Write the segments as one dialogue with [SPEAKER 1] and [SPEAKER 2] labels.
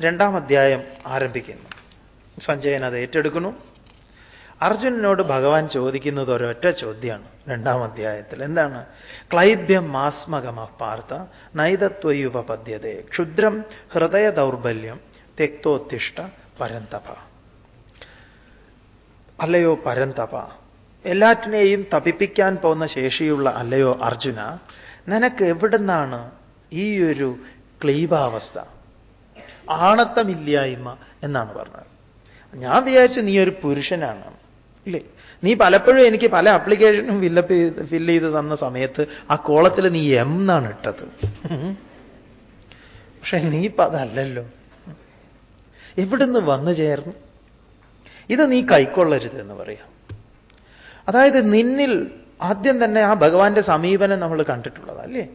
[SPEAKER 1] രണ്ടാം അധ്യായം ആരംഭിക്കുന്നു. സഞ്ജയൻ അത് ഏറ്റെടുക്കുന്നു. അർജുനനോട് ഭഗവാൻ ചോദിക്കുന്നത് ഒരൊറ്റ ചോദ്യമാണ് രണ്ടാം അധ്യായത്തിൽ എന്താണ്? ക്ലൈബ്യം മാസ്മകമ പാർത്ത നൈതത്വയുപപദ്യതേ ക്ഷുദ്രം ഹൃദയ ദൗർബല്യം തെക്തോത്തിഷ്ട പരന്തപ. അല്ലയോ പരന്തപ? എല്ലാറ്റിനെയും തപിപ്പിക്കാൻ പോകുന്ന ശേഷിയുള്ള അല്ലയോ അർജുന നിനക്ക് എവിടുന്നാണ് ഈ ഒരു ക്ലീബാവസ്ഥ ആണത്തമില്ലായ്മ എന്നാണ് പറഞ്ഞത്. ഞാൻ വിചാരിച്ചു നീ ഒരു പുരുഷനാണ്. ഇല്ലേ? നീ പലപ്പോഴും എനിക്ക് പല ആപ്ലിക്കേഷനും ഫില്ലപ്പ് ചെയ്ത് ഫില്ല് ചെയ്ത് തന്ന സമയത്ത് ആ കോളത്തിൽ നീ എം എന്നാണ് ഇട്ടത്. പക്ഷെ നീ ഇപ്പൊ അതല്ലല്ലോ. എവിടുന്ന് വന്നു ചേർന്നു? ഇത് നീ കൈക്കൊള്ളരുത് എന്ന് പറയാം. അതായത് നിന്നിൽ ആദ്യം തന്നെ ആ ഭഗവാന്റെ സമീപനം നമ്മൾ കണ്ടിട്ടുള്ളതല്ലേ?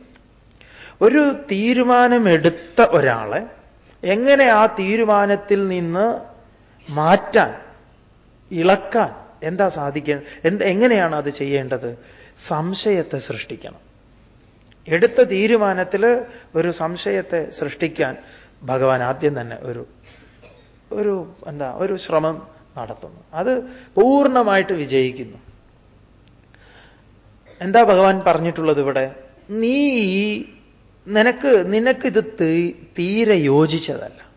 [SPEAKER 1] ഒരു തീരുമാനമെടുത്ത ഒരാളെ എങ്ങനെ ആ തീരുമാനത്തിൽ നിന്ന് മാറ്റാൻ ഇളക്കാൻ എന്താ സാധിക്കുക എന്ത് എങ്ങനെയാണ് അത് ചെയ്യേണ്ടത്? സംശയത്തെ സൃഷ്ടിക്കണം. എടുത്ത തീരുമാനത്തിൽ ഒരു സംശയത്തെ സൃഷ്ടിക്കാൻ ഭഗവാൻ ആദ്യം തന്നെ ഒരു ഒരു എന്താ ഒരു ശ്രമം നടത്തുന്നു. അത് പൂർണമായിട്ട് വിജയിക്കുന്നു. എന്താ ഭഗവാൻ പറഞ്ഞിട്ടുള്ളത് ഇവിടെ? നീ നിനക്ക് നിനക്കിത് തീരെ യോജിച്ചതല്ല.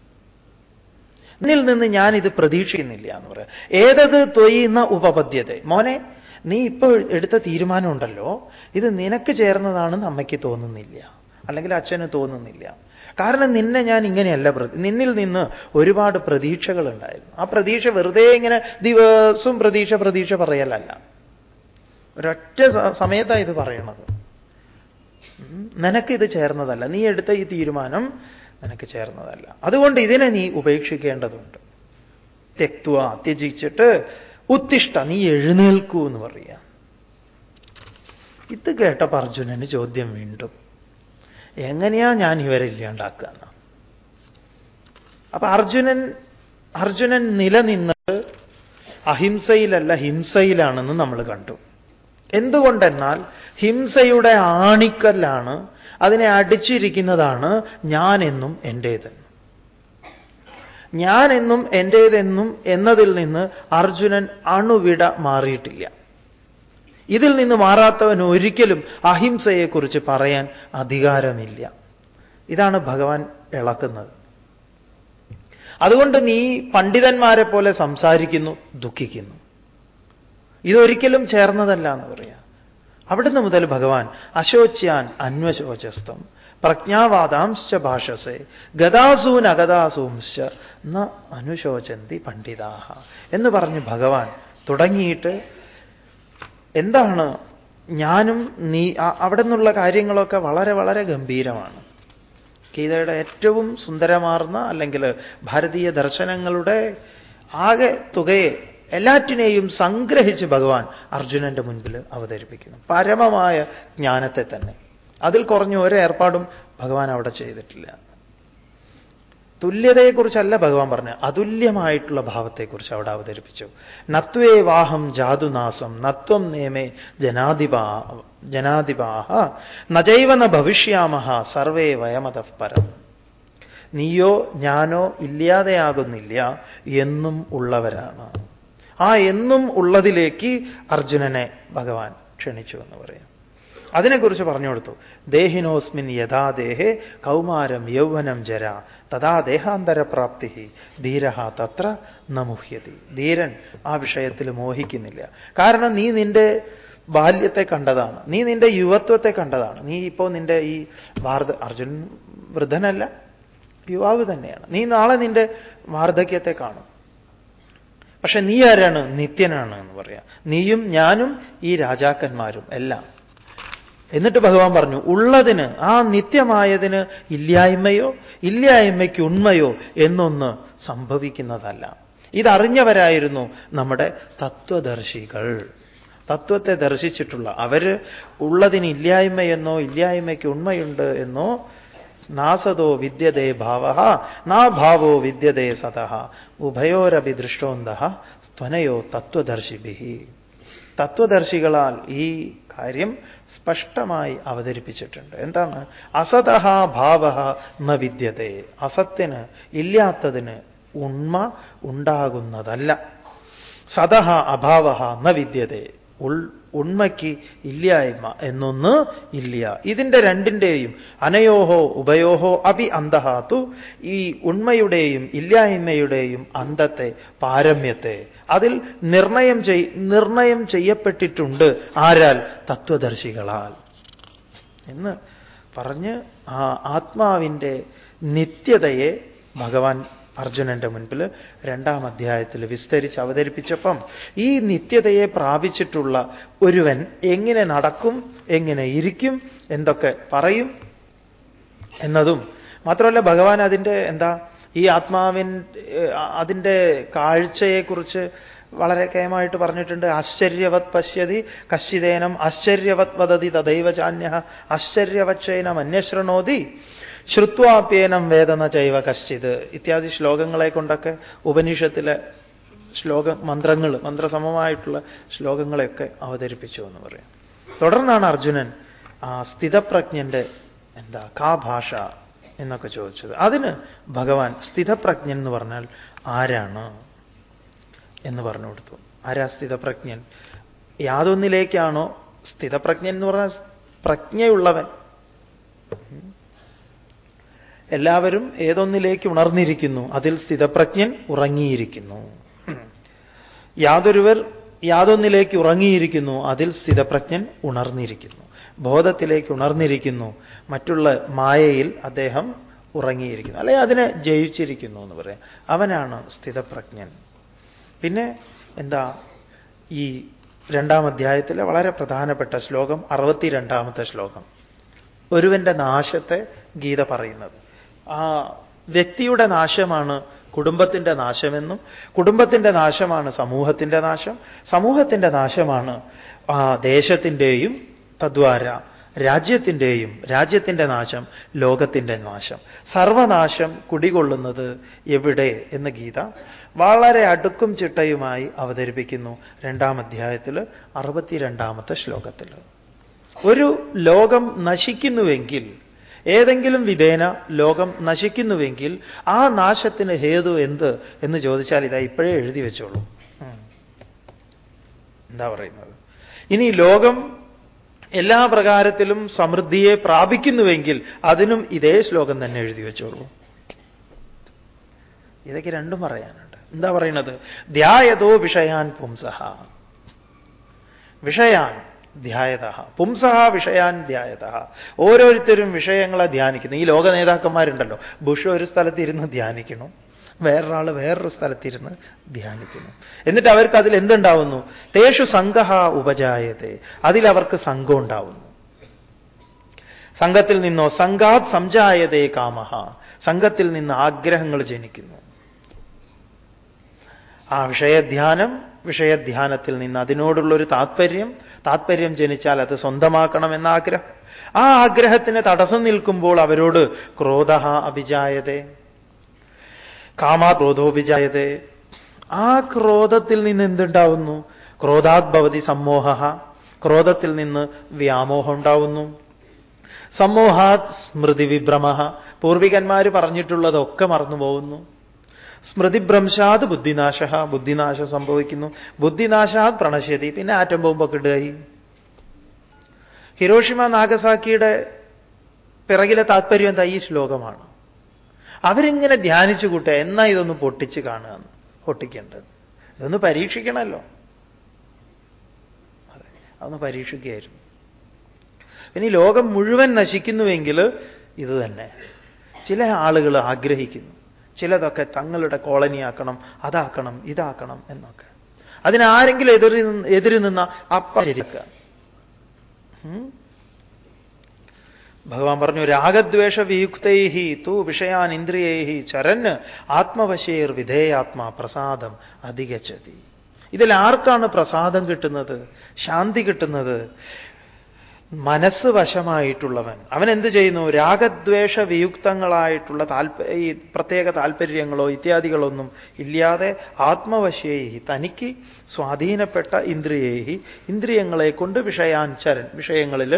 [SPEAKER 1] നിന്നിൽ നിന്ന് ഞാൻ ഇത് പ്രതീക്ഷിക്കുന്നില്ല എന്ന് പറയാം. ഏതത് തൊയ്യുന്ന ഉപപദ്യത മോനെ നീ ഇപ്പോൾ എടുത്ത തീരുമാനമുണ്ടല്ലോ. ഇത് നിനക്ക് ചേർന്നതാണെന്ന് അമ്മയ്ക്ക് തോന്നുന്നില്ല. അല്ലെങ്കിൽ അച്ഛന് തോന്നുന്നില്ല. കാരണം നിന്നെ ഞാൻ ഇങ്ങനെയല്ല പ്രതി നിന്നിൽ നിന്ന് ഒരുപാട് പ്രതീക്ഷകൾ ഉണ്ടായിരുന്നു ആ പ്രതീക്ഷ വെറുതെ ഇങ്ങനെ ദിവസവും പ്രതീക്ഷ പ്രതീക്ഷ പറയലല്ല. ഒരൊറ്റ സമയത്താണ് ഇത് പറയണത്. നിനക്കിത് ചേർന്നതല്ല. നീ എടുത്ത ഈ തീരുമാനം നിനക്ക് ചേർന്നതല്ല. അതുകൊണ്ട് ഇതിനെ നീ ഉപേക്ഷിക്കേണ്ടതുണ്ട്. തെക്തുവ ത്യജിച്ചിട്ട് ഉത്തിഷ്ഠ നീ എഴുന്നേൽക്കൂ എന്ന് പറയാം ഇത് കേട്ടപ്പോൾ അർജുനന് ചോദ്യം വീണ്ടും. എങ്ങനെയാ ഞാൻ ഇവരെ ഇല്ലാണ്ടാക്കുക അപ്പൊ അർജുനൻ അർജുനൻ നിലനിന്നത് അഹിംസയിലല്ല ഹിംസയിലാണെന്ന് നമ്മൾ കണ്ടു. എന്തുകൊണ്ടെന്നാൽ ഹിംസയുടെ ആണിക്കല്ലാണ് അതിനെ അടിച്ചിരിക്കുന്നതാണ് ഞാനെന്നും എന്റേതെന്നും ഞാനെന്നും എന്റേതെന്നും എന്നതിൽ നിന്ന് അർജുനൻ അണുവിട മാറിയിട്ടില്ല. ഇതിൽ നിന്ന് മാറാത്തവൻ ഒരിക്കലും അഹിംസയെക്കുറിച്ച് പറയാൻ അധികാരമില്ല. ഇതാണ് ഭഗവാൻ ഇളക്കുന്നത്. അതുകൊണ്ട് നീ പണ്ഡിതന്മാരെ പോലെ സംസാരിക്കുന്നു ദുഃഖിക്കുന്നു. ഇതൊരിക്കലും ചേർന്നതല്ല എന്ന് പറയാം. അവിടുന്ന് മുതൽ ഭഗവാൻ അശോച്യാൻ അന്വശോചസ്തം പ്രജ്ഞാവാദാംശ്ച ഭാഷസേ ഗതാസൂൻ അഗതാസൂംശ്ച ന അനുശോചന്തി പണ്ഡിതാഹ എന്ന് പറഞ്ഞ് ഭഗവാൻ തുടങ്ങിയിട്ട് എന്താണ് ഞാനും നീ അവിടെ നിന്നുള്ള കാര്യങ്ങളൊക്കെ വളരെ വളരെ ഗംഭീരമാണ്. ഗീതയുടെ ഏറ്റവും സുന്ദരമാർന്ന അല്ലെങ്കിൽ ഭാരതീയ ദർശനങ്ങളുടെ ആകെ തുകയെ എല്ലാറ്റിനെയും സംഗ്രഹിച്ച് ഭഗവാൻ അർജുനന്റെ മുൻപിൽ അവതരിപ്പിക്കുന്നു. പരമമായ ജ്ഞാനത്തെ തന്നെ. അതിൽ കുറഞ്ഞ ഒരേർപ്പാടും ഭഗവാൻ അവിടെ ചെയ്തിട്ടില്ല. തുല്യതയെക്കുറിച്ചല്ല ഭഗവാൻ പറഞ്ഞ. അതുല്യമായിട്ടുള്ള ഭാവത്തെക്കുറിച്ച് അവിടെ അവതരിപ്പിച്ചു. നത്വേ വാഹം ജാതുനാസം നത്വം നേമേ ജനാധിപാ ജനാധിപാഹ നജൈവന ഭവിഷ്യാമഹ സർവേ വയമത പരം. നീയോ ഞാനോ ഇല്ലാതെയാകുന്നില്ല എന്നും ഉള്ളവരാണ്. ആ എന്നും ഉള്ളതിലേക്ക് അർജുനനെ ഭഗവാൻ ക്ഷണിച്ചു എന്ന് പറയാം. അതിനെക്കുറിച്ച് പറഞ്ഞു കൊടുത്തു. ദേഹിനോസ്മിൻ യഥാ ദേഹേ കൗമാരം യൗവനം ജര തഥാ ദേഹാന്തരപ്രാപ്തി ധീര തത്ര നമുഹ്യതി. ധീരൻ ആ വിഷയത്തിൽ മോഹിക്കുന്നില്ല. കാരണം നീ നിന്റെ ബാല്യത്തെ കണ്ടതാണ്. നീ നിന്റെ യുവത്വത്തെ കണ്ടതാണ്. നീ ഇപ്പോ നിന്റെ ഈ വാർദ്ധ അർജുൻ വൃദ്ധനല്ല യുവാവ് തന്നെയാണ്. നീ നാളെ നിന്റെ വാർദ്ധക്യത്തെ കാണും. പക്ഷെ നീ ആരാണ്? നിത്യനാണ് എന്ന് പറയാം. നീയും ഞാനും ഈ രാജാക്കന്മാരും എല്ലാം. എന്നിട്ട് ഭഗവാൻ പറഞ്ഞു ഉള്ളതിന് ആ നിത്യമായതിന് ഇല്ലായ്മയോ ഇല്ലായ്മയ്ക്ക് ഉണ്മയോ എന്നൊന്ന് സംഭവിക്കുന്നതല്ല. ഇതറിഞ്ഞവരായിരുന്നു നമ്മുടെ തത്വദർശികൾ. തത്വത്തെ ദർശിച്ചിട്ടുള്ള അവർ ഉള്ളതിന് ഇല്ലായ്മയെന്നോ ഇല്ലായ്മയ്ക്ക് ഉണ്മയുണ്ട് എന്നോ നാസതോ വിദ്യതേ ഭാവ നാ ഭാവോ വിദ്യതേ സത. ഉഭയോരപി ദൃഷ്ടോന്ത സ്ത്വനയോ തത്വദർശിഭി. തത്വദർശികളാൽ ഈ കാര്യം സ്പഷ്ടമായി അവതരിപ്പിച്ചിട്ടുണ്ട്. എന്താണ്? അസതഹ ഭാവ ന വിദ്യതേ. അസത്തിന് ഇല്ലാത്തതിന് ഉണ്മ ഉണ്ടാകുന്നതല്ല. സതഹ അഭാവ ന വിദ്യത്തെ ഉൾ ഉണ്മയ്ക്ക് ഇല്ലായ്മ എന്നൊന്ന് ഇല്ല. ഇതിന്റെ രണ്ടിന്റെയും അനയോഹോ ഉഭയോഹോ അഭി അന്തഹാത്തു ഈ ഉണ്മയുടെയും ഇല്ലായ്മയുടെയും അന്തത്തെ പാരമ്യത്തെ അതിൽ നിർണയം ചെയ് നിർണയം ചെയ്യപ്പെട്ടിട്ടുണ്ട് ആരാൽ? തത്വദർശികളാൽ. എന്ന് പറഞ്ഞ് ആ ആത്മാവിന്റെ നിത്യതയെ ഭഗവാൻ അർജുനന്റെ മുൻപിൽ രണ്ടാം അധ്യായത്തിൽ വിസ്തരിച്ച് അവതരിപ്പിച്ചപ്പം ഈ നിത്യതയെ പ്രാപിച്ചിട്ടുള്ള ഒരുവൻ എങ്ങനെ നടക്കും എങ്ങനെ ഇരിക്കും എന്തൊക്കെ പറയും എന്നതും മാത്രമല്ല ഭഗവാൻ അതിന്റെ എന്താ ഈ ആത്മാവിൻ അതിന്റെ കാഴ്ചയെക്കുറിച്ച് വളരെ കയമായിട്ട് പറഞ്ഞിട്ടുണ്ട്. ആശ്ചര്യവത് പശ്യതി കശ്ചിതേനം ആശ്ചര്യവത് വദതി തദൈവ ചാന്യ ആശ്ചര്യവച്ചൈനം അന്യശ്രണോതി ശ്രുത്വാപ്യേനം വേദന ചൈവ കശ്ചിത് ഇത്യാദി ശ്ലോകങ്ങളെ കൊണ്ടൊക്കെ ഉപനിഷത്തിലെ ശ്ലോക മന്ത്രങ്ങൾ മന്ത്രസമമായിട്ടുള്ള ശ്ലോകങ്ങളെയൊക്കെ അവതരിപ്പിച്ചു എന്ന് പറയാം. തുടർന്നാണ് അർജുനൻ ആ സ്ഥിതപ്രജ്ഞന്റെ എന്താ കാ ഭാഷ എന്നൊക്കെ ചോദിച്ചത്. അതിന് ഭഗവാൻ സ്ഥിതപ്രജ്ഞൻ എന്ന് പറഞ്ഞാൽ ആരാണ് എന്ന് പറഞ്ഞു കൊടുത്തു. ആരാ സ്ഥിതപ്രജ്ഞൻ? യാതൊന്നിലേക്കാണോ സ്ഥിതപ്രജ്ഞൻ എന്ന് പറഞ്ഞാൽ പ്രജ്ഞയുള്ളവൻ. എല്ലാവരും ഏതൊന്നിലേക്ക് ഉണർന്നിരിക്കുന്നു? അതിൽ സ്ഥിതപ്രജ്ഞൻ ഉറങ്ങിയിരിക്കുന്നു. യാതൊരുവർ യാതൊന്നിലേക്ക് ഉറങ്ങിയിരിക്കുന്നു അതിൽ സ്ഥിതപ്രജ്ഞൻ ഉണർന്നിരിക്കുന്നു. ബോധത്തിലേക്ക് ഉണർന്നിരിക്കുന്നു. മറ്റുള്ള മായയിൽ അദ്ദേഹം ഉറങ്ങിയിരിക്കുന്നു. അല്ലെ അതിനെ ജയിച്ചിരിക്കുന്നു എന്ന് പറയാം. അവനാണ് സ്ഥിതപ്രജ്ഞൻ. പിന്നെ എന്താ? ഈ രണ്ടാം അധ്യായത്തിലെ വളരെ പ്രധാനപ്പെട്ട ശ്ലോകം അറുപത്തിരണ്ടാമത്തെ ശ്ലോകം. ഒരുവന്റെ നാശത്തെ ഗീത പറയുന്നത്. ആ വ്യക്തിയുടെ നാശമാണ് കുടുംബത്തിന്റെ നാശമെന്നും കുടുംബത്തിന്റെ നാശമാണ് സമൂഹത്തിന്റെ നാശം സമൂഹത്തിന്റെ നാശമാണ് ആ ദേശത്തിന്റെയും തദ്വാര. രാജ്യത്തിന്റെയും രാജ്യത്തിന്റെ നാശം ലോകത്തിന്റെ നാശം. സർവനാശം കുടികൊള്ളുന്നത് എവിടെ എന്ന് ഗീത വളരെ അടുക്കും ചിട്ടയുമായി അവതരിപ്പിക്കുന്നു. രണ്ടാം അധ്യായത്തിൽ അറുപത്തിരണ്ടാമത്തെ ശ്ലോകത്തിൽ ഒരു ലോകം നശിക്കുന്നുവെങ്കിൽ ഏതെങ്കിലും വിധേന ലോകം നശിക്കുന്നുവെങ്കിൽ ആ നാശത്തിന് ഹേതു എന്ത് എന്ന് ചോദിച്ചാൽ ഇതാ ഇപ്പോഴേ എഴുതി വെച്ചോളൂ. എന്താ പറയുന്നത്? ഇനി ലോകം എല്ലാ പ്രകാരത്തിലും സമൃദ്ധിയെ പ്രാപിക്കുന്നുവെങ്കിൽ അതിനും ഇതേ ശ്ലോകം തന്നെ എഴുതി വെച്ചോളൂ. ഇതൊക്കെ രണ്ടും പറയാനുണ്ട്. എന്താ പറയുന്നത്? ധ്യായതോ വിഷയാൻ പുംസഹ. വിഷയാൻ ധ്യായത പുംസഹ വിഷയാൻ ധ്യായത ഓരോരുത്തരും വിഷയങ്ങളെ ധ്യാനിക്കുന്നു. ഈ ലോക നേതാക്കന്മാരുണ്ടല്ലോ. ബുഷ് ഒരു സ്ഥലത്ത് ഇരുന്ന് ധ്യാനിക്കണം വേറൊരാൾ വേറൊരു സ്ഥലത്തിരുന്ന് ധ്യാനിക്കുന്നു. എന്നിട്ട് അവർക്ക് അതിൽ എന്തുണ്ടാവുന്നു? തേഷു സംഘ ഉപജായത്തെ അതിലവർക്ക് സംഘം ഉണ്ടാവുന്നു. സംഘത്തിൽ നിന്നോ സംഘാത് സംജായതേ കാമഹ. സംഘത്തിൽ നിന്ന് ആഗ്രഹങ്ങൾ ജനിക്കുന്നു. ആ വിഷയധ്യാനം വിഷയധ്യാനത്തിൽ നിന്ന് അതിനോടുള്ളൊരു താത്പര്യം താത്പര്യം ജനിച്ചാൽ അത് സ്വന്തമാക്കണം എന്ന ആഗ്രഹം. ആ ആഗ്രഹത്തിന് തടസ്സം നിൽക്കുമ്പോൾ അവരോട് ക്രോധ അഭിജായതേ. കാമാ ക്രോധോഭിജായതേ ആ ക്രോധത്തിൽ നിന്ന് എന്തുണ്ടാവുന്നു? ക്രോധാത്ഭവതി സമ്മോഹ ക്രോധത്തിൽ നിന്ന് വ്യാമോഹം ഉണ്ടാവുന്നു. സമ്മോഹാത് സ്മൃതി വിഭ്രമ പൂർവികന്മാർ പറഞ്ഞിട്ടുള്ളതൊക്കെ മറന്നു പോകുന്നു സ്മൃതിഭ്രംശാത് ബുദ്ധിനാശ ബുദ്ധിനാശം സംഭവിക്കുന്നു. ബുദ്ധിനാശാത് പ്രണശ്യതി. പിന്നെ ആറ്റം ബോംബൊക്കെ ഇടുകയായി ഹിരോഷിമ നാഗസാക്കിയുടെ പിറകിലെ താത്പര്യം എന്താ? ഈ ശ്ലോകമാണ്. അവരിങ്ങനെ ധ്യാനിച്ചു കൂട്ടുക എന്നാ ഇതൊന്ന് പൊട്ടിച്ച് കാണുക പൊട്ടിക്കേണ്ടത്. ഇതൊന്ന് പരീക്ഷിക്കണമല്ലോ. അതെ അതൊന്ന് പരീക്ഷിക്കുകയായിരുന്നു. ഇനി ലോകം മുഴുവൻ നശിക്കുന്നുവെങ്കിൽ ഇത് തന്നെ. ചില ആളുകൾ ആഗ്രഹിക്കുന്നു. ചിലതൊക്കെ തങ്ങളുടെ കോളനിയാക്കണം അതാക്കണം ഇതാക്കണം എന്നൊക്കെ. അതിനാരെങ്കിലും എതിരി എതിരി നിന്ന അപ്പരിക്കുക ഭഗവാൻ പറഞ്ഞു രാഗദ്വേഷ വിയുക്തൈഹി തു വിഷയാൻ ഇന്ദ്രിയൈഹി ചരന് ആത്മവശേർ വിധേയാത്മാ പ്രസാദം അധികച്ചതി ഇതിൽ ആർക്കാണ് പ്രസാദം കിട്ടുന്നത്? ശാന്തി കിട്ടുന്നത്? മനസ്സ് വശമായിട്ടുള്ളവൻ. അവൻ എന്ത് ചെയ്യുന്നു? രാഗദ്വേഷ വിയുക്തങ്ങളായിട്ടുള്ള താല്പ ഈ പ്രത്യേക താല്പര്യങ്ങളോ ഇത്യാദികളൊന്നും ഇല്ലാതെ ആത്മവശേഹി തനിക്ക് സ്വാധീനപ്പെട്ട ഇന്ദ്രിയേഹി ഇന്ദ്രിയങ്ങളെ കൊണ്ട് വിഷയാൻ ചരൻ വിഷയങ്ങളിൽ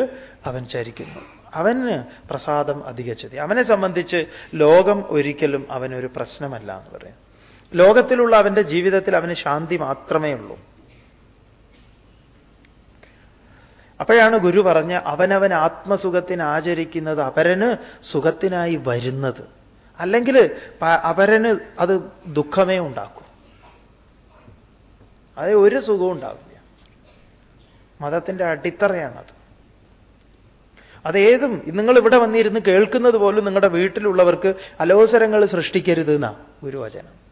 [SPEAKER 1] അവൻ ചരിക്കുന്നു. അവന് പ്രസാദം അധികച്ചതി. അവനെ സംബന്ധിച്ച് ലോകം ഒരിക്കലും അവനൊരു പ്രശ്നമല്ല എന്ന് പറയാം. ലോകത്തിലുള്ള അവന്റെ ജീവിതത്തിൽ അവന് ശാന്തി മാത്രമേ ഉള്ളൂ. അപ്പോഴാണ് ഗുരു പറഞ്ഞ അവനവൻ ആത്മസുഖത്തിന് ആചരിക്കുന്നത് അപരന് സുഖത്തിനായി വരുന്നത്. അല്ലെങ്കിൽ അപരന് അത് ദുഃഖമേ ഉണ്ടാക്കും. അത് ഒരു സുഖവും ഉണ്ടാവില്ല. മതത്തിന്റെ അടിത്തറയാണത്. അതേതും നിങ്ങൾ ഇവിടെ വന്നിരുന്ന് കേൾക്കുന്നത് പോലും നിങ്ങളുടെ വീട്ടിലുള്ളവർക്ക് അലോസരങ്ങൾ സൃഷ്ടിക്കരുത് എന്നാ ഗുരുവചനം.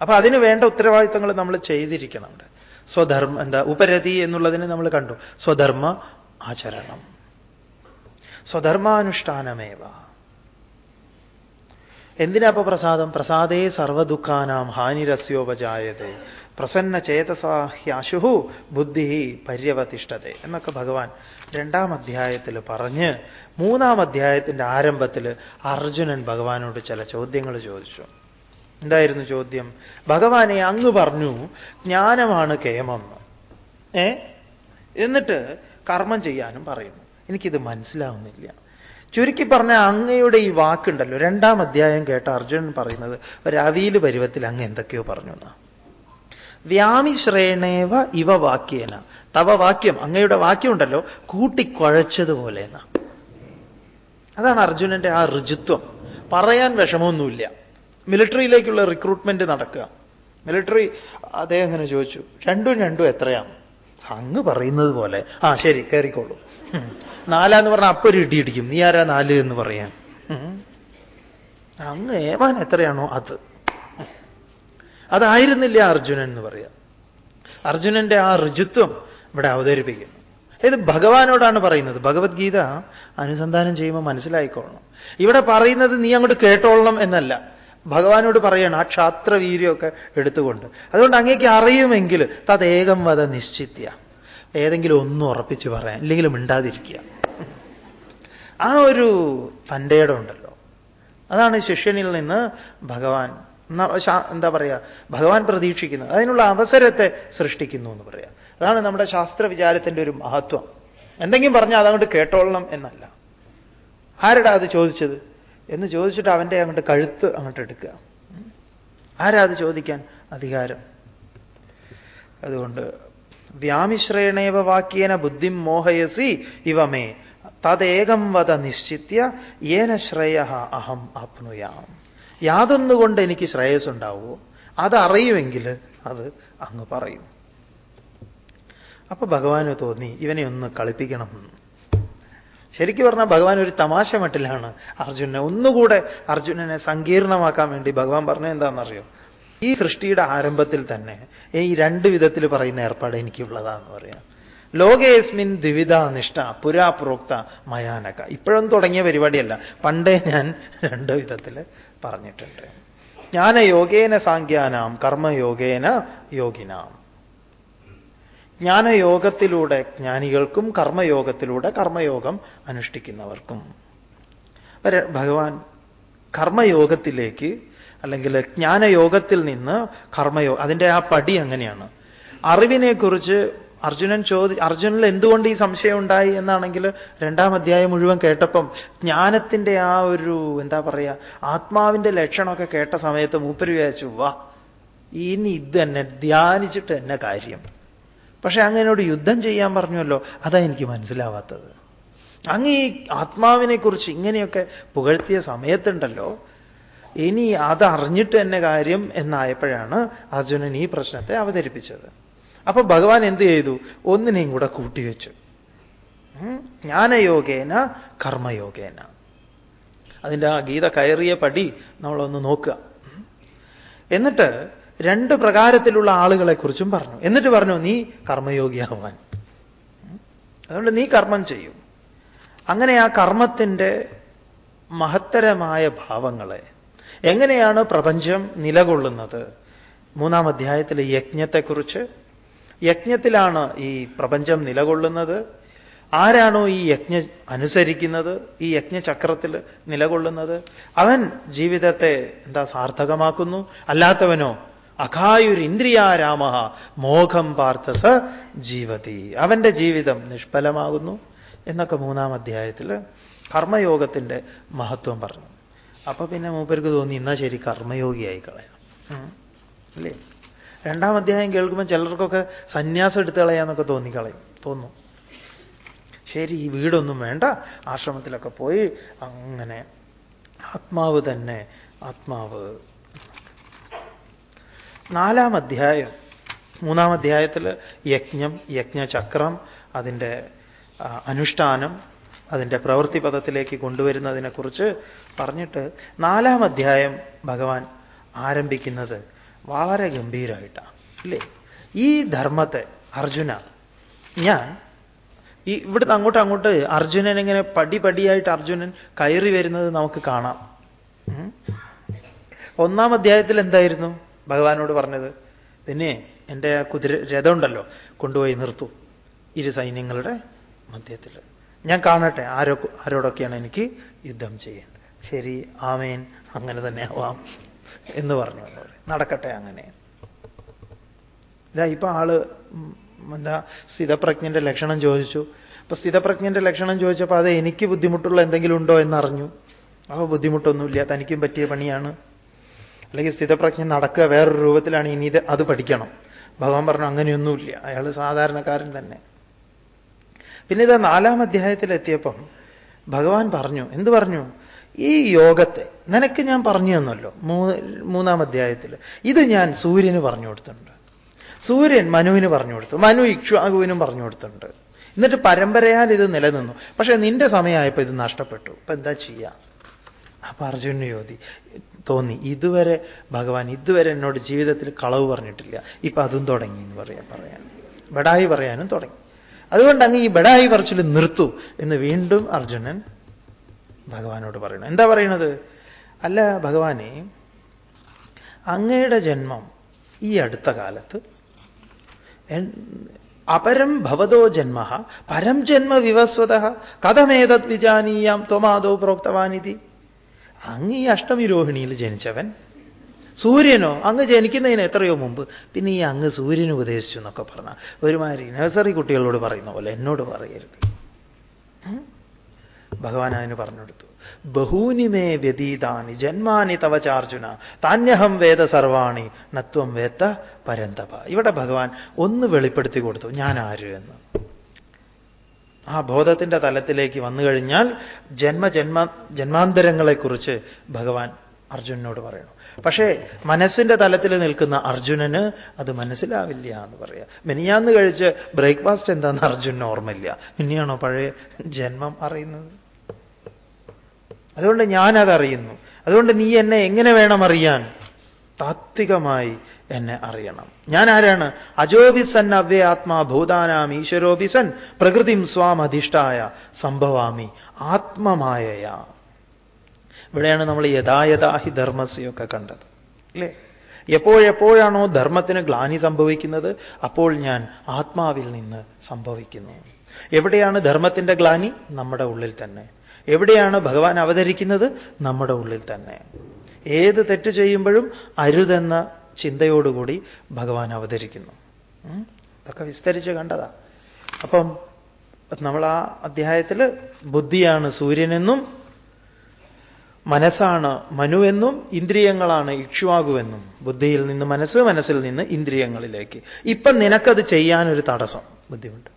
[SPEAKER 1] അപ്പൊ അതിന് വേണ്ട ഉത്തരവാദിത്തങ്ങൾ നമ്മൾ ചെയ്തിരിക്കണം അവിടെ. സ്വധർമ്മ എന്താ ഉപരതി എന്നുള്ളതിനെ നമ്മൾ കണ്ടു. സ്വധർമ്മ ആചരണം. സ്വധർമാനുഷ്ഠാനമേവ. എന്തിനാ അപ്പൊ പ്രസാദം? പ്രസാദേ സർവദുഃഖാനാം ഹാനിരസ്യോപജായതേ. പ്രസന്ന ചേതസാഹ്യാശുഹു ബുദ്ധി പര്യവതിഷ്ഠത എന്നൊക്കെ ഭഗവാൻ രണ്ടാം അധ്യായത്തിൽ പറഞ്ഞ് മൂന്നാം അധ്യായത്തിന്റെ ആരംഭത്തിൽ അർജുനൻ ഭഗവാനോട് ചില ചോദ്യങ്ങൾ ചോദിച്ചു. എന്തായിരുന്നു ചോദ്യം? ഭഗവാനെ അങ്ങ് പറഞ്ഞു ജ്ഞാനമാണ് കേമെന്ന് ഏ? എന്നിട്ട് കർമ്മം ചെയ്യാനും പറയുന്നു. എനിക്കിത് മനസ്സിലാവുന്നില്ല. ചുരുക്കി പറഞ്ഞ അങ്ങയുടെ ഈ വാക്കുണ്ടല്ലോ രണ്ടാം അധ്യായം കേട്ട അർജുനൻ പറയുന്നത് ഒരു അവിയിൽ പരുവത്തിൽ അങ്ങ് എന്തൊക്കെയോ പറഞ്ഞു എന്നാ വ്യാമിശ്രേണേവ ഇവ വാക്യേന. തവ വാക്യം അങ്ങയുടെ വാക്യമുണ്ടല്ലോ കൂട്ടിക്കുഴച്ചതുപോലെ എന്ന അതാണ് അർജുനന്റെ ആ ഋജുത്വം പറയാൻ വിഷമമൊന്നുമില്ല. മിലിറ്ററിയിലേക്കുള്ള റിക്രൂട്ട്മെന്റ് നടക്കുക. മിലിറ്ററി അദ്ദേഹം അങ്ങനെ ചോദിച്ചു രണ്ടും രണ്ടും എത്രയാണ്? അങ്ങ് പറയുന്നത് പോലെ. ആ ശരി കയറിക്കോളൂ. നാലാന്ന് പറഞ്ഞാൽ അപ്പൊ ഒരു ഇടിയിടിക്കും നീ ആരാ നാല് എന്ന് പറയാൻ? അങ്ങ് ഏവാൻ എത്രയാണോ അത്. അതായിരുന്നില്ല അർജുനൻ എന്ന് പറയാം. അർജുനന്റെ ആ ഋജുത്വം ഇവിടെ അവതരിപ്പിക്കുന്നു. ഇത് ഭഗവാനോടാണ് പറയുന്നത്. ഭഗവത്ഗീത അനുസന്ധാനം ചെയ്യുമ്പോൾ മനസ്സിലായിക്കോളണം. ഇവിടെ പറയുന്നത് നീ അങ്ങോട്ട് കേട്ടോളണം എന്നല്ല. ഭഗവാനോട് പറയണം ആ ക്ഷാത്രവീര്യമൊക്കെ എടുത്തുകൊണ്ട്. അതുകൊണ്ട് അങ്ങേക്ക് അറിയുമെങ്കിൽ തതേകം വധ നിശ്ചിത്യ. ഏതെങ്കിലും ഒന്നും ഉറപ്പിച്ച് പറയാം ഇല്ലെങ്കിലും മിണ്ടാതിരിക്കുക. ആ ഒരു തന്റെ ഉണ്ടല്ലോ. അതാണ് ശിഷ്യനിൽ നിന്ന് ഭഗവാൻ എന്താ പറയുക ഭഗവാൻ പ്രതീക്ഷിക്കുന്നത് അതിനുള്ള അവസരത്തെ സൃഷ്ടിക്കുന്നു എന്ന് പറയാം. അതാണ് നമ്മുടെ ശാസ്ത്ര വിചാരത്തിന്റെ ഒരു മഹത്വം. എന്തെങ്കിലും പറഞ്ഞാൽ അതങ്ങോട്ട് കേട്ടോളണം എന്നല്ല. ആരടാ അത് ചോദിച്ചത്? എന്ന് ചോദിച്ചിട്ട് അവന്റെ അങ്ങോട്ട് കഴുത്ത് അങ്ങോട്ട് എടുക്കുക. ആരാ അത് ചോദിക്കാൻ? അധികാരം. അതുകൊണ്ട് വ്യാമിശ്രേണേവ വാക്യേന ബുദ്ധിം മോഹയസി ഇവമേ. തദേകം വത നിശ്ചിത്യ ഏന ശ്രേയ അഹം ആപ്നുയാം. യാതൊന്നുകൊണ്ട് എനിക്ക് ശ്രേയസ് ഉണ്ടാവുമോ അതറിയുമെങ്കിൽ അത് അങ്ങ് പറയും. അപ്പൊ ഭഗവാന് തോന്നി ഇവനെ ഒന്ന് കളിപ്പിക്കണം. ശരിക്കും പറഞ്ഞാൽ ഭഗവാൻ ഒരു തമാശ മട്ടിലാണ് അർജുനനെ. ഒന്നുകൂടെ അർജുനനെ സങ്കീർണമാക്കാൻ വേണ്ടി ഭഗവാൻ പറഞ്ഞ എന്താണെന്നറിയോ? ഈ സൃഷ്ടിയുടെ ആരംഭത്തിൽ തന്നെ ഈ രണ്ട് വിധത്തിൽ പറയുന്ന ഏർപ്പാട് എനിക്കുള്ളതാന്ന് പറയാം. ലോകേസ്മിൻ ദ്വിവിധ നിഷ്ഠ പുരാപ്രോക്ത മയാനക. ഇപ്പോഴും തുടങ്ങിയ പരിപാടിയല്ല. പണ്ടേ ഞാൻ രണ്ട് വിധത്തിൽ പറഞ്ഞിട്ടുണ്ട്. ജ്ഞാനയോഗേന സാങ്ക്യാനാം കർമ്മയോഗേന യോഗിനാം. ജ്ഞാനയോഗത്തിലൂടെ ജ്ഞാനികൾക്കും കർമ്മയോഗത്തിലൂടെ കർമ്മയോഗം അനുഷ്ഠിക്കുന്നവർക്കും. ഭഗവാൻ കർമ്മയോഗത്തിലേക്ക് അല്ലെങ്കിൽ ജ്ഞാനയോഗത്തിൽ നിന്ന് കർമ്മയോഗം അതിന്റെ ആ പടി അങ്ങനെയാണ് അറിവിനെക്കുറിച്ച് അർജുനൻ ചോദി അർജുനിൽ എന്തുകൊണ്ട് ഈ സംശയം ഉണ്ടായി എന്നാണെങ്കിൽ രണ്ടാം അധ്യായം മുഴുവൻ കേട്ടപ്പം ജ്ഞാനത്തിന്റെ ആ ഒരു എന്താ പറയുക ആത്മാവിന്റെ ലക്ഷണമൊക്കെ കേട്ട സമയത്ത് മൂപ്പര് വിചാരിച്ചു വാ ഇനി ഇത് തന്നെ ധ്യാനിച്ചിട്ട് തന്നെ കാര്യം. പക്ഷെ അങ്ങനോട് യുദ്ധം ചെയ്യാൻ പറഞ്ഞല്ലോ അതാ എനിക്ക് മനസ്സിലാവാത്തത്. അങ്ങ് ഈ ആത്മാവിനെക്കുറിച്ച് ഇങ്ങനെയൊക്കെ പുകഴ്ത്തിയ സമയത്തുണ്ടല്ലോ ഇനി അതറിഞ്ഞിട്ട് തന്നെ കാര്യം എന്നായപ്പോഴാണ് അർജുനൻ ഈ പ്രശ്നത്തെ അവതരിപ്പിച്ചത്. അപ്പൊ ഭഗവാൻ എന്ത് ചെയ്തു? ഒന്നിനെയും കൂടെ കൂട്ടിവെച്ചു. ജ്ഞാനയോഗേന കർമ്മയോഗേന. അതിന്റെ ആ ഗീത കയറിയ പടി നമ്മളൊന്ന് നോക്കുക. എന്നിട്ട് രണ്ട് പ്രകാരത്തിലുള്ള ആളുകളെക്കുറിച്ചും പറഞ്ഞു. എന്നിട്ട് പറഞ്ഞു നീ കർമ്മയോഗിയാവാൻ അതുകൊണ്ട് നീ കർമ്മം ചെയ്യും. അങ്ങനെ ആ കർമ്മത്തിന്റെ മഹത്തരമായ ഭാവങ്ങളെ എങ്ങനെയാണ് പ്രപഞ്ചം നിലകൊള്ളുന്നത്? മൂന്നാം അധ്യായത്തിലെ യജ്ഞത്തെക്കുറിച്ച് യജ്ഞത്തിലാണ് ഈ പ്രപഞ്ചം നിലകൊള്ളുന്നത്. ആരാണോ ഈ യജ്ഞ അനുസരിക്കുന്നത് ഈ യജ്ഞചക്രത്തിൽ നിലകൊള്ളുന്നത്? അവൻ ജീവിതത്തെ എന്താ സാർത്ഥകമാക്കുന്നു? അല്ലാത്തവനോ അഖായുരിന്ദ്രിയാരാമ മോഹം പാർത്ഥസ ജീവതി. അവന്റെ ജീവിതം നിഷ്ഫലമാകുന്നു എന്നൊക്കെ മൂന്നാം അധ്യായത്തിൽ കർമ്മയോഗത്തിന്റെ മഹത്വം പറഞ്ഞു. അപ്പൊ പിന്നെ മൂപ്പർക്ക് തോന്നി എന്നാ ശരി കർമ്മയോഗിയായി കളയാം. അല്ലേ? രണ്ടാം അധ്യായം കേൾക്കുമ്പോൾ ചിലർക്കൊക്കെ സന്യാസം എടുത്തു കളയാന്നൊക്കെ തോന്നിക്കളയും. തോന്നും. ശരി ഈ വീടൊന്നും വേണ്ട. ആശ്രമത്തിലൊക്കെ പോയി അങ്ങനെ ആത്മാവ് തന്നെ ആത്മാവ്. നാലാം അധ്യായം. മൂന്നാം അധ്യായത്തിൽ യജ്ഞം യജ്ഞചക്രം അതിന്റെ അനുഷ്ഠാനം അതിന്റെ പ്രവൃത്തി പദത്തിലേക്ക് കൊണ്ടുവരുന്നതിനെക്കുറിച്ച് പറഞ്ഞിട്ട് നാലാം അധ്യായം ഭഗവാൻ ആരംഭിക്കുന്നത് വളരെ ഗംഭീരമായിട്ടാണ് അല്ലേ ഈ ധർമ്മത്തെ അർജുന ഞാൻ ഈ ഇവിടുന്ന് അങ്ങോട്ട് അങ്ങോട്ട് അർജുനൻ ഇങ്ങനെ പടി പടിയായിട്ട് അർജുനൻ കയറി വരുന്നത് നമുക്ക് കാണാം. ഒന്നാം അധ്യായത്തിൽ എന്തായിരുന്നു ഭഗവാനോട് പറഞ്ഞത്? പിന്നെ എന്റെ കുതിര രഥമുണ്ടല്ലോ കൊണ്ടുപോയി നിർത്തു. ഇരു സൈന്യങ്ങളുടെ മധ്യത്തിൽ. ഞാൻ കാണട്ടെ ആരോ ആരോടൊക്കെയാണ് എനിക്ക് യുദ്ധം ചെയ്യേണ്ടത്. ശരി ആമേൻ. അങ്ങനെ തന്നെ ആവാം. എന്ന് പറഞ്ഞു നടക്കട്ടെ അങ്ങനെ. ഇതാ ഇപ്പൊ ആൾ എന്താ സ്ഥിതപ്രജ്ഞന്റെ ലക്ഷണം ചോദിച്ചു. അപ്പൊ സ്ഥിതപ്രജ്ഞന്റെ ലക്ഷണം ചോദിച്ചപ്പോൾ അത് എനിക്ക് ബുദ്ധിമുട്ടുള്ള എന്തെങ്കിലും ഉണ്ടോ എന്നറിഞ്ഞു. അപ്പൊ ബുദ്ധിമുട്ടൊന്നുമില്ല തനിക്കും പറ്റിയ പണിയാണ്. അല്ലെങ്കിൽ സ്ഥിതപ്രജ്ഞ നടക്കുക വേറൊരു രൂപത്തിലാണ് ഇനി ഇത് അത് പഠിക്കണം. ഭഗവാൻ പറഞ്ഞു അങ്ങനെയൊന്നുമില്ല അയാൾ സാധാരണക്കാരൻ തന്നെ. പിന്നെ ഇത് നാലാം അധ്യായത്തിലെത്തിയപ്പം ഭഗവാൻ പറഞ്ഞു എന്ത് പറഞ്ഞു? ഈ യോഗത്തെ നിനക്ക് ഞാൻ പറഞ്ഞു തന്നല്ലോ. മൂന്നാം അധ്യായത്തിൽ ഇത് ഞാൻ സൂര്യന് പറഞ്ഞു കൊടുത്തിട്ടുണ്ട്. സൂര്യൻ മനുവിന് പറഞ്ഞു കൊടുത്തു. മനു ഇക്ഷുവിനും പറഞ്ഞു കൊടുത്തിട്ടുണ്ട്. എന്നിട്ട് പരമ്പരയാൽ ഇത് നിലനിന്നു. പക്ഷേ നിന്റെ സമയമായപ്പോൾ ഇത് നഷ്ടപ്പെട്ടു. ഇപ്പൊ എന്താ ചെയ്യാം? അപ്പൊ അർജുനന് യോതി തോന്നി ഇതുവരെ ഭഗവാൻ ഇതുവരെ എന്നോട് ജീവിതത്തിൽ കളവ് പറഞ്ഞിട്ടില്ല. ഇപ്പൊ അതും തുടങ്ങി എന്ന് പറയാൻ പറയാൻ. ബടായി പറയാനും തുടങ്ങി. അതുകൊണ്ട് അങ്ങ് ഈ ബടായി പറച്ചിൽ നിർത്തൂ എന്ന് വീണ്ടും അർജുനൻ ഭഗവാനോട് പറയണം എന്താ പറയണത് അല്ല ഭഗവാനെ അങ്ങയുടെ ജന്മം ഈ അടുത്ത കാലത്ത് അപരം ഭവതോ ജന്മ പരം ജന്മ വിവസ്വത കഥമേതത് വിജാനീയാം ത്വമാദോ പ്രോക്തവാനിതി. അങ്ങ് ഈ അഷ്ടമി രോഹിണിയിൽ ജനിച്ചവൻ. സൂര്യനോ അങ്ങ് ജനിക്കുന്നതിന് എത്രയോ മുമ്പ്. പിന്നെ ഈ അങ്ങ് സൂര്യന് ഉപദേശിച്ചു എന്നൊക്കെ പറഞ്ഞ ഒരുമാതിരി നഴ്സറി കുട്ടികളോട് പറയുന്ന പോലെ എന്നോട് പറയരുത്. ഭഗവാൻ അതിന് പറഞ്ഞു കൊടുത്തു ബഹൂനിമേ വ്യതീതാനി ജന്മാനി തവ ചാർജുന താന്യഹം വേദ സർവാണി നത്വം വേത്ത പരന്തപ. ഇവിടെ ഭഗവാൻ ഒന്ന് വെളിപ്പെടുത്തി കൊടുത്തു ഞാൻ ആര് എന്ന്. ആ ബോധത്തിന്റെ തലത്തിലേക്ക് വന്നു കഴിഞ്ഞാൽ ജന്മജന്മ ജന്മാന്തരങ്ങളെക്കുറിച്ച് ഭഗവാൻ അർജുനനോട് പറയണം. പക്ഷേ മനസ്സിന്റെ തലത്തിൽ നിൽക്കുന്ന അർജുനന് അത് മനസ്സിലാവില്ല എന്ന് പറയാം. മിനിയാന്ന് കഴിച്ച് ബ്രേക്ക്ഫാസ്റ്റ് എന്താന്ന് അർജുനന് ഓർമ്മയില്ല. മിനിയാണോ പഴയ ജന്മം അറിയുന്നത്? അതുകൊണ്ട് ഞാനതറിയുന്നു. അതുകൊണ്ട് നീ എന്നെ എങ്ങനെ വേണം അറിയാൻ? താത്വികമായി എന്നെ അറിയണം. ഞാൻ ആരാണ് അജോബിസൻ അവ്യ ആത്മാ ഭൂതാനാം ഈശ്വരോബിസൻ പ്രകൃതിം സ്വാം അധിഷ്ഠായ സംഭവാമി ആത്മമായയാ. ഇവിടെയാണ് നമ്മൾ യഥായഥാഹി ധർമ്മസ്യൊക്കെ കണ്ടത്. അല്ലേ എപ്പോഴെപ്പോഴാണോ ധർമ്മത്തിന് ഗ്ലാനി സംഭവിക്കുന്നത് അപ്പോൾ ഞാൻ ആത്മാവിൽ നിന്ന് സംഭവിക്കുന്നു. എവിടെയാണ് ധർമ്മത്തിന്റെ ഗ്ലാനി? നമ്മുടെ ഉള്ളിൽ തന്നെ. എവിടെയാണ് ഭഗവാൻ അവതരിക്കുന്നത്? നമ്മുടെ ഉള്ളിൽ തന്നെ. ഏത് തെറ്റ് ചെയ്യുമ്പോഴും അരുതെന്ന ചിന്തയോടുകൂടി ഭഗവാൻ അവതരിക്കുന്നു. ഇതൊക്കെ വിസ്തരിച്ച് കണ്ടതാ. അപ്പം നമ്മൾ ആ അധ്യായത്തിൽ ബുദ്ധിയാണ് സൂര്യനെന്നും മനസ്സാണ് മനുവെന്നും ഇന്ദ്രിയങ്ങളാണ് ഇക്ഷ്വാകുവെന്നും. ബുദ്ധിയിൽ നിന്ന് മനസ്സ് മനസ്സിൽ നിന്ന് ഇന്ദ്രിയങ്ങളിലേക്ക്. ഇപ്പം നിനക്കത് ചെയ്യാനൊരു തടസ്സം. ബുദ്ധിമുട്ട്.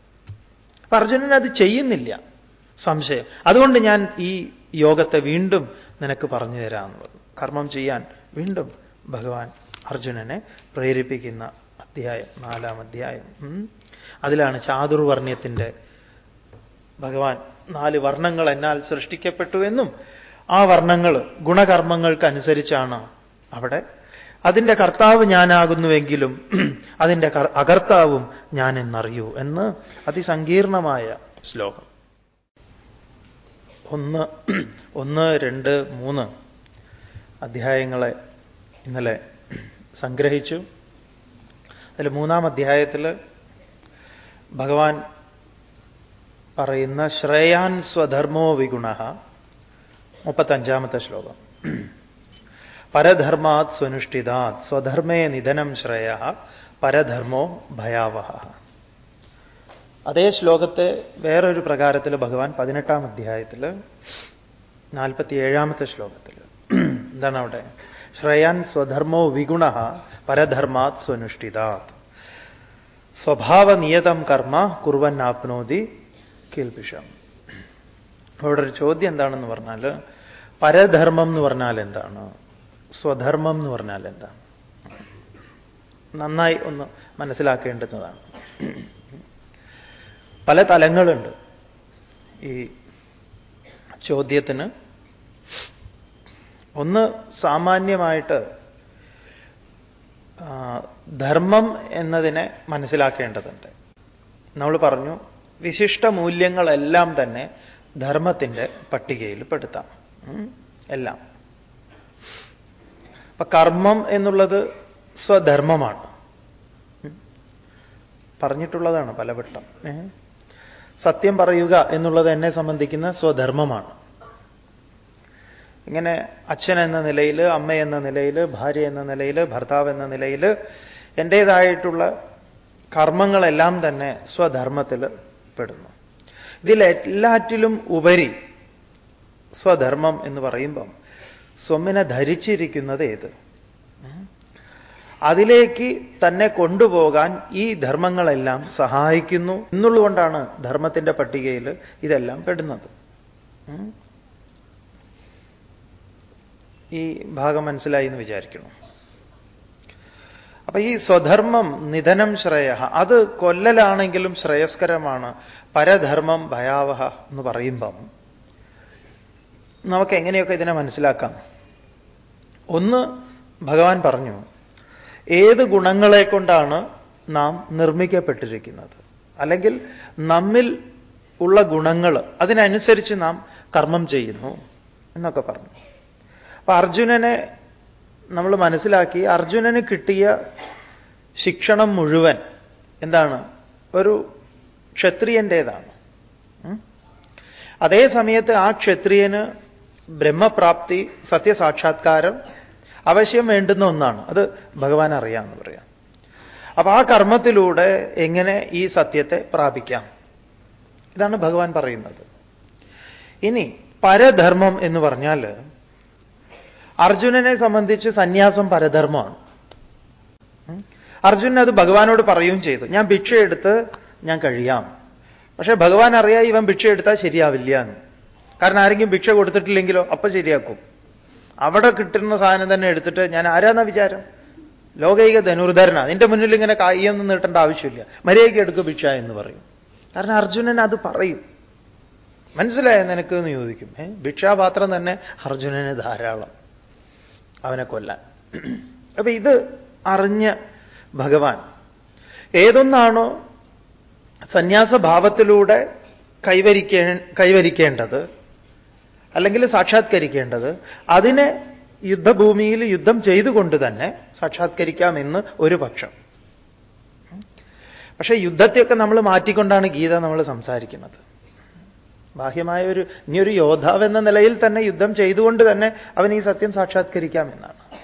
[SPEAKER 1] അപ്പൊ അർജുനൻ അത് ചെയ്യുന്നില്ല. സംശയം. അതുകൊണ്ട് ഞാൻ ഈ യോഗത്തെ വീണ്ടും നിനക്ക് പറഞ്ഞു തരാമെന്ന് പറഞ്ഞു. കർമ്മം ചെയ്യാൻ വീണ്ടും ഭഗവാൻ അർജുനനെ പ്രേരിപ്പിക്കുന്ന അധ്യായം നാലാം അധ്യായം. അതിലാണ് ചാതുർവർണ്യത്തിന്റെ ഭഗവാൻ നാല് വർണങ്ങൾ എന്നാൽ സൃഷ്ടിക്കപ്പെട്ടു എന്നും ആ വർണങ്ങൾ ഗുണകർമ്മങ്ങൾക്കനുസരിച്ചാണ് അവിടെ. അതിന്റെ കർത്താവ് ഞാനാകുന്നുവെങ്കിലും അതിന്റെ അകർത്താവും ഞാൻ എന്നറിയൂ എന്ന് അതിസങ്കീർണമായ ശ്ലോകം. ഒന്ന് ഒന്ന് രണ്ട് മൂന്ന് അധ്യായങ്ങളെ ഇന്നലെ സംഗ്രഹിച്ചു. അതിൽ മൂന്നാം അധ്യായത്തിൽ ഭഗവാൻ പറയുന്ന ശ്രേയാൻ സ്വധർമ്മോ വിഗുണ മുപ്പത്തഞ്ചാമത്തെ ശ്ലോകം. പരധർമാത് സ്വനുഷ്ഠിതാത് സ്വധർമ്മേ നിധനം ശ്രേയ പരധർമ്മോ ഭയാവഹ. അതേ ശ്ലോകത്തെ വേറൊരു പ്രകാരത്തിൽ ഭഗവാൻ പതിനെട്ടാം അധ്യായത്തിൽ നാൽപ്പത്തിയേഴാമത്തെ ശ്ലോകത്തിൽ എന്താണ് അവിടെ? ശ്രേയാൻ സ്വധർമ്മോ വിഗുണ പരധർമാത് സ്വനുഷ്ഠിതാത്. സ്വഭാവനിയതം കർമ്മ കുറുവന്നാപ്നോതി കേൾപ്പിഷം അവിടെ ഒരു ചോദ്യം എന്താണെന്ന് പറഞ്ഞാൽ പരധർമ്മം എന്ന് പറഞ്ഞാൽ എന്താണ്? സ്വധർമ്മം എന്ന് പറഞ്ഞാൽ എന്താണ്? നന്നായി ഒന്ന് മനസ്സിലാക്കേണ്ടുന്നതാണ്. പല തലങ്ങളുണ്ട് ഈ ചോദ്യത്തിന്. ഒന്ന് സാമാന്യമായിട്ട് ധർമ്മം എന്നതിനെ മനസ്സിലാക്കേണ്ടതുണ്ട്. നമ്മൾ പറഞ്ഞു വിശിഷ്ട മൂല്യങ്ങളെല്ലാം തന്നെ ധർമ്മത്തിന്റെ പട്ടികയിൽ പെടുത്താം എല്ലാം. അപ്പൊ കർമ്മം എന്നുള്ളത് സ്വധർമ്മമാണ്. പറഞ്ഞിട്ടുള്ളതാണ് പലവട്ടം. സത്യം പറയുക എന്നുള്ളത് എന്നെ സംബന്ധിക്കുന്ന സ്വധർമ്മമാണ്. ഇങ്ങനെ അച്ഛൻ എന്ന നിലയിൽ അമ്മ എന്ന നിലയിൽ ഭാര്യ എന്ന നിലയിൽ ഭർത്താവ് എന്ന നിലയിൽ എന്റേതായിട്ടുള്ള കർമ്മങ്ങളെല്ലാം തന്നെ സ്വധർമ്മത്തിൽ പെടുന്നു. ഇതിലെല്ലാറ്റിലും ഉപരി സ്വധർമ്മം എന്ന് പറയുമ്പം സ്വമ്മിനെ ധരിച്ചിരിക്കുന്നത് ഏത്? അതിലേക്ക് തന്നെ കൊണ്ടുപോകാൻ ഈ ധർമ്മങ്ങളെല്ലാം സഹായിക്കുന്നു എന്നുള്ളതുകൊണ്ടാണ് ധർമ്മത്തിന്റെ പട്ടികയിൽ ഇതെല്ലാം പെടുന്നത്. ഈ ഭാഗം മനസ്സിലായി എന്ന് വിചാരിക്കുന്നു. അപ്പൊ ഈ സ്വധർമ്മം നിധനം ശ്രേയ അത് കൊല്ലലാണെങ്കിലും ശ്രേയസ്കരമാണ്. പരധർമ്മം ഭയാവഹ എന്ന് പറയുമ്പം നമുക്ക് എങ്ങനെയൊക്കെ ഇതിനെ മനസ്സിലാക്കാം? ഒന്ന് ഭഗവാൻ പറഞ്ഞു ഏത് ഗുണങ്ങളെ കൊണ്ടാണ് നാം നിർമ്മിക്കപ്പെട്ടിരിക്കുന്നത്? അല്ലെങ്കിൽ നമ്മിൽ ഉള്ള ഗുണങ്ങൾ അതിനനുസരിച്ച് നാം കർമ്മം ചെയ്യുന്നു എന്നൊക്കെ പറഞ്ഞു. അപ്പൊ അർജുനനെ നമ്മൾ മനസ്സിലാക്കി അർജുനന് കിട്ടിയ ശിക്ഷണം മുഴുവൻ എന്താണ്? ഒരു ക്ഷത്രിയന്റേതാണ് അതേ സമയത്ത് ആ ക്ഷത്രിയന് ബ്രഹ്മപ്രാപ്തി സത്യസാക്ഷാത്കാരം അവശ്യം വേണ്ടുന്ന ഒന്നാണ്. അത് ഭഗവാൻ അറിയാമെന്ന് പറയാം. അപ്പൊ ആ കർമ്മത്തിലൂടെ എങ്ങനെ ഈ സത്യത്തെ പ്രാപിക്കാം? ഇതാണ് ഭഗവാൻ പറയുന്നത്. ഇനി പരധർമ്മം എന്ന് പറഞ്ഞാൽ അർജുനനെ സംബന്ധിച്ച് സന്യാസം പരധർമ്മമാണ്. അർജുനൻ അത് ഭഗവാനോട് പറയുകയും ചെയ്തു. ഞാൻ ഭിക്ഷ എടുത്ത് ഞാൻ കഴിയാം. പക്ഷേ ഭഗവാൻ അറിയാം ഇവൻ ഭിക്ഷ എടുത്താൽ ശരിയാവില്ല എന്ന്. കാരണം ആരെങ്കിലും ഭിക്ഷ കൊടുത്തിട്ടില്ലെങ്കിലോ അപ്പൊ ശരിയാക്കും. അവിടെ കിട്ടുന്ന സാധനം തന്നെ എടുത്തിട്ട് ഞാൻ ആരാന്ന വിചാരം? ലോകൈക ധനുർധരണ നിന്റെ മുന്നിൽ ഇങ്ങനെ കൈയൊന്നും നീട്ടേണ്ട ആവശ്യമില്ല. മര്യാദയ്ക്ക് എടുക്കുക ഭിക്ഷ എന്ന് പറയും. കാരണം അർജുനൻ അത് പറയും. മനസ്സിലായ നിനക്ക് എന്ന് ചോദിക്കും. ഭിക്ഷാപാത്രം തന്നെ അർജുനന് ധാരാളം. അവനെ കൊല്ലാൻ. അപ്പൊ ഇത് അറിഞ്ഞ ഭഗവാൻ ഏതൊന്നാണോ സന്യാസഭാവത്തിലൂടെ കൈവരിക്കേ കൈവരിക്കേണ്ടത് അല്ലെങ്കിൽ സാക്ഷാത്കരിക്കേണ്ടത് അതിനെ യുദ്ധഭൂമിയിൽ യുദ്ധം ചെയ്തുകൊണ്ട് തന്നെ സാക്ഷാത്കരിക്കാമെന്ന് ഒരു പക്ഷം. പക്ഷേ യുദ്ധത്തെയൊക്കെ നമ്മൾ മാറ്റിക്കൊണ്ടാണ് ഗീത നമ്മൾ സംസാരിക്കുന്നത്. ബാഹ്യമായ ഒരു ഇനിയൊരു യോദ്ധാവ് എന്ന നിലയിൽ തന്നെ യുദ്ധം ചെയ്തുകൊണ്ട് തന്നെ അവൻ ഈ സത്യം സാക്ഷാത്കരിക്കാമെന്നാണ്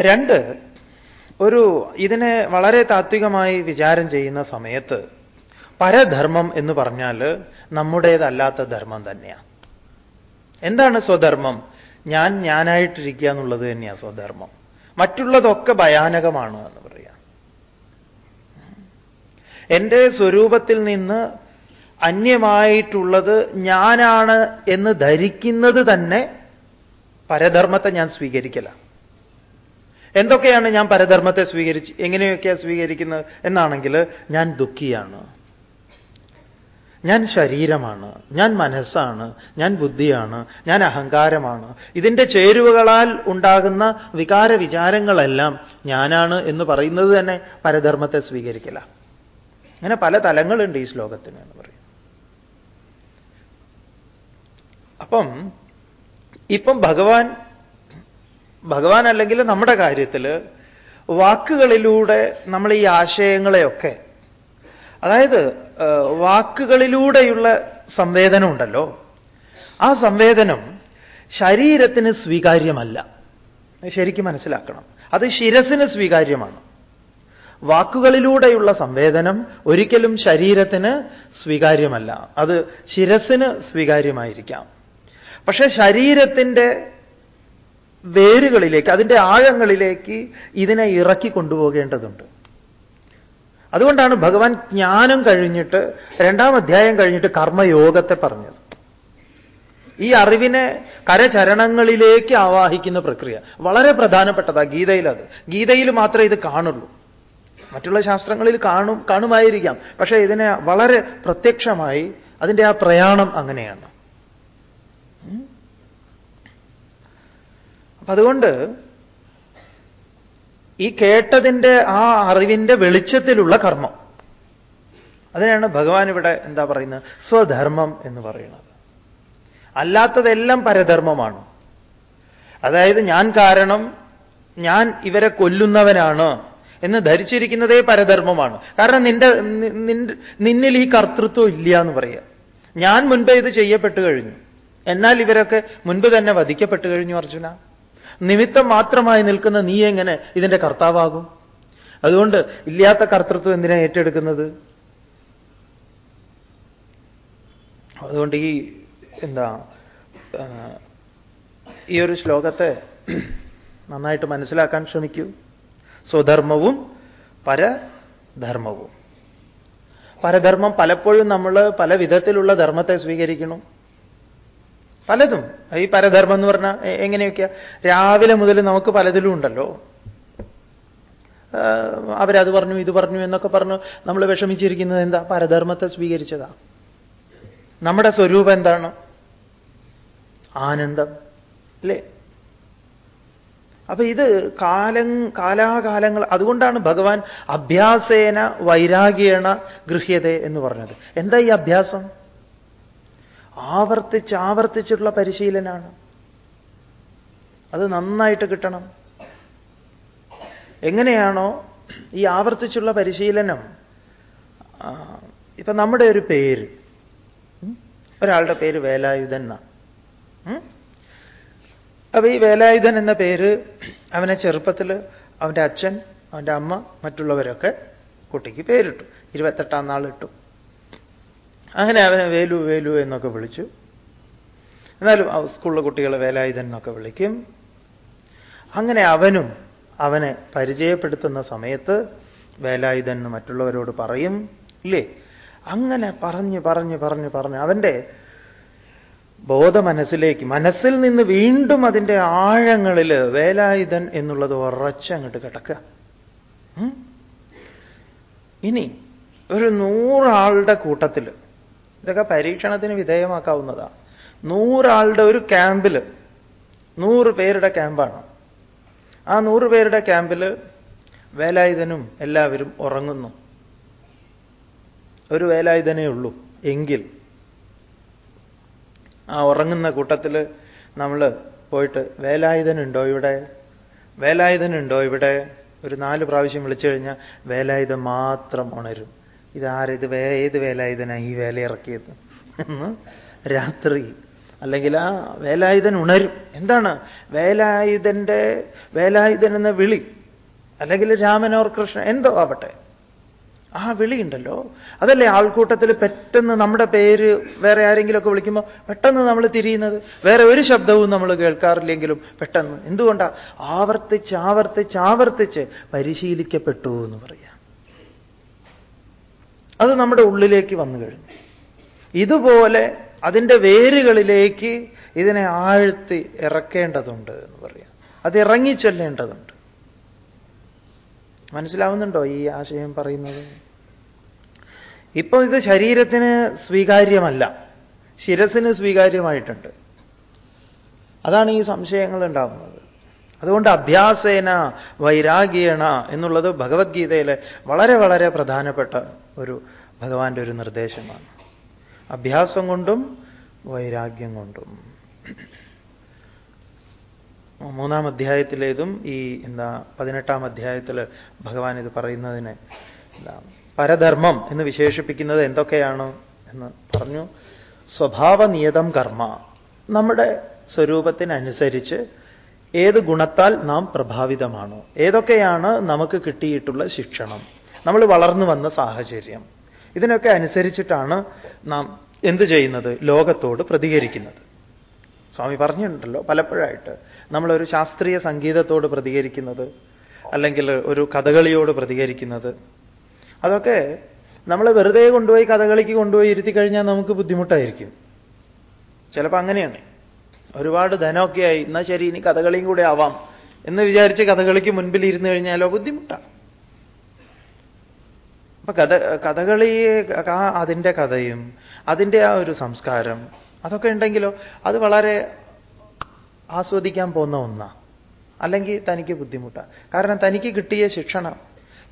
[SPEAKER 1] രണ്ട് ഒരു ഇതിനെ വളരെ താത്വികമായി വിചാരം ചെയ്യുന്ന സമയത്ത് പരധർമ്മം എന്ന് പറഞ്ഞാൽ നമ്മുടേതല്ലാത്ത ധർമ്മം തന്നെയാണ് എന്താണ് സ്വധർമ്മം? ഞാൻ ഞാനായിട്ടിരിക്കുക എന്നുള്ളത് തന്നെയാണ് സ്വധർമ്മം. മറ്റുള്ളതൊക്കെ ഭയാനകമാണ് എന്ന് പറയാം. എന്റെ സ്വരൂപത്തിൽ നിന്ന് അന്യമായിട്ടുള്ളത് ഞാനാണ് എന്ന് ധരിക്കുന്നത് തന്നെ പരധർമ്മത്തെ ഞാൻ സ്വീകരിക്കല. എന്തൊക്കെയാണ് ഞാൻ പരധർമ്മത്തെ സ്വീകരിച്ച് എങ്ങനെയൊക്കെയാണ് സ്വീകരിക്കുന്നത് എന്നാണെങ്കിൽ ഞാൻ ദുഃഖിയാണ്. ഞാൻ ശരീരമാണ് ഞാൻ മനസ്സാണ് ഞാൻ ബുദ്ധിയാണ് ഞാൻ അഹങ്കാരമാണ്. ഇതിന്റെ ചേരുവകളാൽ ഉണ്ടാകുന്ന വികാര വിചാരങ്ങളെല്ലാം ഞാനാണ് എന്ന് പറയുന്നത് തന്നെ പരധർമ്മത്തെ സ്വീകരിക്കല. അങ്ങനെ പല തലങ്ങളുണ്ട് ഈ ശ്ലോകത്തിന് എന്ന് പറയും. അപ്പം ഇപ്പം ഭഗവാൻ ഭഗവാൻ അല്ലെങ്കിൽ നമ്മുടെ കാര്യത്തിൽ വാക്കുകളിലൂടെ നമ്മൾ ഈ ആശയങ്ങളെയൊക്കെ അതായത് വാക്കുകളിലൂടെയുള്ള സംവേദനം ഉണ്ടല്ലോ ആ സംവേദനം ശരീരത്തിന് സ്വീകാര്യമല്ല. ശരിക്കും മനസ്സിലാക്കണം. അത് ശിരസിന് സ്വീകാര്യമാണ്. വാക്കുകളിലൂടെയുള്ള സംവേദനം ഒരിക്കലും ശരീരത്തിന് സ്വീകാര്യമല്ല. അത് ശിരസിന് സ്വീകാര്യമായിരിക്കാം. പക്ഷെ ശരീരത്തിന്റെ വേരുകളിലേക്ക് അതിന്റെ ആഴങ്ങളിലേക്ക് ഇതിനെ ഇറക്കി കൊണ്ടുപോകേണ്ടതുണ്ട്. അതുകൊണ്ടാണ് ഭഗവാൻ ജ്ഞാനം കഴിഞ്ഞിട്ട് രണ്ടാം അധ്യായം കഴിഞ്ഞിട്ട് കർമ്മയോഗത്തെ പറഞ്ഞത്. ഈ അറിവിനെ കരചരണങ്ങളിലേക്ക് ആവാഹിക്കുന്ന പ്രക്രിയ വളരെ പ്രധാനപ്പെട്ടതാണ് ഗീതയിൽ അത് ഗീതയിൽ മാത്രമേ ഇത് കാണുള്ളൂ. മറ്റുള്ള ശാസ്ത്രങ്ങളിൽ കാണും കാണുമായിരിക്കാം. പക്ഷേ ഇതിനെ വളരെ പ്രത്യക്ഷമായി അതിന്റെ ആ പ്രയാണം അങ്ങനെയാണ്. അപ്പൊ അതുകൊണ്ട് ഈ കേട്ടതിന്റെ ആ അറിവിന്റെ വെളിച്ചത്തിലുള്ള കർമ്മം. അതിനാണ് ഭഗവാൻ ഇവിടെ എന്താ പറയുന്നത്? സ്വധർമ്മം എന്ന് പറയുന്നത്. അല്ലാത്തതെല്ലാം പരധർമ്മമാണ്. അതായത് ഞാൻ കാരണം ഞാൻ ഇവരെ കൊല്ലുന്നവനാണ് എന്ന് ധരിച്ചിരിക്കുന്നതേ പരധർമ്മമാണ്. കാരണം നിന്റെ നിന്നിൽ ഈ കർത്തൃത്വം ഇല്ല എന്ന് പറയുക. ഞാൻ മുൻപേ ഇത് ചെയ്യപ്പെട്ടു കഴിഞ്ഞു. എന്നാൽ ഇവരൊക്കെ മുൻപ് തന്നെ വധിക്കപ്പെട്ടു കഴിഞ്ഞു അർജുന. നിമിത്തം മാത്രമായി നിൽക്കുന്ന നീ എങ്ങനെ ഇതിന്റെ കർത്താവാകും? അതുകൊണ്ട് ഇല്ലാത്ത കർത്തൃത്വം എന്തിനാ ഏറ്റെടുക്കുന്നത്? അതുകൊണ്ട് ഈ എന്താ ഈ ഒരു ശ്ലോകത്തെ നന്നായിട്ട് മനസ്സിലാക്കാൻ ശ്രമിക്കൂ. സ്വധർമ്മവും പരധർമ്മവും. പരധർമ്മം പലപ്പോഴും നമ്മൾ പല വിധത്തിലുള്ള ധർമ്മത്തെ സ്വീകരിക്കണം പലതും. ഈ പരധർമ്മം എന്ന് പറഞ്ഞാൽ എങ്ങനെയൊക്കെയാ? രാവിലെ മുതൽ നമുക്ക് പലതിലും ഉണ്ടല്ലോ. അവരത് പറഞ്ഞു ഇത് പറഞ്ഞു എന്നൊക്കെ പറഞ്ഞു നമ്മൾ വിഷമിച്ചിരിക്കുന്നത് എന്താ? പരധർമ്മത്തെ സ്വീകരിച്ചതാ. നമ്മുടെ സ്വരൂപം എന്താണ്? ആനന്ദം. അല്ലേ? അപ്പൊ ഇത് കാലം കാലാകാലങ്ങൾ അതുകൊണ്ടാണ് ഭഗവാൻ അഭ്യാസേന വൈരാഗ്യേണ ഗൃഹ്യത എന്ന് പറഞ്ഞത്. എന്താ ഈ അഭ്യാസം? ആവർത്തിച്ച് ആവർത്തിച്ചിട്ടുള്ള പരിശീലനാണ്. അത് നന്നായിട്ട് കിട്ടണം. എങ്ങനെയാണോ ഈ ആവർത്തിച്ചുള്ള പരിശീലനം ഇപ്പൊ നമ്മുടെ ഒരു പേര് ഒരാളുടെ പേര് വേലായുധൻ എന്നാ. അപ്പൊ ഈ വേലായുധൻ എന്ന പേര് അവനെ ചെറുപ്പത്തിൽ അവന്റെ അച്ഛൻ അവന്റെ അമ്മ മറ്റുള്ളവരൊക്കെ കുട്ടിക്ക് പേരിട്ടു. ഇരുപത്തെട്ടാം നാൾ ഇട്ടു അങ്ങനെ അവനെ വേലു വേലു എന്നൊക്കെ വിളിച്ചു. എന്നാലും സ്കൂളിലെ കുട്ടികളെ വേലായുധൻ എന്നൊക്കെ വിളിക്കും. അങ്ങനെ അവനും അവനെ പരിചയപ്പെടുത്തുന്ന സമയത്ത് വേലായുധൻ എന്ന് മറ്റുള്ളവരോട് പറയും ഇല്ലേ? അങ്ങനെ പറഞ്ഞ് പറഞ്ഞ് പറഞ്ഞ് പറഞ്ഞ് അവന്റെ ബോധ മനസ്സിലേക്ക് മനസ്സിൽ നിന്ന് വീണ്ടും അതിന്റെ ആഴങ്ങളിൽ വേലായുധൻ എന്നുള്ളത് ഉറച്ചങ്ങോട്ട് കിടക്കുക. ഇനി ഒരു നൂറാളുടെ കൂട്ടത്തിൽ ഇതൊക്കെ പരീക്ഷണത്തിന് വിധേയമാക്കാവുന്നതാണ് നൂറാളുടെ ഒരു ക്യാമ്പിൽ നൂറ് പേരുടെ ക്യാമ്പാണ്. ആ നൂറ് പേരുടെ ക്യാമ്പിൽ വേലായുധനും എല്ലാവരും ഉറങ്ങുന്നു. ഒരു വേലായുധനേ ഉള്ളൂ എങ്കിൽ. ആ ഉറങ്ങുന്ന കൂട്ടത്തിൽ നമ്മൾ പോയിട്ട് വേലായുധനുണ്ടോ ഇവിടെ? വേലായുധനുണ്ടോ ഇവിടെ? ഒരു നാല് പ്രാവശ്യം വിളിച്ചു കഴിഞ്ഞാൽ വേലായുധം മാത്രം ഉണരും. ഇതാരിത് വേ ഏത് വേലായുധനാണ് ഈ വേല ഇറക്കിയത്? എന്ന് രാത്രി അല്ലെങ്കിൽ ആ വേലായുധൻ ഉണരും. എന്താണ്? വേലായുധന്റെ വേലായുധൻ എന്ന വിളി. അല്ലെങ്കിൽ രാമനോർ കൃഷ്ണൻ എന്തോ ആവട്ടെ. ആ വിളിയുണ്ടല്ലോ അതല്ലേ ആൾക്കൂട്ടത്തിൽ പെട്ടെന്ന് നമ്മുടെ പേര് വേറെ ആരെങ്കിലുമൊക്കെ വിളിക്കുമ്പോൾ പെട്ടെന്ന് നമ്മൾ തിരിയുന്നത്? വേറെ ഒരു ശബ്ദവും നമ്മൾ കേൾക്കാറില്ലെങ്കിലും പെട്ടെന്ന്. എന്തുകൊണ്ടാണ് ആവർത്തിച്ച് ആവർത്തിച്ച് ആവർത്തിച്ച് പരിശീലിക്കപ്പെട്ടു എന്ന് പറയാം. അത് നമ്മുടെ ഉള്ളിലേക്ക് വന്നു കഴിഞ്ഞു. ഇതുപോലെ അതിന്റെ വേരുകളിലേക്ക് ഇതിനെ ആഴ്ത്തി ഇറക്കേണ്ടതുണ്ട് എന്ന് പറയാം. അത് ഇറങ്ങിച്ചൊല്ലേണ്ടതുണ്ട് മനസ്സിലാവുന്നുണ്ടോ ഈ ആശയം പറയുന്നത്? ഇപ്പോൾ ഇത് ശരീരത്തിന് സ്വീകാര്യമല്ല. ശിരസിന് സ്വീകാര്യമായിട്ടുണ്ട്. അതാണ് ഈ സംശയങ്ങൾ ഉണ്ടാകുന്നത് അതുകൊണ്ട് അഭ്യാസേന വൈരാഗ്യേണ എന്നുള്ളത് ഭഗവത്ഗീതയിലെ വളരെ വളരെ പ്രധാനപ്പെട്ട ഒരു ഭഗവാന്റെ ഒരു നിർദ്ദേശമാണ്. അഭ്യാസം കൊണ്ടും വൈരാഗ്യം കൊണ്ടും. മൂന്നാം അധ്യായത്തിലേതും ഈ എന്താ പതിനെട്ടാം അധ്യായത്തിൽ ഭഗവാൻ ഇത് പറയുന്നതിന് പരധർമ്മം എന്ന് വിശേഷിപ്പിക്കുന്നത് എന്തൊക്കെയാണ് എന്ന് പറഞ്ഞു. സ്വഭാവനിയതം കർമ്മ. നമ്മുടെ സ്വരൂപത്തിനനുസരിച്ച് ഏത് ഗുണത്താൽ നാം പ്രഭാവിതമാണോ? ഏതൊക്കെയാണ് നമുക്ക് കിട്ടിയിട്ടുള്ള ശിക്ഷണം? നമ്മൾ വളർന്നു വന്ന സാഹചര്യം. ഇതിനൊക്കെ അനുസരിച്ചിട്ടാണ് നാം എന്ത് ചെയ്യുന്നത്? ലോകത്തോട് പ്രതികരിക്കുന്നത്. സ്വാമി പറഞ്ഞിട്ടുണ്ടല്ലോ പലപ്പോഴായിട്ട്. നമ്മളൊരു ശാസ്ത്രീയ സംഗീതത്തോട് പ്രതികരിക്കുന്നത് അല്ലെങ്കിൽ ഒരു കഥകളിയോട് പ്രതികരിക്കുന്നത്. അതൊക്കെ നമ്മൾ വെറുതെ കൊണ്ടുപോയി കഥകളിക്ക് കൊണ്ടുപോയി ഇരുത്തി കഴിഞ്ഞാൽ നമുക്ക് ബുദ്ധിമുട്ടായിരിക്കും. ചിലപ്പോൾ അങ്ങനെയാണ്. ഒരുപാട് ധനമൊക്കെ ആയി. എന്നാൽ ശരി ഇനി കഥകളിയും കൂടെ ആവാം. എന്ന് വിചാരിച്ച് കഥകളിക്ക് മുൻപിൽ ഇരുന്ന് കഴിഞ്ഞാലോ ബുദ്ധിമുട്ടാണ് അപ്പൊ കഥ കഥകളി അതിന്റെ കഥയും അതിന്റെ ആ ഒരു സംസ്കാരം അതൊക്കെ ഉണ്ടെങ്കിലോ അത് വളരെ ആസ്വദിക്കാൻ പോകുന്ന ഒന്നാണ് അല്ലെങ്കിൽ തനിക്ക് ബുദ്ധിമുട്ടാണ് കാരണം തനിക്ക് കിട്ടിയ ശിക്ഷണം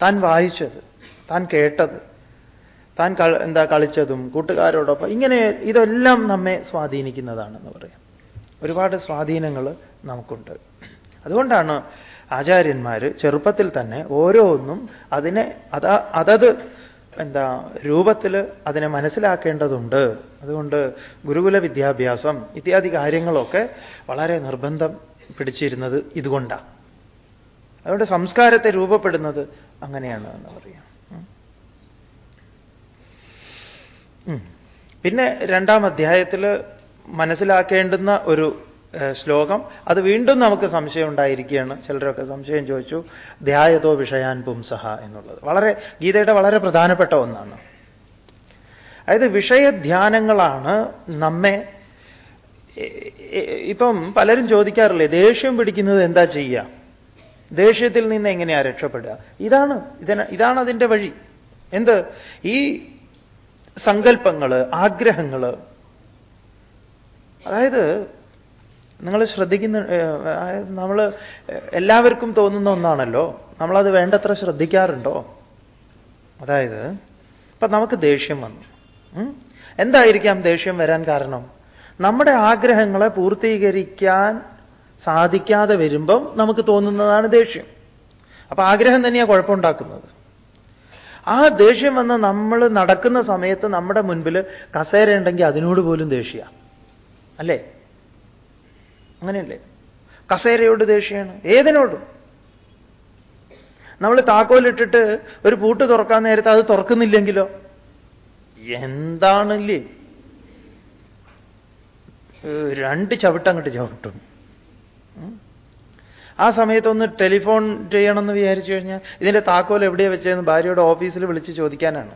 [SPEAKER 1] താൻ വായിച്ചത് താൻ കേട്ടത് താൻ എന്താ കളിച്ചതും കൂട്ടുകാരോടൊപ്പം ഇങ്ങനെ ഇതെല്ലാം നമ്മെ സ്വാധീനിക്കുന്നതാണെന്ന് പറയാം. ഒരുപാട് സ്വാധീനങ്ങൾ നമുക്കുണ്ട്. അതുകൊണ്ടാണ് ആചാര്യന്മാർ ചെറുപ്പത്തിൽ തന്നെ ഓരോന്നും അതിനെ അതാ അതത് എന്താ രൂപത്തിൽ അതിനെ മനസ്സിലാക്കേണ്ടതുണ്ട്. അതുകൊണ്ട് ഗുരുകുല വിദ്യാഭ്യാസം ഇത്യാദി കാര്യങ്ങളൊക്കെ വളരെ നിർബന്ധം പിടിച്ചിരുന്നത് ഇതുകൊണ്ടാണ് അതുകൊണ്ട് സംസ്കാരത്തെ രൂപപ്പെടുന്നത് അങ്ങനെയാണ് എന്ന് പറയാം. പിന്നെ രണ്ടാം അധ്യായത്തിൽ മനസ്സിലാക്കേണ്ടുന്ന ഒരു ശ്ലോകം. അത് വീണ്ടും നമുക്ക് സംശയം ഉണ്ടായിരിക്കുകയാണ്. ചിലരൊക്കെ സംശയം ചോദിച്ചു ധ്യായതോ വിഷയാൻ പുംസഹ എന്നുള്ളത്. വളരെ ഗീതയുടെ വളരെ പ്രധാനപ്പെട്ട ഒന്നാണ്. അതായത് വിഷയധ്യാനങ്ങളാണ് നമ്മെ ഇപ്പം പലരും ചോദിക്കാറില്ലേ ദേഷ്യം പിടിക്കുന്നത് എന്താ ചെയ്യുക ദേഷ്യത്തിൽ നിന്ന് എങ്ങനെയാണ് രക്ഷപ്പെടുക? ഇതാണ് ഇതിന് ഇതാണ് അതിന്റെ വഴി. എന്ത്? ഈ സങ്കല്പങ്ങൾ ആഗ്രഹങ്ങൾ അതായത് നിങ്ങൾ ശ്രദ്ധിക്കുന്ന നമ്മൾ എല്ലാവർക്കും തോന്നുന്ന ഒന്നാണല്ലോ. നമ്മളത് വേണ്ടത്ര ശ്രദ്ധിക്കാറുണ്ടോ? അതായത് ഇപ്പൊ നമുക്ക് ദേഷ്യം വന്നു. എന്തായിരിക്കാം ദേഷ്യം വരാൻ കാരണം? നമ്മുടെ ആഗ്രഹങ്ങളെ പൂർത്തീകരിക്കാൻ സാധിക്കാതെ വരുമ്പം നമുക്ക് തോന്നുന്നതാണ് ദേഷ്യം. അപ്പൊ ആഗ്രഹം തന്നെയാണ് കുഴപ്പമുണ്ടാക്കുന്നത്. ആ ദേഷ്യം വന്ന് നമ്മൾ നടക്കുന്ന സമയത്ത് നമ്മുടെ മുൻപിൽ കസേര ഉണ്ടെങ്കിൽ അതിനോട് പോലും ദേഷ്യ. അല്ലേ? അങ്ങനെയല്ലേ? കസേരയോട് ദേഷ്യമാണ് ഏതിനോടും? നമ്മൾ താക്കോലിട്ടിട്ട് ഒരു പൂട്ട് തുറക്കാൻ നേരത്തെ അത് തുറക്കുന്നില്ലെങ്കിലോ? എന്താണല്ലേ? രണ്ട് ചവിട്ടങ്ങോട്ട് ചവിട്ടും. ആ സമയത്തൊന്ന് ടെലിഫോൺ ചെയ്യണമെന്ന് വിചാരിച്ചു കഴിഞ്ഞാൽ ഇതിന്റെ താക്കോൽ എവിടെയാണ് വെച്ചതെന്ന് ഭാര്യയുടെ ഓഫീസിൽ വിളിച്ച് ചോദിക്കാനാണ്.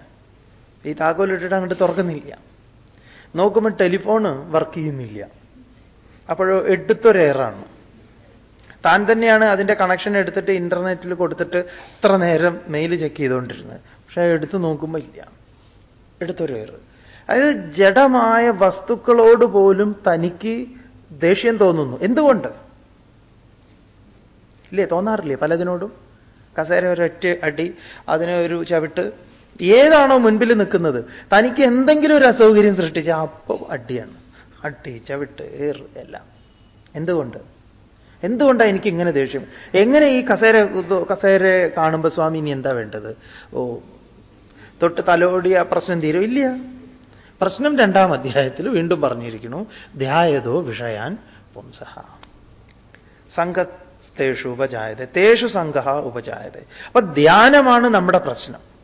[SPEAKER 1] ഈ താക്കോൽ ഇട്ടിട്ട് അങ്ങോട്ട് തുറക്കുന്നില്ല. നോക്കുമ്പോൾ ടെലിഫോണ് വർക്ക് ചെയ്യുന്നില്ല. അപ്പോഴോ എടുത്തൊരു എയറാണ്. താൻ തന്നെയാണ് അതിന്റെ കണക്ഷൻ എടുത്തിട്ട് ഇന്റർനെറ്റിൽ കൊടുത്തിട്ട് ഇത്ര നേരം മെയിൽ ചെക്ക് ചെയ്തുകൊണ്ടിരുന്നത്. പക്ഷേ എടുത്തു നോക്കുമ്പോൾ ഇല്ല. എടുത്തൊരു എയർ അതായത് ജഡമായ വസ്തുക്കളോട് പോലും തനിക്ക് ദേഷ്യം തോന്നുന്നു. എന്തുകൊണ്ട്? ഇല്ലേ തോന്നാറില്ലേ പലതിനോടും? കസേര ഒരൊറ്റ അടി അതിനെ ഒരു ചവിട്ട് ഏതാണോ മുൻപിൽ നിൽക്കുന്നത്. തനിക്ക് എന്തെങ്കിലും ഒരു അസൗകര്യം സൃഷ്ടിച്ച അപ്പോൾ അടിയാണ്. അടി ചവിട്ട് ഏറ് എല്ലാം. എന്തുകൊണ്ട്? എന്തുകൊണ്ടാണ് എനിക്ക് ഇങ്ങനെ ദേഷ്യം? എങ്ങനെ ഈ കസേര കസേര കാണുമ്പോൾ സ്വാമി ഇനി എന്താ വേണ്ടത്? ഓ തൊട്ട് തലോടിയ പ്രശ്നം തീരും. ഇല്ല. പ്രശ്നം രണ്ടാം അധ്യായത്തിൽ വീണ്ടും പറഞ്ഞിരിക്കുന്നു. ധ്യായതോ വിഷയാൻ പുംസഹ. സംഘത്തേഷു ഉപജായത. തേഷു സംഘ ഉപജായത. അപ്പൊ ധ്യാനമാണ് നമ്മുടെ പ്രശ്നം.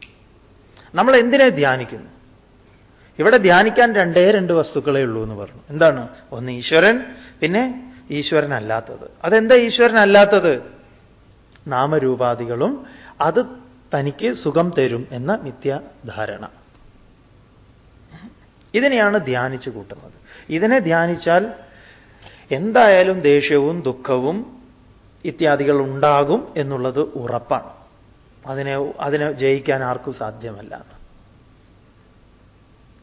[SPEAKER 1] നമ്മൾ എന്തിനെ ധ്യാനിക്കുന്നു? ഇവിടെ ധ്യാനിക്കാൻ രണ്ടേ രണ്ട് വസ്തുക്കളേ ഉള്ളൂ എന്ന് പറഞ്ഞു. എന്താണ്? ഒന്ന് ഈശ്വരൻ പിന്നെ ഈശ്വരനല്ലാത്തത്. അതെന്താ ഈശ്വരനല്ലാത്തത്? നാമരൂപാദികളും അത് തനിക്ക് സുഖം തരും എന്ന മിഥ്യാധാരണ. ഇതിനെയാണ് ധ്യാനിച്ചു കൂട്ടുന്നത്. ഇതിനെ ധ്യാനിച്ചാൽ എന്തായാലും ദേഷ്യവും ദുഃഖവും ഇത്യാദികൾ ഉണ്ടാകും എന്നുള്ളത് ഉറപ്പാണ്. അതിനെ അതിനെ ജയിക്കാൻ ആർക്കും സാധ്യമല്ല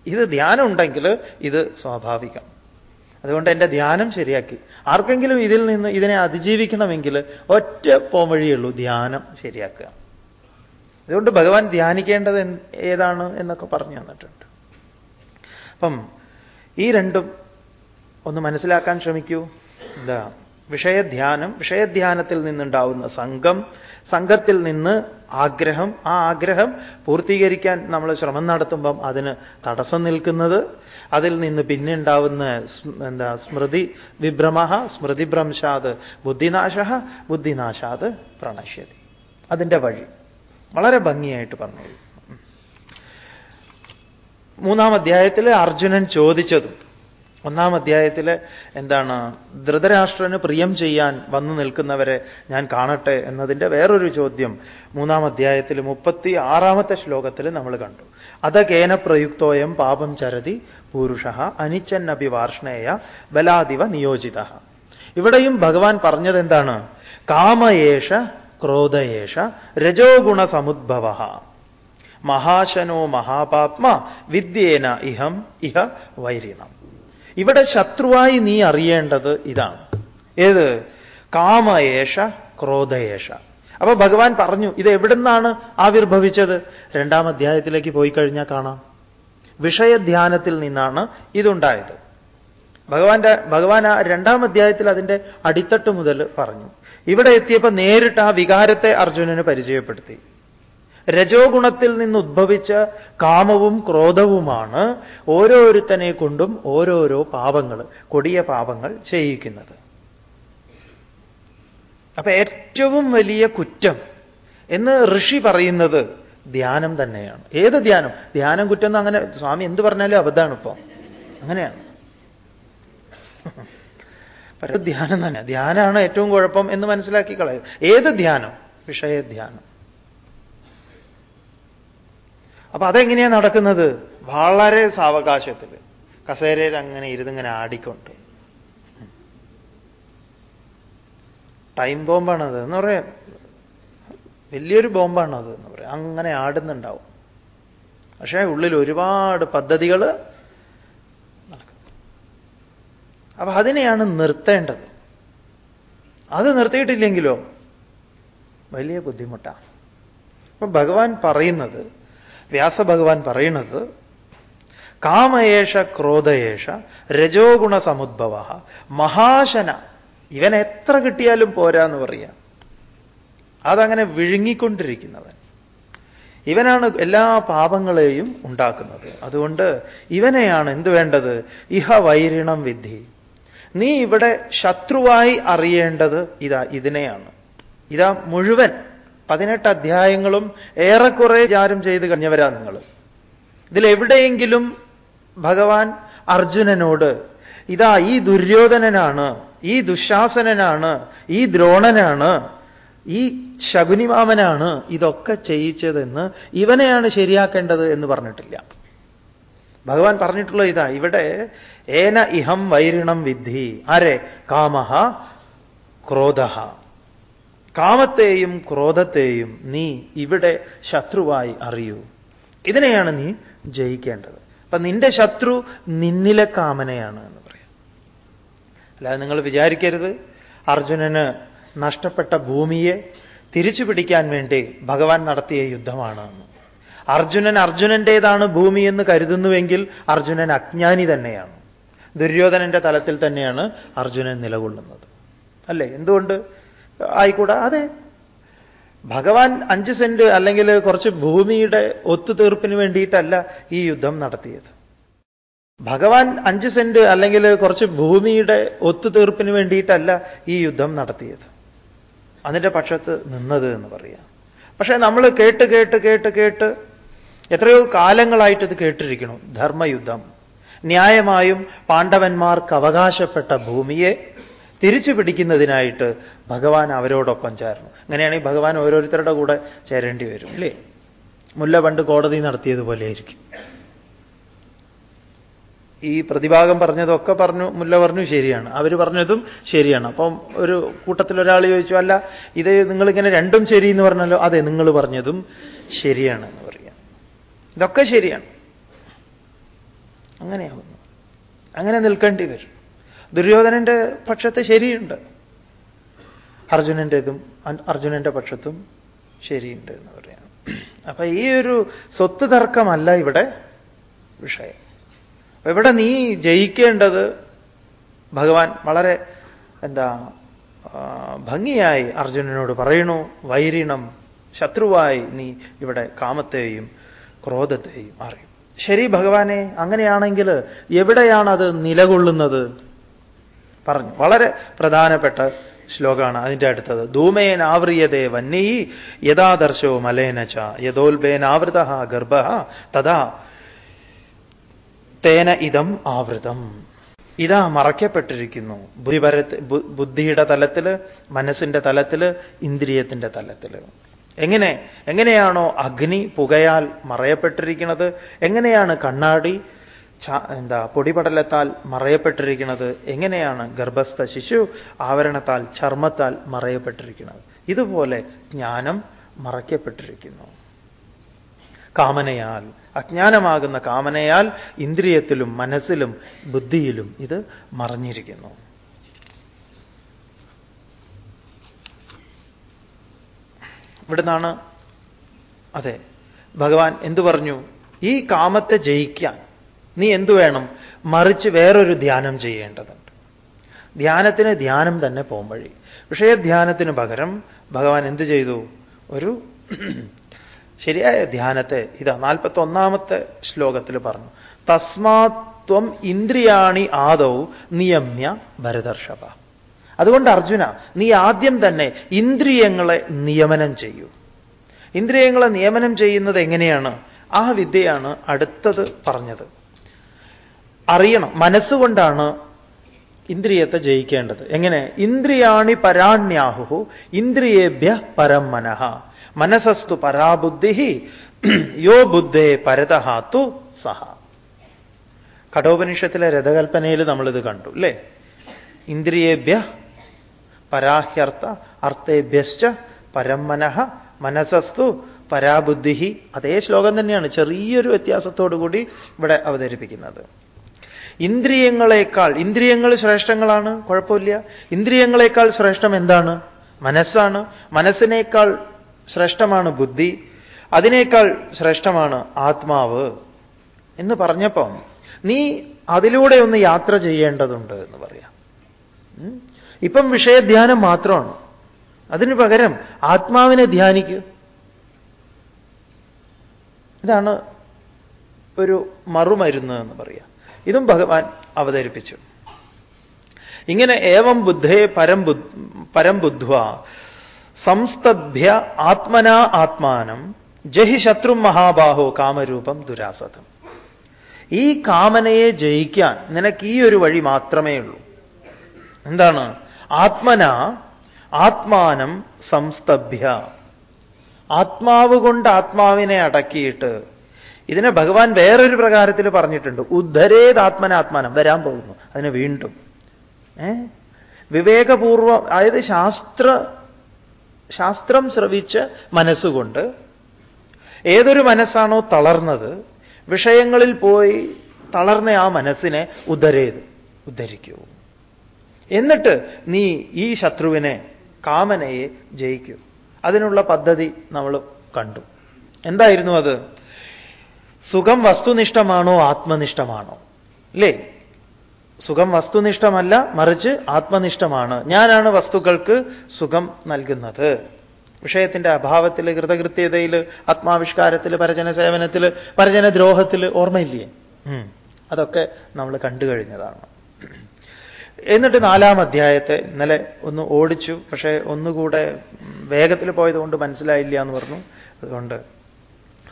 [SPEAKER 1] ഇത് ധ്യാനം ഉണ്ടെങ്കിൽ ഇത് സ്വാഭാവികം. അതുകൊണ്ട് എന്റെ ധ്യാനം ശരിയാക്കി. ആർക്കെങ്കിലും ഇതിൽ നിന്ന് ഇതിനെ അതിജീവിക്കണമെങ്കിൽ ഒറ്റ പോംവഴിയുള്ളൂ ധ്യാനം ശരിയാക്കുക. അതുകൊണ്ട് ഭഗവാൻ ധ്യാനിക്കേണ്ടത് ഏതാണ് എന്നൊക്കെ പറഞ്ഞു തന്നിട്ടുണ്ട്. അപ്പം ഈ രണ്ടും ഒന്ന് മനസ്സിലാക്കാൻ ശ്രമിക്കൂ. എന്താ? വിഷയധ്യാനം വിഷയധ്യാനത്തിൽ നിന്നുണ്ടാവുന്ന സംഘം സംഘത്തിൽ നിന്ന് ആഗ്രഹം ആ ആഗ്രഹം പൂർത്തീകരിക്കാൻ നമ്മൾ ശ്രമം നടത്തുമ്പം അതിന് തടസ്സം നിൽക്കുന്നത് അതിൽ നിന്ന് പിന്നെ ഉണ്ടാവുന്ന എന്താ സ്മൃതി വിഭ്രമ സ്മൃതിഭ്രംശാത് ബുദ്ധിനാശ ബുദ്ധിനാശാത് പ്രണശ്യതി. അതിന്റെ വഴി. വളരെ ഭംഗിയായിട്ട് പറഞ്ഞു മൂന്നാം അധ്യായത്തിൽ അർജുനൻ ചോദിച്ചതും ഒന്നാം അധ്യായത്തിൽ എന്താണ് ധൃതരാഷ്ട്രന് പ്രിയം ചെയ്യാൻ വന്നു നിൽക്കുന്നവരെ ഞാൻ കാണട്ടെ എന്നതിന്റെ വേറൊരു ചോദ്യം മൂന്നാം അധ്യായത്തിൽ മുപ്പത്തി ആറാമത്തെ ശ്ലോകത്തിൽ നമ്മൾ കണ്ടു. അതകേന പ്രയുക്തോയം പാപം ചരതി പുരുഷ അനിച്ചന്നഭിവാർഷ്ണേയ ബലാദിവ നിയോജിത. ഇവിടെയും ഭഗവാൻ പറഞ്ഞത് എന്താണ് കാമയേഷ ക്രോധയേഷ രജോ ഗുണസമുദ്ഭവ മഹാശനോ മഹാപാത്മ വിദ്യേന ഇഹം ഇഹ വൈരിണം. ഇവിടെ ശത്രുവായി നീ അറിയേണ്ടത് ഇതാണ്. ഏത്? കാമയേഷ ക്രോധയേഷ അപ്പൊ ഭഗവാൻ പറഞ്ഞു ഇത് എവിടുന്നാണ് ആവിർഭവിച്ചത്? രണ്ടാം അധ്യായത്തിലേക്ക് പോയി കഴിഞ്ഞാൽ കാണാം. വിഷയധ്യാനത്തിൽ നിന്നാണ് ഇതുണ്ടായത്. ഭഗവാന്റെ ഭഗവാൻ ആ രണ്ടാം അധ്യായത്തിൽ അതിന്റെ അടിത്തട്ട് മുതൽ പറഞ്ഞു. ഇവിടെ എത്തിയപ്പോൾ നേരിട്ട് ആ വികാരത്തെ അർജുനന് പരിചയപ്പെടുത്തി. രജോ ഗുണത്തിൽ നിന്ന് ഉദ്ഭവിച്ച കാമവും ക്രോധവുമാണ് ഓരോരുത്തനെ കൊണ്ടും ഓരോരോ പാപങ്ങൾ കൊടിയ പാപങ്ങൾ ചെയ്യിക്കുന്നത്. അപ്പൊ ഏറ്റവും വലിയ കുറ്റം എന്ന് ഋഷി പറയുന്നത് ധ്യാനം തന്നെയാണ്. ഏത് ധ്യാനം? ധ്യാനം കുറ്റം അങ്ങനെ സ്വാമി എന്ത് പറഞ്ഞാലും അബദ്ധമാണ് ഇപ്പോ. അങ്ങനെയാണ്. ധ്യാനം തന്നെ. ധ്യാനമാണ് ഏറ്റവും കുഴപ്പം എന്ന് മനസ്സിലാക്കി കളയുക. ഏത് ധ്യാനം? വിഷയധ്യാനം. അപ്പൊ അതെങ്ങനെയാണ് നടക്കുന്നത്? വളരെ സാവകാശത്തിൽ കസേരയിൽ അങ്ങനെ ഇരുന്നിങ്ങനെ ആടിക്കൊണ്ട്. ടൈം ബോംബാണത് എന്ന് പറയാം. വലിയൊരു ബോംബാണത് എന്ന് പറയാം. അങ്ങനെ ആടുന്നുണ്ടാവും. പക്ഷേ ഉള്ളിൽ ഒരുപാട് പദ്ധതികൾ അപ്പൊ അതിനെയാണ് നിർത്തേണ്ടത്. അത് നിർത്തിയിട്ടില്ലെങ്കിലോ വലിയ ബുദ്ധിമുട്ടാണ്. അപ്പൊ ഭഗവാൻ പറയുന്നത് വ്യാസഭഗവാൻ പറയുന്നത് കാമയേഷ ക്രോധയേഷ രജോഗുണ സമുദ്ഭവ മഹാശന. ഇവൻ എത്ര കിട്ടിയാലും പോരാ എന്ന് പറയാം. അതങ്ങനെ വിഴുങ്ങിക്കൊണ്ടിരിക്കുന്നവൻ. ഇവനാണ് എല്ലാ പാപങ്ങളെയും ഉണ്ടാക്കുന്നത്. അതുകൊണ്ട് ഇവനെയാണ് എന്ത് വേണ്ടത്? ഇഹ വൈരിണം വിധി നീ ഇവിടെ ശത്രുവായി അറിയേണ്ടത് ഇതാ ഇതിനെയാണ്. ഇതാ മുഴുവൻ പതിനെട്ട് അധ്യായങ്ങളും ഏറെക്കുറെ വിചാരം ചെയ്ത് കഴിഞ്ഞവരാ നിങ്ങൾ. ഇതിലെവിടെയെങ്കിലും ഭഗവാൻ അർജുനനോട് ഇതാ ഈ ദുര്യോധനനാണ് ഈ ദുശാസനനാണ് ഈ ദ്രോണനാണ് ഈ ശകുനിമാമനാണ് ഇതൊക്കെ ചെയ്യിച്ചതെന്ന് ഇവനെയാണ് ശരിയാക്കേണ്ടത് എന്ന് പറഞ്ഞിട്ടില്ല. ഭഗവാൻ പറഞ്ഞിട്ടുള്ള ഇതാ ഇവിടെ ഏന ഇഹം വൈരിണം വിദ്ധി. ആരെ? കാമഹ ക്രോധ കാമത്തെയും ക്രോധത്തെയും നീ ഇവിടെ ശത്രുവായി അറിയൂ. ഇതിനെയാണ് നീ ജയിക്കേണ്ടത്. അപ്പൊ നിന്റെ ശത്രു നിന്നിലെ കാമനയാണ് എന്ന് പറയാം. അല്ലാതെ നിങ്ങൾ വിചാരിക്കരുത്. അർജുനന് നഷ്ടപ്പെട്ട ഭൂമിയെ തിരിച്ചു പിടിക്കാൻ വേണ്ടി ഭഗവാൻ നടത്തിയ യുദ്ധമാണ്. അർജുനൻ അർജുനന്റേതാണ് ഭൂമി എന്ന് കരുതുന്നുവെങ്കിൽ അർജുനൻ അജ്ഞാനി തന്നെയാണ്. ദുര്യോധനന്റെ തലത്തിൽ തന്നെയാണ് അർജുനൻ നിലകൊള്ളുന്നത്. അല്ലേ? എന്തുകൊണ്ട്? ആയിക്കൂടാ. അതെ. ഭഗവാൻ അഞ്ച് സെന്റ് അല്ലെങ്കിൽ കുറച്ച് ഭൂമിയുടെ ഒത്തുതീർപ്പിന് വേണ്ടിയിട്ടല്ല ഈ യുദ്ധം നടത്തിയത്. ഭഗവാൻ അഞ്ച് സെന്റ് അല്ലെങ്കിൽ കുറച്ച് ഭൂമിയുടെ ഒത്തുതീർപ്പിന് വേണ്ടിയിട്ടല്ല ഈ യുദ്ധം നടത്തിയത്. അതിന്റെ പക്ഷത്ത് നിന്നത് എന്ന് പറയാം. പക്ഷേ നമ്മൾ കേട്ട് കേട്ട് കേട്ട് കേട്ട് എത്രയോ കാലങ്ങളായിട്ട് ഇത് കേട്ടിരിക്കണം ധർമ്മയുദ്ധം. ന്യായമായും പാണ്ഡവന്മാർക്ക് അവകാശപ്പെട്ട ഭൂമിയെ തിരിച്ചു പിടിക്കുന്നതിനായിട്ട് ഭഗവാൻ അവരോടൊപ്പം ചേർന്നു. അങ്ങനെയാണെങ്കിൽ ഭഗവാൻ ഓരോരുത്തരുടെ കൂടെ ചേരേണ്ടി വരും അല്ലേ? മുല്ല പണ്ട് കോടതി നടത്തിയതുപോലെ ആയിരിക്കും ഈ പ്രതിഭാഗം പറഞ്ഞതൊക്കെ പറഞ്ഞു മുല്ല പറഞ്ഞു ശരിയാണ്. അവർ പറഞ്ഞതും ശരിയാണ്. അപ്പം ഒരു കൂട്ടത്തിൽ ഒരാൾ ചോദിച്ചു അല്ല ഇത് നിങ്ങളിങ്ങനെ രണ്ടും ശരി എന്ന് പറഞ്ഞല്ലോ? അതെ നിങ്ങൾ പറഞ്ഞതും ശരിയാണ് എന്ന് പറയാം. ഇതൊക്കെ ശരിയാണ്. അങ്ങനെയാവുന്നു. അങ്ങനെ നിൽക്കേണ്ടി വരും. ദുര്യോധനന്റെ പക്ഷത്ത് ശരിയുണ്ട്. അർജുനന്റെതും അർജുനന്റെ പക്ഷത്തും ശരിയുണ്ട് എന്ന് പറയാം. അപ്പൊ ഈ ഒരു സ്വത്ത് തർക്കമല്ല ഇവിടെ വിഷയം. ഇവിടെ നീ ജയിക്കേണ്ടത് ഭഗവാൻ വളരെ എന്താ ഭംഗിയായി അർജുനനോട് പറയണു വൈരിണം ശത്രുവായി നീ ഇവിടെ കാമത്തെയും ക്രോധത്തെയും അറിയും. ശരി ഭഗവാനെ അങ്ങനെയാണെങ്കിൽ എവിടെയാണത് നിലകൊള്ളുന്നത്? പറഞ്ഞു. വളരെ പ്രധാനപ്പെട്ട ശ്ലോകമാണ് അതിന്റെ അടുത്തത്. ധൂമേനാവ്രിയതേ വന്നീ യഥാദർശോ മലേനച യഥോൽബേനാവൃത ഗർഭ തഥാ തേന ഇതം ആവൃതം. ഇതാ മറയ്ക്കപ്പെട്ടിരിക്കുന്നു. ബുദ്ധിപര ബുദ്ധിയുടെ തലത്തിൽ മനസ്സിന്റെ തലത്തിൽ ഇന്ദ്രിയത്തിന്റെ തലത്തിൽ. എങ്ങനെ എങ്ങനെയാണോ അഗ്നി പുകയാൽ മറയപ്പെട്ടിരിക്കുന്നത്? എങ്ങനെയാണ് കണ്ണാടി എന്താ പൊടിപടലത്താൽ മറയപ്പെട്ടിരിക്കുന്നത് എങ്ങനെയാണ് ഗർഭസ്ഥ ശിശു ആവരണത്താൽ ചർമ്മത്താൽ മറയപ്പെട്ടിരിക്കുന്നത്? ഇതുപോലെ ജ്ഞാനം മറയ്ക്കപ്പെട്ടിരിക്കുന്നു. കാമനയാൽ അജ്ഞാനമാകുന്ന കാമനയാൽ ഇന്ദ്രിയത്തിലും മനസ്സിലും ബുദ്ധിയിലും ഇത് മറഞ്ഞിരിക്കുന്നു. ഇവിടുന്നാണ് അതെ ഭഗവാൻ എന്തു പറഞ്ഞു? ഈ കാമത്തെ ജയിക്കാൻ നീ എന്തു വേണം? മറിച്ച് വേറൊരു ധ്യാനം ചെയ്യേണ്ടതുണ്ട്. ധ്യാനത്തിന് ധ്യാനം തന്നെ പോംവഴി വിഷയധ്യാനത്തിന് പകരം ഭഗവാൻ എന്ത് ചെയ്തു? ഒരു ശരിയായ ധ്യാനത്തെ ഇതാ നാൽപ്പത്തി ഒന്നാമത്തെ ശ്ലോകത്തിൽ പറഞ്ഞു. തസ്മാത്വം ഇന്ദ്രിയാണി ആദൗ നിയമ്യ ഭരതർഷഭ അതുകൊണ്ട് അർജുന നീ ആദ്യം തന്നെ ഇന്ദ്രിയങ്ങളെ നിയമനം ചെയ്യൂ. ഇന്ദ്രിയങ്ങളെ നിയമനം ചെയ്യുന്നത് എങ്ങനെയാണ്? ആ വിദ്യയാണ് അടുത്തത് പറഞ്ഞത്. അറിയണം. മനസ്സുകൊണ്ടാണ് ഇന്ദ്രിയത്തെ ജയിക്കേണ്ടത്. എങ്ങനെ? ഇന്ദ്രിയാണി പരാണ്യാഹു ഇന്ദ്രിയേഭ്യ പരം മനഃ. മനസ്സസ്തു പരാബുദ്ധി യോ ബുദ്ധേ പരതഹാത്തു സഹ. കഠോപനിഷത്തിലെ രഥകൽപ്പനയിൽ നമ്മളിത് കണ്ടു അല്ലേ? ഇന്ദ്രിയേഭ്യ പരാഹ്യർത്ഥ അർത്ഥേഭ്യശ്ച പരം മനഃ മനസ്സസ്തു പരാബുദ്ധി അതേ ശ്ലോകം തന്നെയാണ് ചെറിയൊരു വ്യത്യാസത്തോടുകൂടി ഇവിടെ അവതരിപ്പിക്കുന്നത്. ഇന്ദ്രിയങ്ങളെക്കാൾ ഇന്ദ്രിയങ്ങൾ ശ്രേഷ്ഠങ്ങളാണ്? കുഴപ്പമില്ല. ഇന്ദ്രിയങ്ങളെക്കാൾ ശ്രേഷ്ഠം എന്താണ്? മനസ്സാണ്. മനസ്സിനേക്കാൾ ശ്രേഷ്ഠമാണ് ബുദ്ധി. അതിനേക്കാൾ ശ്രേഷ്ഠമാണ് ആത്മാവ്. എന്ന് പറഞ്ഞപ്പം നീ അതിലൂടെ ഒന്ന് യാത്ര ചെയ്യേണ്ടതുണ്ട് എന്ന് പറയാം. ഇപ്പം വിഷയധ്യാനം മാത്രമാണ്. അതിനു പകരം ആത്മാവിനെ ധ്യാനിക്കൂ. ഇതാണ് ഒരു മറുമരുന്ന് എന്ന് പറയാം. ഇതും ഭഗവാൻ അവതരിപ്പിച്ചു. ഇങ്ങനെ ഏവം ബുദ്ധേ പരം പരം ബുദ്ധ്വ സംസ്തഭ്യ ആത്മനാ ആത്മാനം ജഹി ശത്രു മഹാബാഹോ കാമരൂപം ദുരാസതം. ഈ കാമനയെ ജയിക്കാൻ നിനക്ക് ഈ ഒരു വഴി മാത്രമേ ഉള്ളൂ. എന്താണ്? ആത്മന ആത്മാനം സംസ്തഭ്യ ആത്മാവ് കൊണ്ട് ആത്മാവിനെ അടക്കിയിട്ട് ഇതിനെ ഭഗവാൻ വേറൊരു പ്രകാരത്തിൽ പറഞ്ഞിട്ടുണ്ട്. ഉദ്ധരേത് ആത്മനാത്മാനം. വരാൻ പോകുന്നു. അതിന് വീണ്ടും. ഏ? വിവേകപൂർവം അതായത് ശാസ്ത്ര ശാസ്ത്രം ശ്രവിച്ച് മനസ്സുകൊണ്ട് ഏതൊരു മനസ്സാണോ തളർന്നത് വിഷയങ്ങളിൽ പോയി തളർന്ന ആ മനസ്സിനെ ഉദ്ധരേത് ഉദ്ധരിക്കൂ. എന്നിട്ട് നീ ഈ ശത്രുവിനെ കാമനയെ ജയിക്കൂ. അതിനുള്ള പദ്ധതി നമ്മൾ കണ്ടു. എന്തായിരുന്നു അത്? സുഖം വസ്തുനിഷ്ഠമാണോ ആത്മനിഷ്ഠമാണോ? അല്ലേ സുഖം വസ്തുനിഷ്ഠമല്ല മറിച്ച് ആത്മനിഷ്ഠമാണ്. ഞാനാണ് വസ്തുക്കൾക്ക് സുഖം നൽകുന്നത്. വിഷയത്തിന്റെ അഭാവത്തിൽ കൃതകൃത്യതയിൽ ആത്മാവിഷ്കാരത്തിൽ പരജന സേവനത്തിൽ പരജനദ്രോഹത്തിൽ ഓർമ്മയില്ലേ? അതൊക്കെ നമ്മൾ കണ്ടു കഴിഞ്ഞതാണ്. എന്നിട്ട് നാലാം അധ്യായത്തെ ഇന്നലെ ഒന്ന് ഓടിച്ചു. പക്ഷേ ഒന്നുകൂടെ വേഗത്തിൽ പോയതുകൊണ്ട് മനസ്സിലായില്ല എന്ന് പറഞ്ഞു. അതുകൊണ്ട്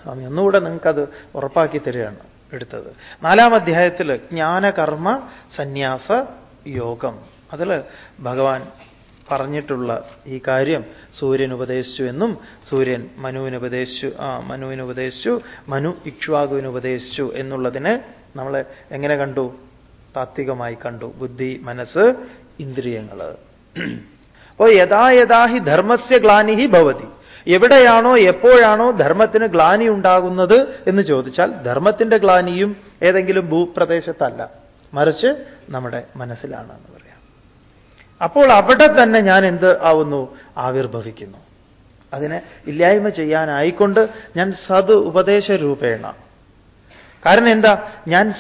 [SPEAKER 1] സ്വാമി ഒന്നുകൂടെ നിങ്ങൾക്കത് ഉറപ്പാക്കി തരികയാണ് എടുത്തത്. നാലാം അധ്യായത്തിൽ ജ്ഞാനകർമ്മ സന്യാസ യോഗം. അതിൽ ഭഗവാൻ പറഞ്ഞിട്ടുള്ള ഈ കാര്യം സൂര്യൻ ഉപദേശിച്ചു എന്നും സൂര്യൻ മനുവിന് ഉപദേശിച്ചു ആ മനുവിന് ഉപദേശിച്ചു മനു ഇക്ഷ്വാകുവിന് ഉപദേശിച്ചു എന്നുള്ളതിനെ നമ്മൾ എങ്ങനെ കണ്ടു? താത്വികമായി കണ്ടു. ബുദ്ധി മനസ്സ് ഇന്ദ്രിയങ്ങൾ അപ്പോൾ യഥാ യഥാ ഹി ധർമ്മസ്യ ഗ്ലാനിഹി ഭവതി. എവിടെയാണോ എപ്പോഴാണോ ധർമ്മത്തിന് ഗ്ലാനി ഉണ്ടാകുന്നത് എന്ന് ചോദിച്ചാൽ ധർമ്മത്തിന്റെ ഗ്ലാനിയും ഏതെങ്കിലും ഭൂപ്രദേശത്തല്ല. മറിച്ച് നമ്മുടെ മനസ്സിലാണ് എന്ന് പറയാം. അപ്പോൾ അവിടെ തന്നെ ഞാൻ എന്ത് ആവുന്നു? ആവിർഭവിക്കുന്നു. അതിനെ ഇല്ലായ്മ ചെയ്യാനായിക്കൊണ്ട് ഞാൻ സത് ഉപദേശ രൂപേണ കാരണം എന്താ? ഞാൻ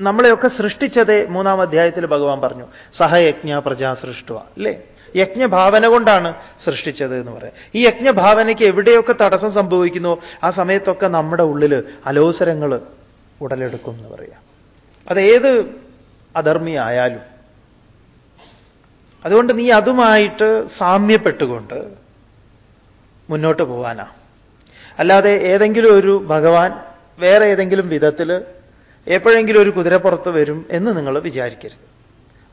[SPEAKER 1] നമ്മളെയൊക്കെ സൃഷ്ടിച്ചതേ മൂന്നാം അധ്യായത്തിൽ ഭഗവാൻ പറഞ്ഞു സഹയജ്ഞ പ്രജാ സൃഷ്ടുവ അല്ലേ? യജ്ഞഭാവന കൊണ്ടാണ് സൃഷ്ടിച്ചത് എന്ന് പറയാം. ഈ യജ്ഞഭാവനയ്ക്ക് എവിടെയൊക്കെ തടസ്സം സംഭവിക്കുന്നു? ആ സമയത്തൊക്കെ നമ്മുടെ ഉള്ളിൽ അലോസരങ്ങൾ ഉടലെടുക്കും എന്ന് പറയാം. അതേത് അധർമ്മിയായാലും അതുകൊണ്ട് നീ അതുമായിട്ട് സാമ്യപ്പെട്ടുകൊണ്ട് മുന്നോട്ട് പോവാനാ. അല്ലാതെ ഏതെങ്കിലും ഒരു ഭഗവാൻ വേറെ ഏതെങ്കിലും വിധത്തിൽ എപ്പോഴെങ്കിലും ഒരു കുതിരപ്പുറത്ത് വരും എന്ന് നിങ്ങൾ വിചാരിക്കരുത്.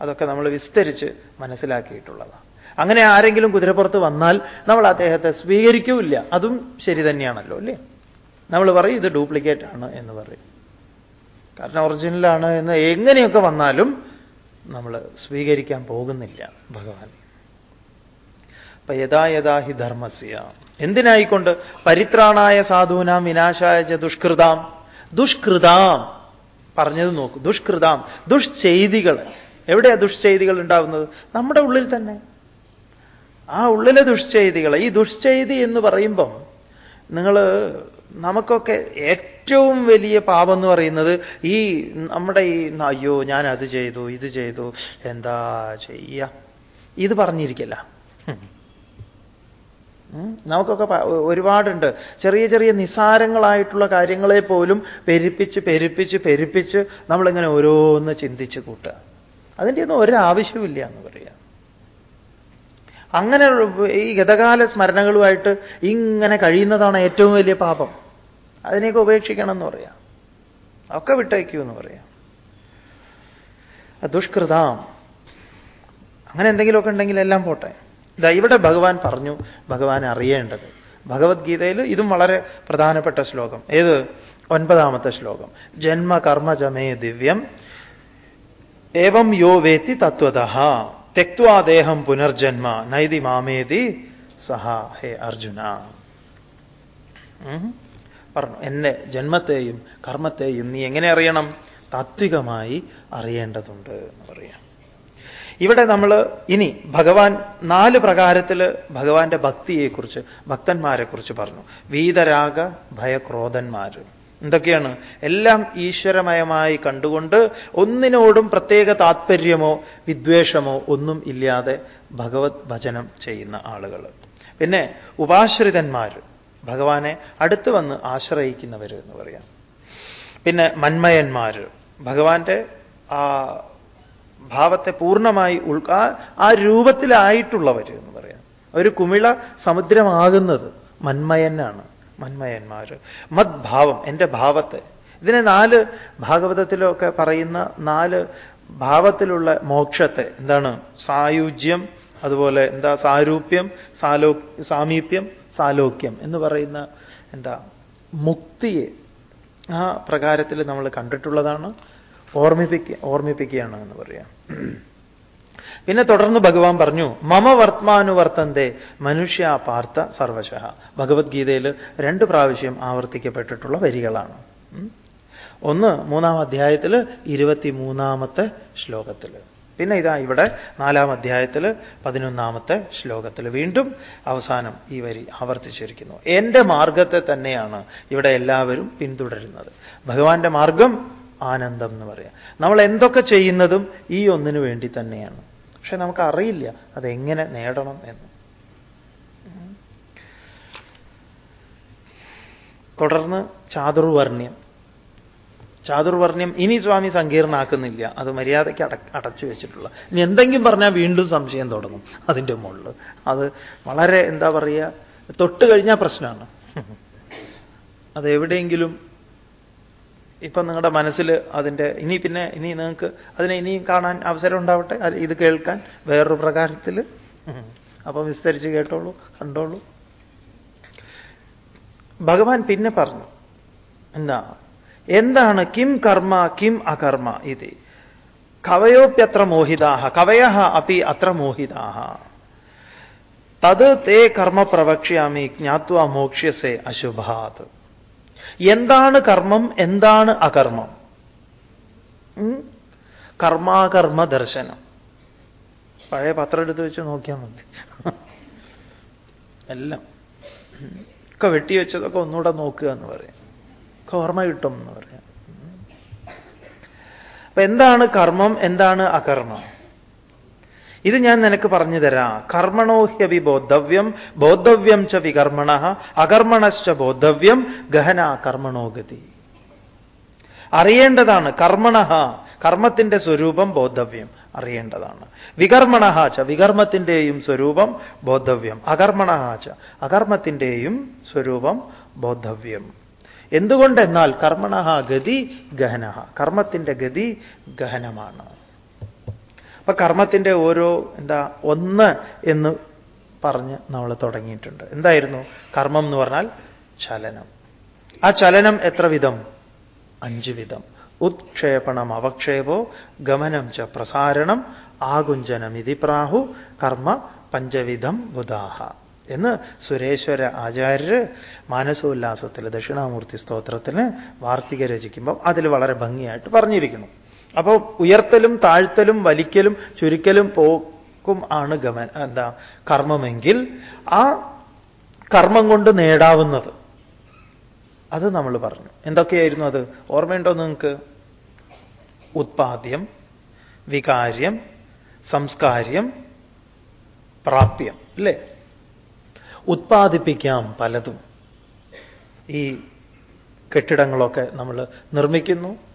[SPEAKER 1] അതൊക്കെ നമ്മൾ വിസ്തരിച്ച് മനസ്സിലാക്കിയിട്ടുള്ളതാണ്. അങ്ങനെ ആരെങ്കിലും കുതിരപ്പുറത്ത് വന്നാൽ നമ്മൾ അദ്ദേഹത്തെ സ്വീകരിക്കൂല്ല. അതും ശരി തന്നെയാണല്ലോ അല്ലേ? നമ്മൾ പറയും ഇത് ഡ്യൂപ്ലിക്കേറ്റ് ആണ് എന്ന് പറയും. കാരണം ഒറിജിനലാണ് എന്ന് എങ്ങനെയൊക്കെ വന്നാലും നമ്മൾ സ്വീകരിക്കാൻ പോകുന്നില്ല ഭഗവാൻ അപ്പൊ യഥാ യഥാ ഹി ധർമ്മസ്യ. എന്തിനായിക്കൊണ്ട് പരിത്രാണായ സാധൂനാം വിനാശായ ദുഷ്കൃതാം? ദുഷ്കൃതാം പറഞ്ഞത് നോക്കൂ. ദുഷ്കൃതാം ദുഷ്ചെയ്തികൾ. എവിടെയാ ദുഷ്ചെയ്തികൾ ഉണ്ടാവുന്നത്? നമ്മുടെ ഉള്ളിൽ തന്നെ. ആ ഉള്ളിലെ ദുഷ്ചെയ്തികൾ ഈ ദുഷ്ചെയ്തി എന്ന് പറയുമ്പം നിങ്ങൾ നമുക്കൊക്കെ ഏറ്റവും വലിയ പാപം എന്ന് പറയുന്നത് ഈ നമ്മുടെ ഈ അയ്യോ ഞാൻ അത് ചെയ്തു ഇത് ചെയ്തു എന്താ ചെയ്യ? ഇത് പറഞ്ഞിരിക്കല്ല. നമുക്കൊക്കെ ഒരുപാടുണ്ട്. ചെറിയ ചെറിയ നിസാരങ്ങളായിട്ടുള്ള കാര്യങ്ങളെ പോലും പെരുപ്പിച്ച് പെരുപ്പിച്ച് പെരുപ്പിച്ച് നമ്മളിങ്ങനെ ഓരോന്ന് ചിന്തിച്ച് കൂട്ടുക. അതിന്റെ ഒന്നും ഒരാവശ്യമില്ല എന്ന് പറയാം. അങ്ങനെ ഈ ഗതകാല സ്മരണകളുമായിട്ട് ഇങ്ങനെ കഴിയുന്നതാണ് ഏറ്റവും വലിയ പാപം. അതിനെയൊക്കെ ഉപേക്ഷിക്കണം എന്ന് പറയാം. ഒക്കെ വിട്ടയക്കൂ എന്ന് പറയാം. ദുഷ്കൃതാം. അങ്ങനെ എന്തെങ്കിലുമൊക്കെ ഉണ്ടെങ്കിൽ എല്ലാം പോട്ടെ. ഇതാ ഇവിടെ ഭഗവാൻ പറഞ്ഞു ഭഗവാൻ അറിയേണ്ടത്. ഭഗവത്ഗീതയിൽ ഇതും വളരെ പ്രധാനപ്പെട്ട ശ്ലോകം. ഏത്? ഒൻപതാമത്തെ ശ്ലോകം. ജന്മ കർമ്മജമേ ദിവ്യം. ഏവം യോ വേത്തി തത്വത. തെക്വാദേഹം പുനർജന്മ. നൈതി മാമേതി സഹ. ഹേ അർജുന. പറഞ്ഞു എന്നെ ജന്മത്തെയും കർമ്മത്തെയും നീ എങ്ങനെ അറിയണം? താത്വികമായി അറിയേണ്ടതുണ്ട് എന്ന് പറയാം. ഇവിടെ നമ്മൾ ഇനി ഭഗവാൻ നാല് പ്രകാരത്തിൽ ഭഗവാന്റെ ഭക്തിയെക്കുറിച്ച് ഭക്തന്മാരെക്കുറിച്ച് പറഞ്ഞു. വീതരാഗ ഭയക്രോധന്മാർ. എന്തൊക്കെയാണ്? എല്ലാം ഈശ്വരമയമായി കണ്ടുകൊണ്ട് ഒന്നിനോടും പ്രത്യേക താത്പര്യമോ വിദ്വേഷമോ ഒന്നും ഇല്ലാതെ ഭഗവത് ഭജനം ചെയ്യുന്ന ആളുകൾ. പിന്നെ ഉപാശ്രിതന്മാർ. ഭഗവാനെ അടുത്ത് വന്ന് ആശ്രയിക്കുന്നവർ എന്ന് പറയാം. പിന്നെ മന്മയന്മാർ. ഭഗവാന്റെ ആ ഭാവത്തെ പൂർണമായി ഉൾക്കാ ആ രൂപത്തിലായിട്ടുള്ളവർ എന്ന് പറയാം. ഒരു കുമിള സമുദ്രമാകുന്നത് മന്മയനാണ് മന്മയന്മാർ മദ്ഭാവം എന്റെ ഭാവത്തെ. ഇതിനെ നാല് ഭാഗവതത്തിലൊക്കെ പറയുന്ന നാല് ഭാവത്തിലുള്ള മോക്ഷത്തെ. എന്താണ്? സായുജ്യം അതുപോലെ എന്താ? സാരൂപ്യം സാലോ സാമീപ്യം സാലോക്യം എന്ന് പറയുന്ന എന്താ? മുക്തിയെ ആ പ്രകാരത്തിൽ നമ്മൾ കണ്ടിട്ടുള്ളതാണ്. ഓർമ്മിപ്പിക്ക ഓർമ്മിപ്പിക്കുകയാണ് എന്ന് പറയാം. പിന്നെ തുടർന്ന് ഭഗവാൻ പറഞ്ഞു മമ വർത്തമാനുവർത്തന്റെ മനുഷ്യ പാർത്ഥ സർവശ. ഭഗവത്ഗീതയിൽ രണ്ട് പ്രാവശ്യം ആവർത്തിക്കപ്പെട്ടിട്ടുള്ള വരികളാണ്. ഒന്ന് മൂന്നാം അധ്യായത്തിൽ ഇരുപത്തി മൂന്നാമത്തെ ശ്ലോകത്തിൽ പിന്നെ ഇതാ ഇവിടെ നാലാം അധ്യായത്തിൽ പതിനൊന്നാമത്തെ ശ്ലോകത്തിൽ വീണ്ടും അവസാനം ഈ വരി ആവർത്തിച്ചിരിക്കുന്നു. എന്റെ മാർഗത്തെ തന്നെയാണ് ഇവിടെ എല്ലാവരും പിന്തുടരുന്നത്. ഭഗവാന്റെ മാർഗം ആനന്ദം എന്ന് പറയാം. നമ്മൾ എന്തൊക്കെ ചെയ്യുന്നതും ഈ ഒന്നിനു വേണ്ടി തന്നെയാണ്. പക്ഷെ നമുക്കറിയില്ല അതെങ്ങനെ നേടണം എന്ന്. തുടർന്ന് ചാതുർവർണ്യം ചാതുർവർണ്യം ഇനി സ്വാമി സങ്കീർണാക്കുന്നില്ല അത് മര്യാദയ്ക്ക് അട അടച്ചു വെച്ചിട്ടുള്ള. ഇനി എന്തെങ്കിലും പറഞ്ഞാൽ വീണ്ടും സംശയം തുടങ്ങും അതിന്റെ മുകളിൽ അത് വളരെ എന്താ പറയുക തൊട്ട് കഴിഞ്ഞാൽ പ്രശ്നമാണ്. അത് എവിടെയെങ്കിലും ഇപ്പം നിങ്ങളുടെ മനസ്സിൽ അതിന്റെ ഇനി പിന്നെ ഇനി നിങ്ങൾക്ക് അതിനെ ഇനിയും കാണാൻ അവസരം ഉണ്ടാവട്ടെ? ഇത് കേൾക്കാൻ വേറൊരു പ്രകാരത്തിൽ. അപ്പം വിസ്തരിച്ച് കേട്ടോളൂ കണ്ടോളൂ. ഭഗവാൻ പിന്നെ പറഞ്ഞു എന്താ? എന്താണ് കിം കർമ്മ കിം അകർമ്മ ഇത്? കവയോപ്യത്ര മോഹിതാഹ കവയ അപ്പി അത്ര മോഹിതാഹ. തത് തേ കർമ്മ പ്രവക്ഷ്യാമി ജ്ഞാത്വ മോക്ഷ്യസേ അശുഭാത്. എന്താണ് കർമ്മം? എന്താണ് അകർമ്മം? കർമാകർമ്മ ദർശനം. പഴയ പത്രം എടുത്ത് വെച്ച് നോക്കിയാൽ മതി. എല്ലാം. ഒക്കെ വെട്ടിവെച്ചതൊക്കെ ഒന്നുകൂടെ നോക്കുക എന്ന് പറയാം. ഒക്കെ ഓർമ്മ കിട്ടും എന്ന് പറയാം. അപ്പൊ എന്താണ് കർമ്മം? എന്താണ് അകർമ്മം? ഇത് ഞാൻ നിനക്ക് പറഞ്ഞു തരാം. കർമ്മണോഹ്യവി ബോദ്ധവ്യം ബോദ്ധവ്യം ച വികർമ്മണ അകർമ്മണശ്ച ബോദ്ധവ്യം ഗഹന കർമ്മണോഗതി അറിയേണ്ടതാണ് കർമ്മണ കർമ്മത്തിന്റെ സ്വരൂപം ബോദ്ധവ്യം അറിയേണ്ടതാണ്. വികർമ്മണ ച വികർമ്മത്തിന്റെയും സ്വരൂപം ബോദ്ധവ്യം അകർമ്മണ ച അകർമ്മത്തിന്റെയും സ്വരൂപം ബോദ്ധവ്യം എന്തുകൊണ്ടെന്നാൽ കർമ്മണ ഗതി ഗഹന. കർമ്മത്തിന്റെ ഗതി ഗഹനമാണ്. അപ്പൊ കർമ്മത്തിന്റെ ഓരോ എന്താ ഒന്ന് എന്ന് പറഞ്ഞ് നമ്മൾ തുടങ്ങിയിട്ടുണ്ട്. എന്തായിരുന്നു? കർമ്മം എന്ന് പറഞ്ഞാൽ ചലനം. ആ ചലനം എത്ര വിധം? അഞ്ച് വിധം. ഉത്ക്ഷേപണം അവക്ഷേപോ ഗമനം ച പ്രസാരണം ആകുഞ്ചനം ഇതി പ്രാഹു കർമ്മ പഞ്ചവിധം ബുധാഹ. എന്ന് സുരേശ്വര ആചാര്യര് മാനസോല്ലാസത്തിൽ ദക്ഷിണാമൂർത്തി സ്തോത്രത്തിന് വാർത്തിക രചിക്കുമ്പോൾ അതിൽ വളരെ ഭംഗിയായിട്ട് പറഞ്ഞിരിക്കുന്നു. അപ്പോൾ ഉയർത്തലും താഴ്ത്തലും വലിക്കലും ചുരുക്കലും പോക്കും ആണ് ഗമൻ എന്താ കർമ്മമെങ്കിൽ ആ കർമ്മം കൊണ്ട് നേടാവുന്നത്. അത് നമ്മൾ പറഞ്ഞു. എന്തൊക്കെയായിരുന്നു അത്? ഓർമ്മയുണ്ടോ നിങ്ങൾക്ക്? ഉത്പാദ്യം വികാര്യം സംസ്കാര്യം പ്രാപ്യം അല്ലേ? ഉത്പാദിപ്പിക്കാം പലതും. ഈ കെട്ടിടങ്ങളൊക്കെ നമ്മൾ നിർമ്മിക്കുന്നു.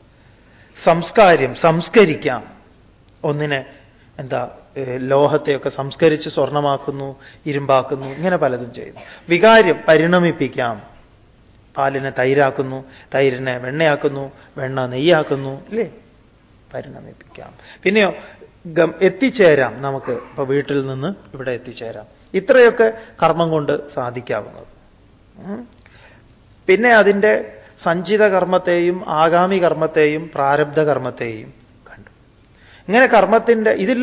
[SPEAKER 1] സംസ്കാര്യം സംസ്കരിക്കാം. ഒന്നിനെ എന്താ ലോഹത്തെയൊക്കെ സംസ്കരിച്ച് സ്വർണമാക്കുന്നു ഇരുമ്പാക്കുന്നു ഇങ്ങനെ പലതും ചെയ്യുന്നു. വികാര്യം പരിണമിപ്പിക്കാം. പാലിനെ തൈരാക്കുന്നു തൈരിനെ വെണ്ണയാക്കുന്നു വെണ്ണ നെയ്യാക്കുന്നു ഇല്ലേ? പരിണമിപ്പിക്കാം. പിന്നെയോ എത്തിച്ചേരാം നമുക്ക് ഇപ്പൊ വീട്ടിൽ നിന്ന് ഇവിടെ എത്തിച്ചേരാം. ഇത്രയൊക്കെ കർമ്മം കൊണ്ട് സാധിക്കാവുന്നത്. പിന്നെ അതിന്റെ സഞ്ചിത കർമ്മത്തെയും ആഗാമി കർമ്മത്തെയും പ്രാരബ്ധ കർമ്മത്തെയും കണ്ടു. ഇങ്ങനെ കർമ്മത്തിന്റെ ഇതിൽ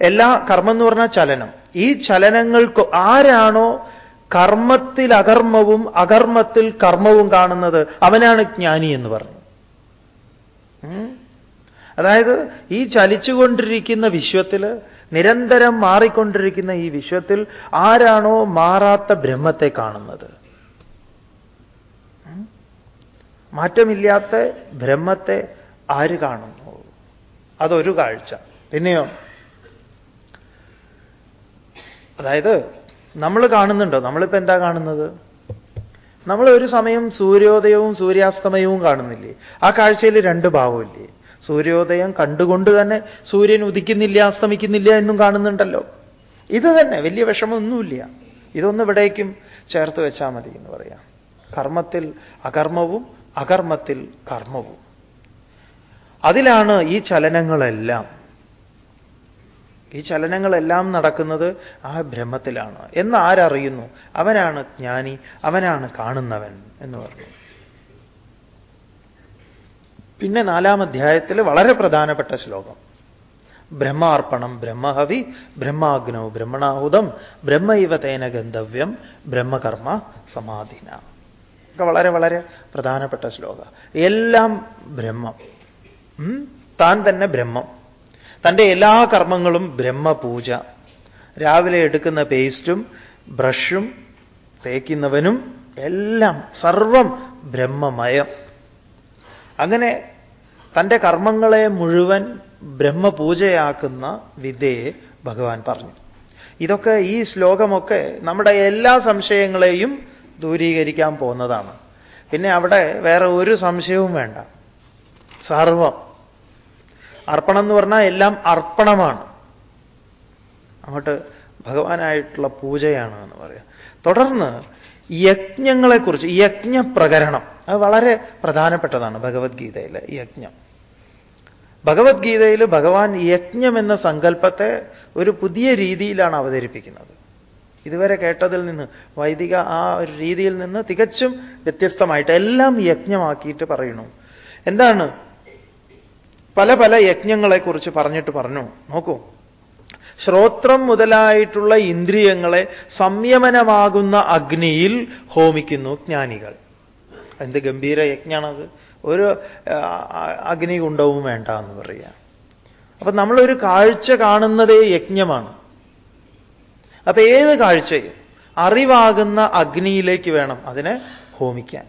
[SPEAKER 1] എല്ലാ കർമ്മം എന്ന് പറഞ്ഞാൽ ചലനം. ഈ ചലനങ്ങൾക്ക് ആരാണോ കർമ്മത്തിൽ അകർമ്മവും അകർമ്മത്തിൽ കർമ്മവും കാണുന്നത് അവനാണ് ജ്ഞാനി എന്ന് പറഞ്ഞു. അതായത് ഈ ചലിച്ചുകൊണ്ടിരിക്കുന്ന വിശ്വത്തിൽ നിരന്തരം മാറിക്കൊണ്ടിരിക്കുന്ന ഈ വിശ്വത്തിൽ ആരാണോ മാറാത്ത ബ്രഹ്മത്തെ കാണുന്നത്. മാറ്റമില്ലാത്ത ബ്രഹ്മത്തെ ആര് കാണുന്നു? അതൊരു കാഴ്ച. പിന്നെയോ? അതായത് നമ്മൾ കാണുന്നുണ്ടോ? നമ്മളിപ്പോ എന്താ കാണുന്നത്? നമ്മൾ ഒരു സമയം സൂര്യോദയവും സൂര്യാസ്തമയവും കാണുന്നില്ലേ? ആ കാഴ്ചയിൽ രണ്ട് ഭാവമില്ലേ? സൂര്യോദയം കണ്ടുകൊണ്ട് തന്നെ സൂര്യൻ ഉദിക്കുന്നില്ല അസ്തമിക്കുന്നില്ല എന്നും കാണുന്നുണ്ടല്ലോ. ഇത് തന്നെ വലിയ വിഷമമൊന്നുമില്ല. ഇതൊന്നും ഇവിടേക്കും ചേർത്ത് വെച്ചാൽ മതി എന്ന് പറയാം. കർമ്മത്തിൽ അകർമ്മവും അകർമ്മത്തിൽ കർമ്മവും. അതിലാണ് ഈ ചലനങ്ങളെല്ലാം. ഈ ചലനങ്ങളെല്ലാം നടക്കുന്നത് ആ ബ്രഹ്മത്തിലാണ്. എന്ന് ആരറിയുന്നു? അവനാണ് ജ്ഞാനി അവനാണ് കാണുന്നവൻ എന്ന് പറഞ്ഞു. പിന്നെ നാലാം അധ്യായത്തിൽ വളരെ പ്രധാനപ്പെട്ട ശ്ലോകം. ബ്രഹ്മാർപ്പണം ബ്രഹ്മഹവി ബ്രഹ്മാഗ്നൗ ബ്രഹ്മണാഹുതം ബ്രഹ്മൈവ തേന ഗന്ധവ്യം ബ്രഹ്മകർമ്മ സമാധിന. ഒക്കെ വളരെ വളരെ പ്രധാനപ്പെട്ട ശ്ലോക. എല്ലാം ബ്രഹ്മം. താൻ തന്നെ ബ്രഹ്മം. തന്റെ എല്ലാ കർമ്മങ്ങളും ബ്രഹ്മപൂജ. രാവിലെ എടുക്കുന്ന പേസ്റ്റും ബ്രഷും തേക്കുന്നവനും എല്ലാം സർവം ബ്രഹ്മമയം. അങ്ങനെ തന്റെ കർമ്മങ്ങളെ മുഴുവൻ ബ്രഹ്മപൂജയാക്കുന്ന വിദ്യയെ ഭഗവാൻ പറഞ്ഞു. ഇതൊക്കെ ഈ ശ്ലോകമൊക്കെ നമ്മുടെ എല്ലാ സംശയങ്ങളെയും ദൂരീകരിക്കാൻ പോകുന്നതാണ്. പിന്നെ അവിടെ വേറെ ഒരു സംശയവും വേണ്ട. സർവം. അർപ്പണം എന്ന് പറഞ്ഞാൽ എല്ലാം അർപ്പണമാണ്. അങ്ങോട്ട് ഭഗവാനായിട്ടുള്ള പൂജയാണ് എന്ന് പറയാം. തുടർന്ന് യജ്ഞങ്ങളെക്കുറിച്ച് യജ്ഞ പ്രകരണം അത് വളരെ പ്രധാനപ്പെട്ടതാണ് ഭഗവത്ഗീതയിലെ യജ്ഞം. ഭഗവത്ഗീതയിൽ ഭഗവാൻ യജ്ഞം എന്ന സങ്കല്പത്തെ ഒരു പുതിയ രീതിയിലാണ് അവതരിപ്പിക്കുന്നത്. ഇതുവരെ കേട്ടതിൽ നിന്ന് വൈദിക ആ ഒരു രീതിയിൽ നിന്ന് തികച്ചും വ്യത്യസ്തമായിട്ട് എല്ലാം യജ്ഞമാക്കിയിട്ട് പറയണു എന്താണ്? പല പല യജ്ഞങ്ങളെക്കുറിച്ച് പറഞ്ഞിട്ട് പറഞ്ഞു. നോക്കൂ. ശ്രോത്രം മുതലായിട്ടുള്ള ഇന്ദ്രിയങ്ങളെ സംയമനമാകുന്ന അഗ്നിയിൽ ഹോമിക്കുന്നു ജ്ഞാനികൾ. എന്ത് ഗംഭീര യജ്ഞമാണത് ഒരു അഗ്നികുണ്ടവും വേണ്ട എന്ന് പറയാം. അപ്പൊ നമ്മളൊരു കാഴ്ച കാണുന്നതേ യജ്ഞമാണ്. അപ്പൊ ഏത് കാഴ്ചയും അറിവാകുന്ന അഗ്നിയിലേക്ക് വേണം അതിനെ ഹോമിക്കാൻ.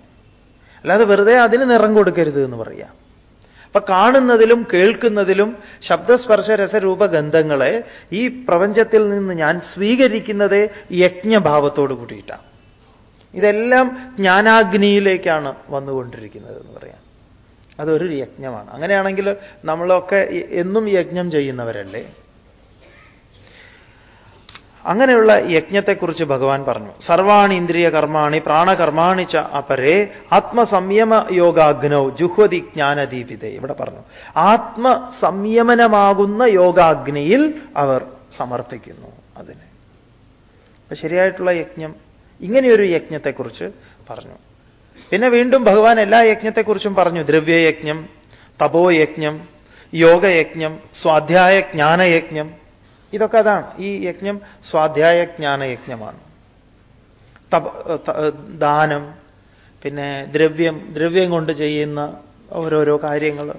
[SPEAKER 1] അല്ലാതെ വെറുതെ അതിന് നിറം കൊടുക്കരുത് എന്ന് പറയാം. അപ്പൊ കാണുന്നതിലും കേൾക്കുന്നതിലും ശബ്ദസ്പർശ രസരൂപഗന്ധങ്ങളെ ഈ പ്രപഞ്ചത്തിൽ നിന്ന് ഞാൻ സ്വീകരിക്കുന്നത് യജ്ഞഭാവത്തോട് കൂടിയിട്ടാണ് ഇതെല്ലാം ജ്ഞാനാഗ്നിയിലേക്കാണ് വന്നുകൊണ്ടിരിക്കുന്നത് എന്ന് പറയാം. അതൊരു യജ്ഞമാണ്. അങ്ങനെയാണെങ്കിൽ നമ്മളൊക്കെ എന്നും യജ്ഞം ചെയ്യുന്നവരല്ലേ? അങ്ങനെയുള്ള യജ്ഞത്തെക്കുറിച്ച് ഭഗവാൻ പറഞ്ഞു. സർവാണി ഇന്ദ്രിയ കർമാണി പ്രാണകർമാണി ച അപരേ ആത്മസംയമ യോഗാഗ്നൗ ജുഹ്വതി ജ്ഞാനദീപിതേ ഇവിടെ പറഞ്ഞു. ആത്മസംയമനമാകുന്ന യോഗാഗ്നിയിൽ അവർ സമർപ്പിക്കുന്നു അതിനെ. ശരിയായിട്ടുള്ള യജ്ഞം ഇങ്ങനെയൊരു യജ്ഞത്തെക്കുറിച്ച് പറഞ്ഞു. പിന്നെ വീണ്ടും ഭഗവാൻ എല്ലാ യജ്ഞത്തെക്കുറിച്ചും പറഞ്ഞു. ദ്രവ്യയജ്ഞം തപോയജ്ഞം യോഗയജ്ഞം സ്വാധ്യായ ജ്ഞാനയജ്ഞം ഇതൊക്കെ അതാണ്. ഈ യജ്ഞം സ്വാധ്യായ ജ്ഞാനയജ്ഞമാണ് തപ ദാനം പിന്നെ ദ്രവ്യം ദ്രവ്യം കൊണ്ട് ചെയ്യുന്ന ഓരോരോ കാര്യങ്ങൾ.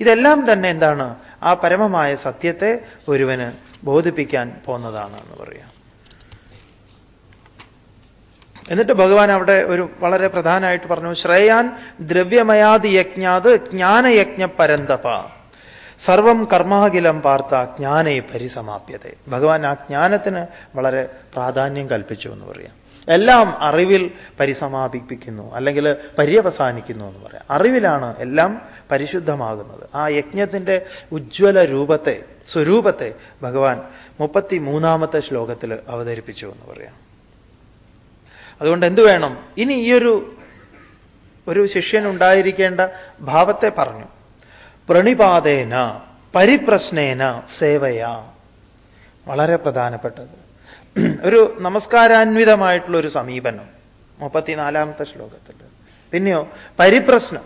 [SPEAKER 1] ഇതെല്ലാം തന്നെ എന്താണ്? ആ പരമമായ സത്യത്തെ ഒരുവന് ബോധിപ്പിക്കാൻ പോന്നതാണ് എന്ന് പറയാം. എന്നിട്ട് ഭഗവാൻ അവിടെ ഒരു വളരെ പ്രധാനമായിട്ട് പറഞ്ഞു ശ്രേയാൻ ദ്രവ്യമയാതി യജ്ഞാത് ജ്ഞാനയജ്ഞ പരന്തപ. സർവം കർമാകിലം പാർത്ത ജ്ഞാനെ പരിസമാപ്യത ഭഗവാൻ ആ ജ്ഞാനത്തിന് വളരെ പ്രാധാന്യം കൽപ്പിച്ചു എന്ന് പറയാം. എല്ലാം അറിവിൽ പരിസമാപിപ്പിക്കുന്നു അല്ലെങ്കിൽ പര്യവസാനിക്കുന്നു എന്ന് പറയാം. അറിവിലാണ് എല്ലാം പരിശുദ്ധമാകുന്നത്. ആ യജ്ഞത്തിന്റെ ഉജ്ജ്വല രൂപത്തെ സ്വരൂപത്തെ ഭഗവാൻ മുപ്പത്തി മൂന്നാമത്തെ ശ്ലോകത്തിൽ അവതരിപ്പിച്ചു എന്ന് പറയാം. അതുകൊണ്ട് എന്തു വേണം? ഇനി ഈയൊരു ഒരു ശിഷ്യൻ ഉണ്ടായിരിക്കേണ്ട ഭാവത്തെ പറഞ്ഞു. പ്രണിപാതേന പരിപ്രശ്നേന സേവയ. വളരെ പ്രധാനപ്പെട്ടത്. ഒരു നമസ്കാരാന്വിതമായിട്ടുള്ള ഒരു സമീപനം. മുപ്പത്തിനാലാമത്തെ ശ്ലോകത്തിൽ. പിന്നെയോ പരിപ്രശ്നം.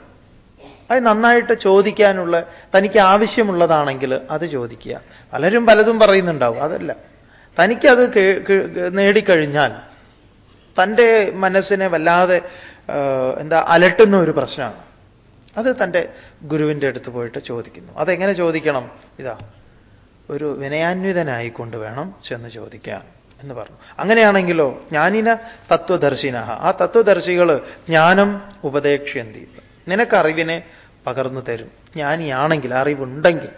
[SPEAKER 1] അത് നന്നായിട്ട് ചോദിക്കാനുള്ള തനിക്ക് ആവശ്യമുള്ളതാണെങ്കിൽ അത് ചോദിക്കുക. പലരും പലതും പറയുന്നുണ്ടാവും. അതല്ല. തനിക്കത് നേടിക്കഴിഞ്ഞാൽ തന്റെ മനസ്സിനെ വല്ലാതെ എന്താ അലട്ടുന്ന ഒരു പ്രശ്നമാണ്. അത് തന്റെ ഗുരുവിന്റെ അടുത്ത് പോയിട്ട് ചോദിക്കുന്നു. അതെങ്ങനെ ചോദിക്കണം? ഇതാ ഒരു വിനയാന്വിതനായിക്കൊണ്ട് വേണം ചെന്ന് ചോദിക്കാൻ എന്ന് പറഞ്ഞു. അങ്ങനെയാണെങ്കിലോ ജ്ഞാനിന തത്വദർശിന ആ തത്വദർശികൾ ജ്ഞാനം ഉപദേക്ഷ്യന്തി നിനക്ക് അറിവിനെ പകർന്നു തരും. ജ്ഞാനിയാണെങ്കിൽ അറിവുണ്ടെങ്കിൽ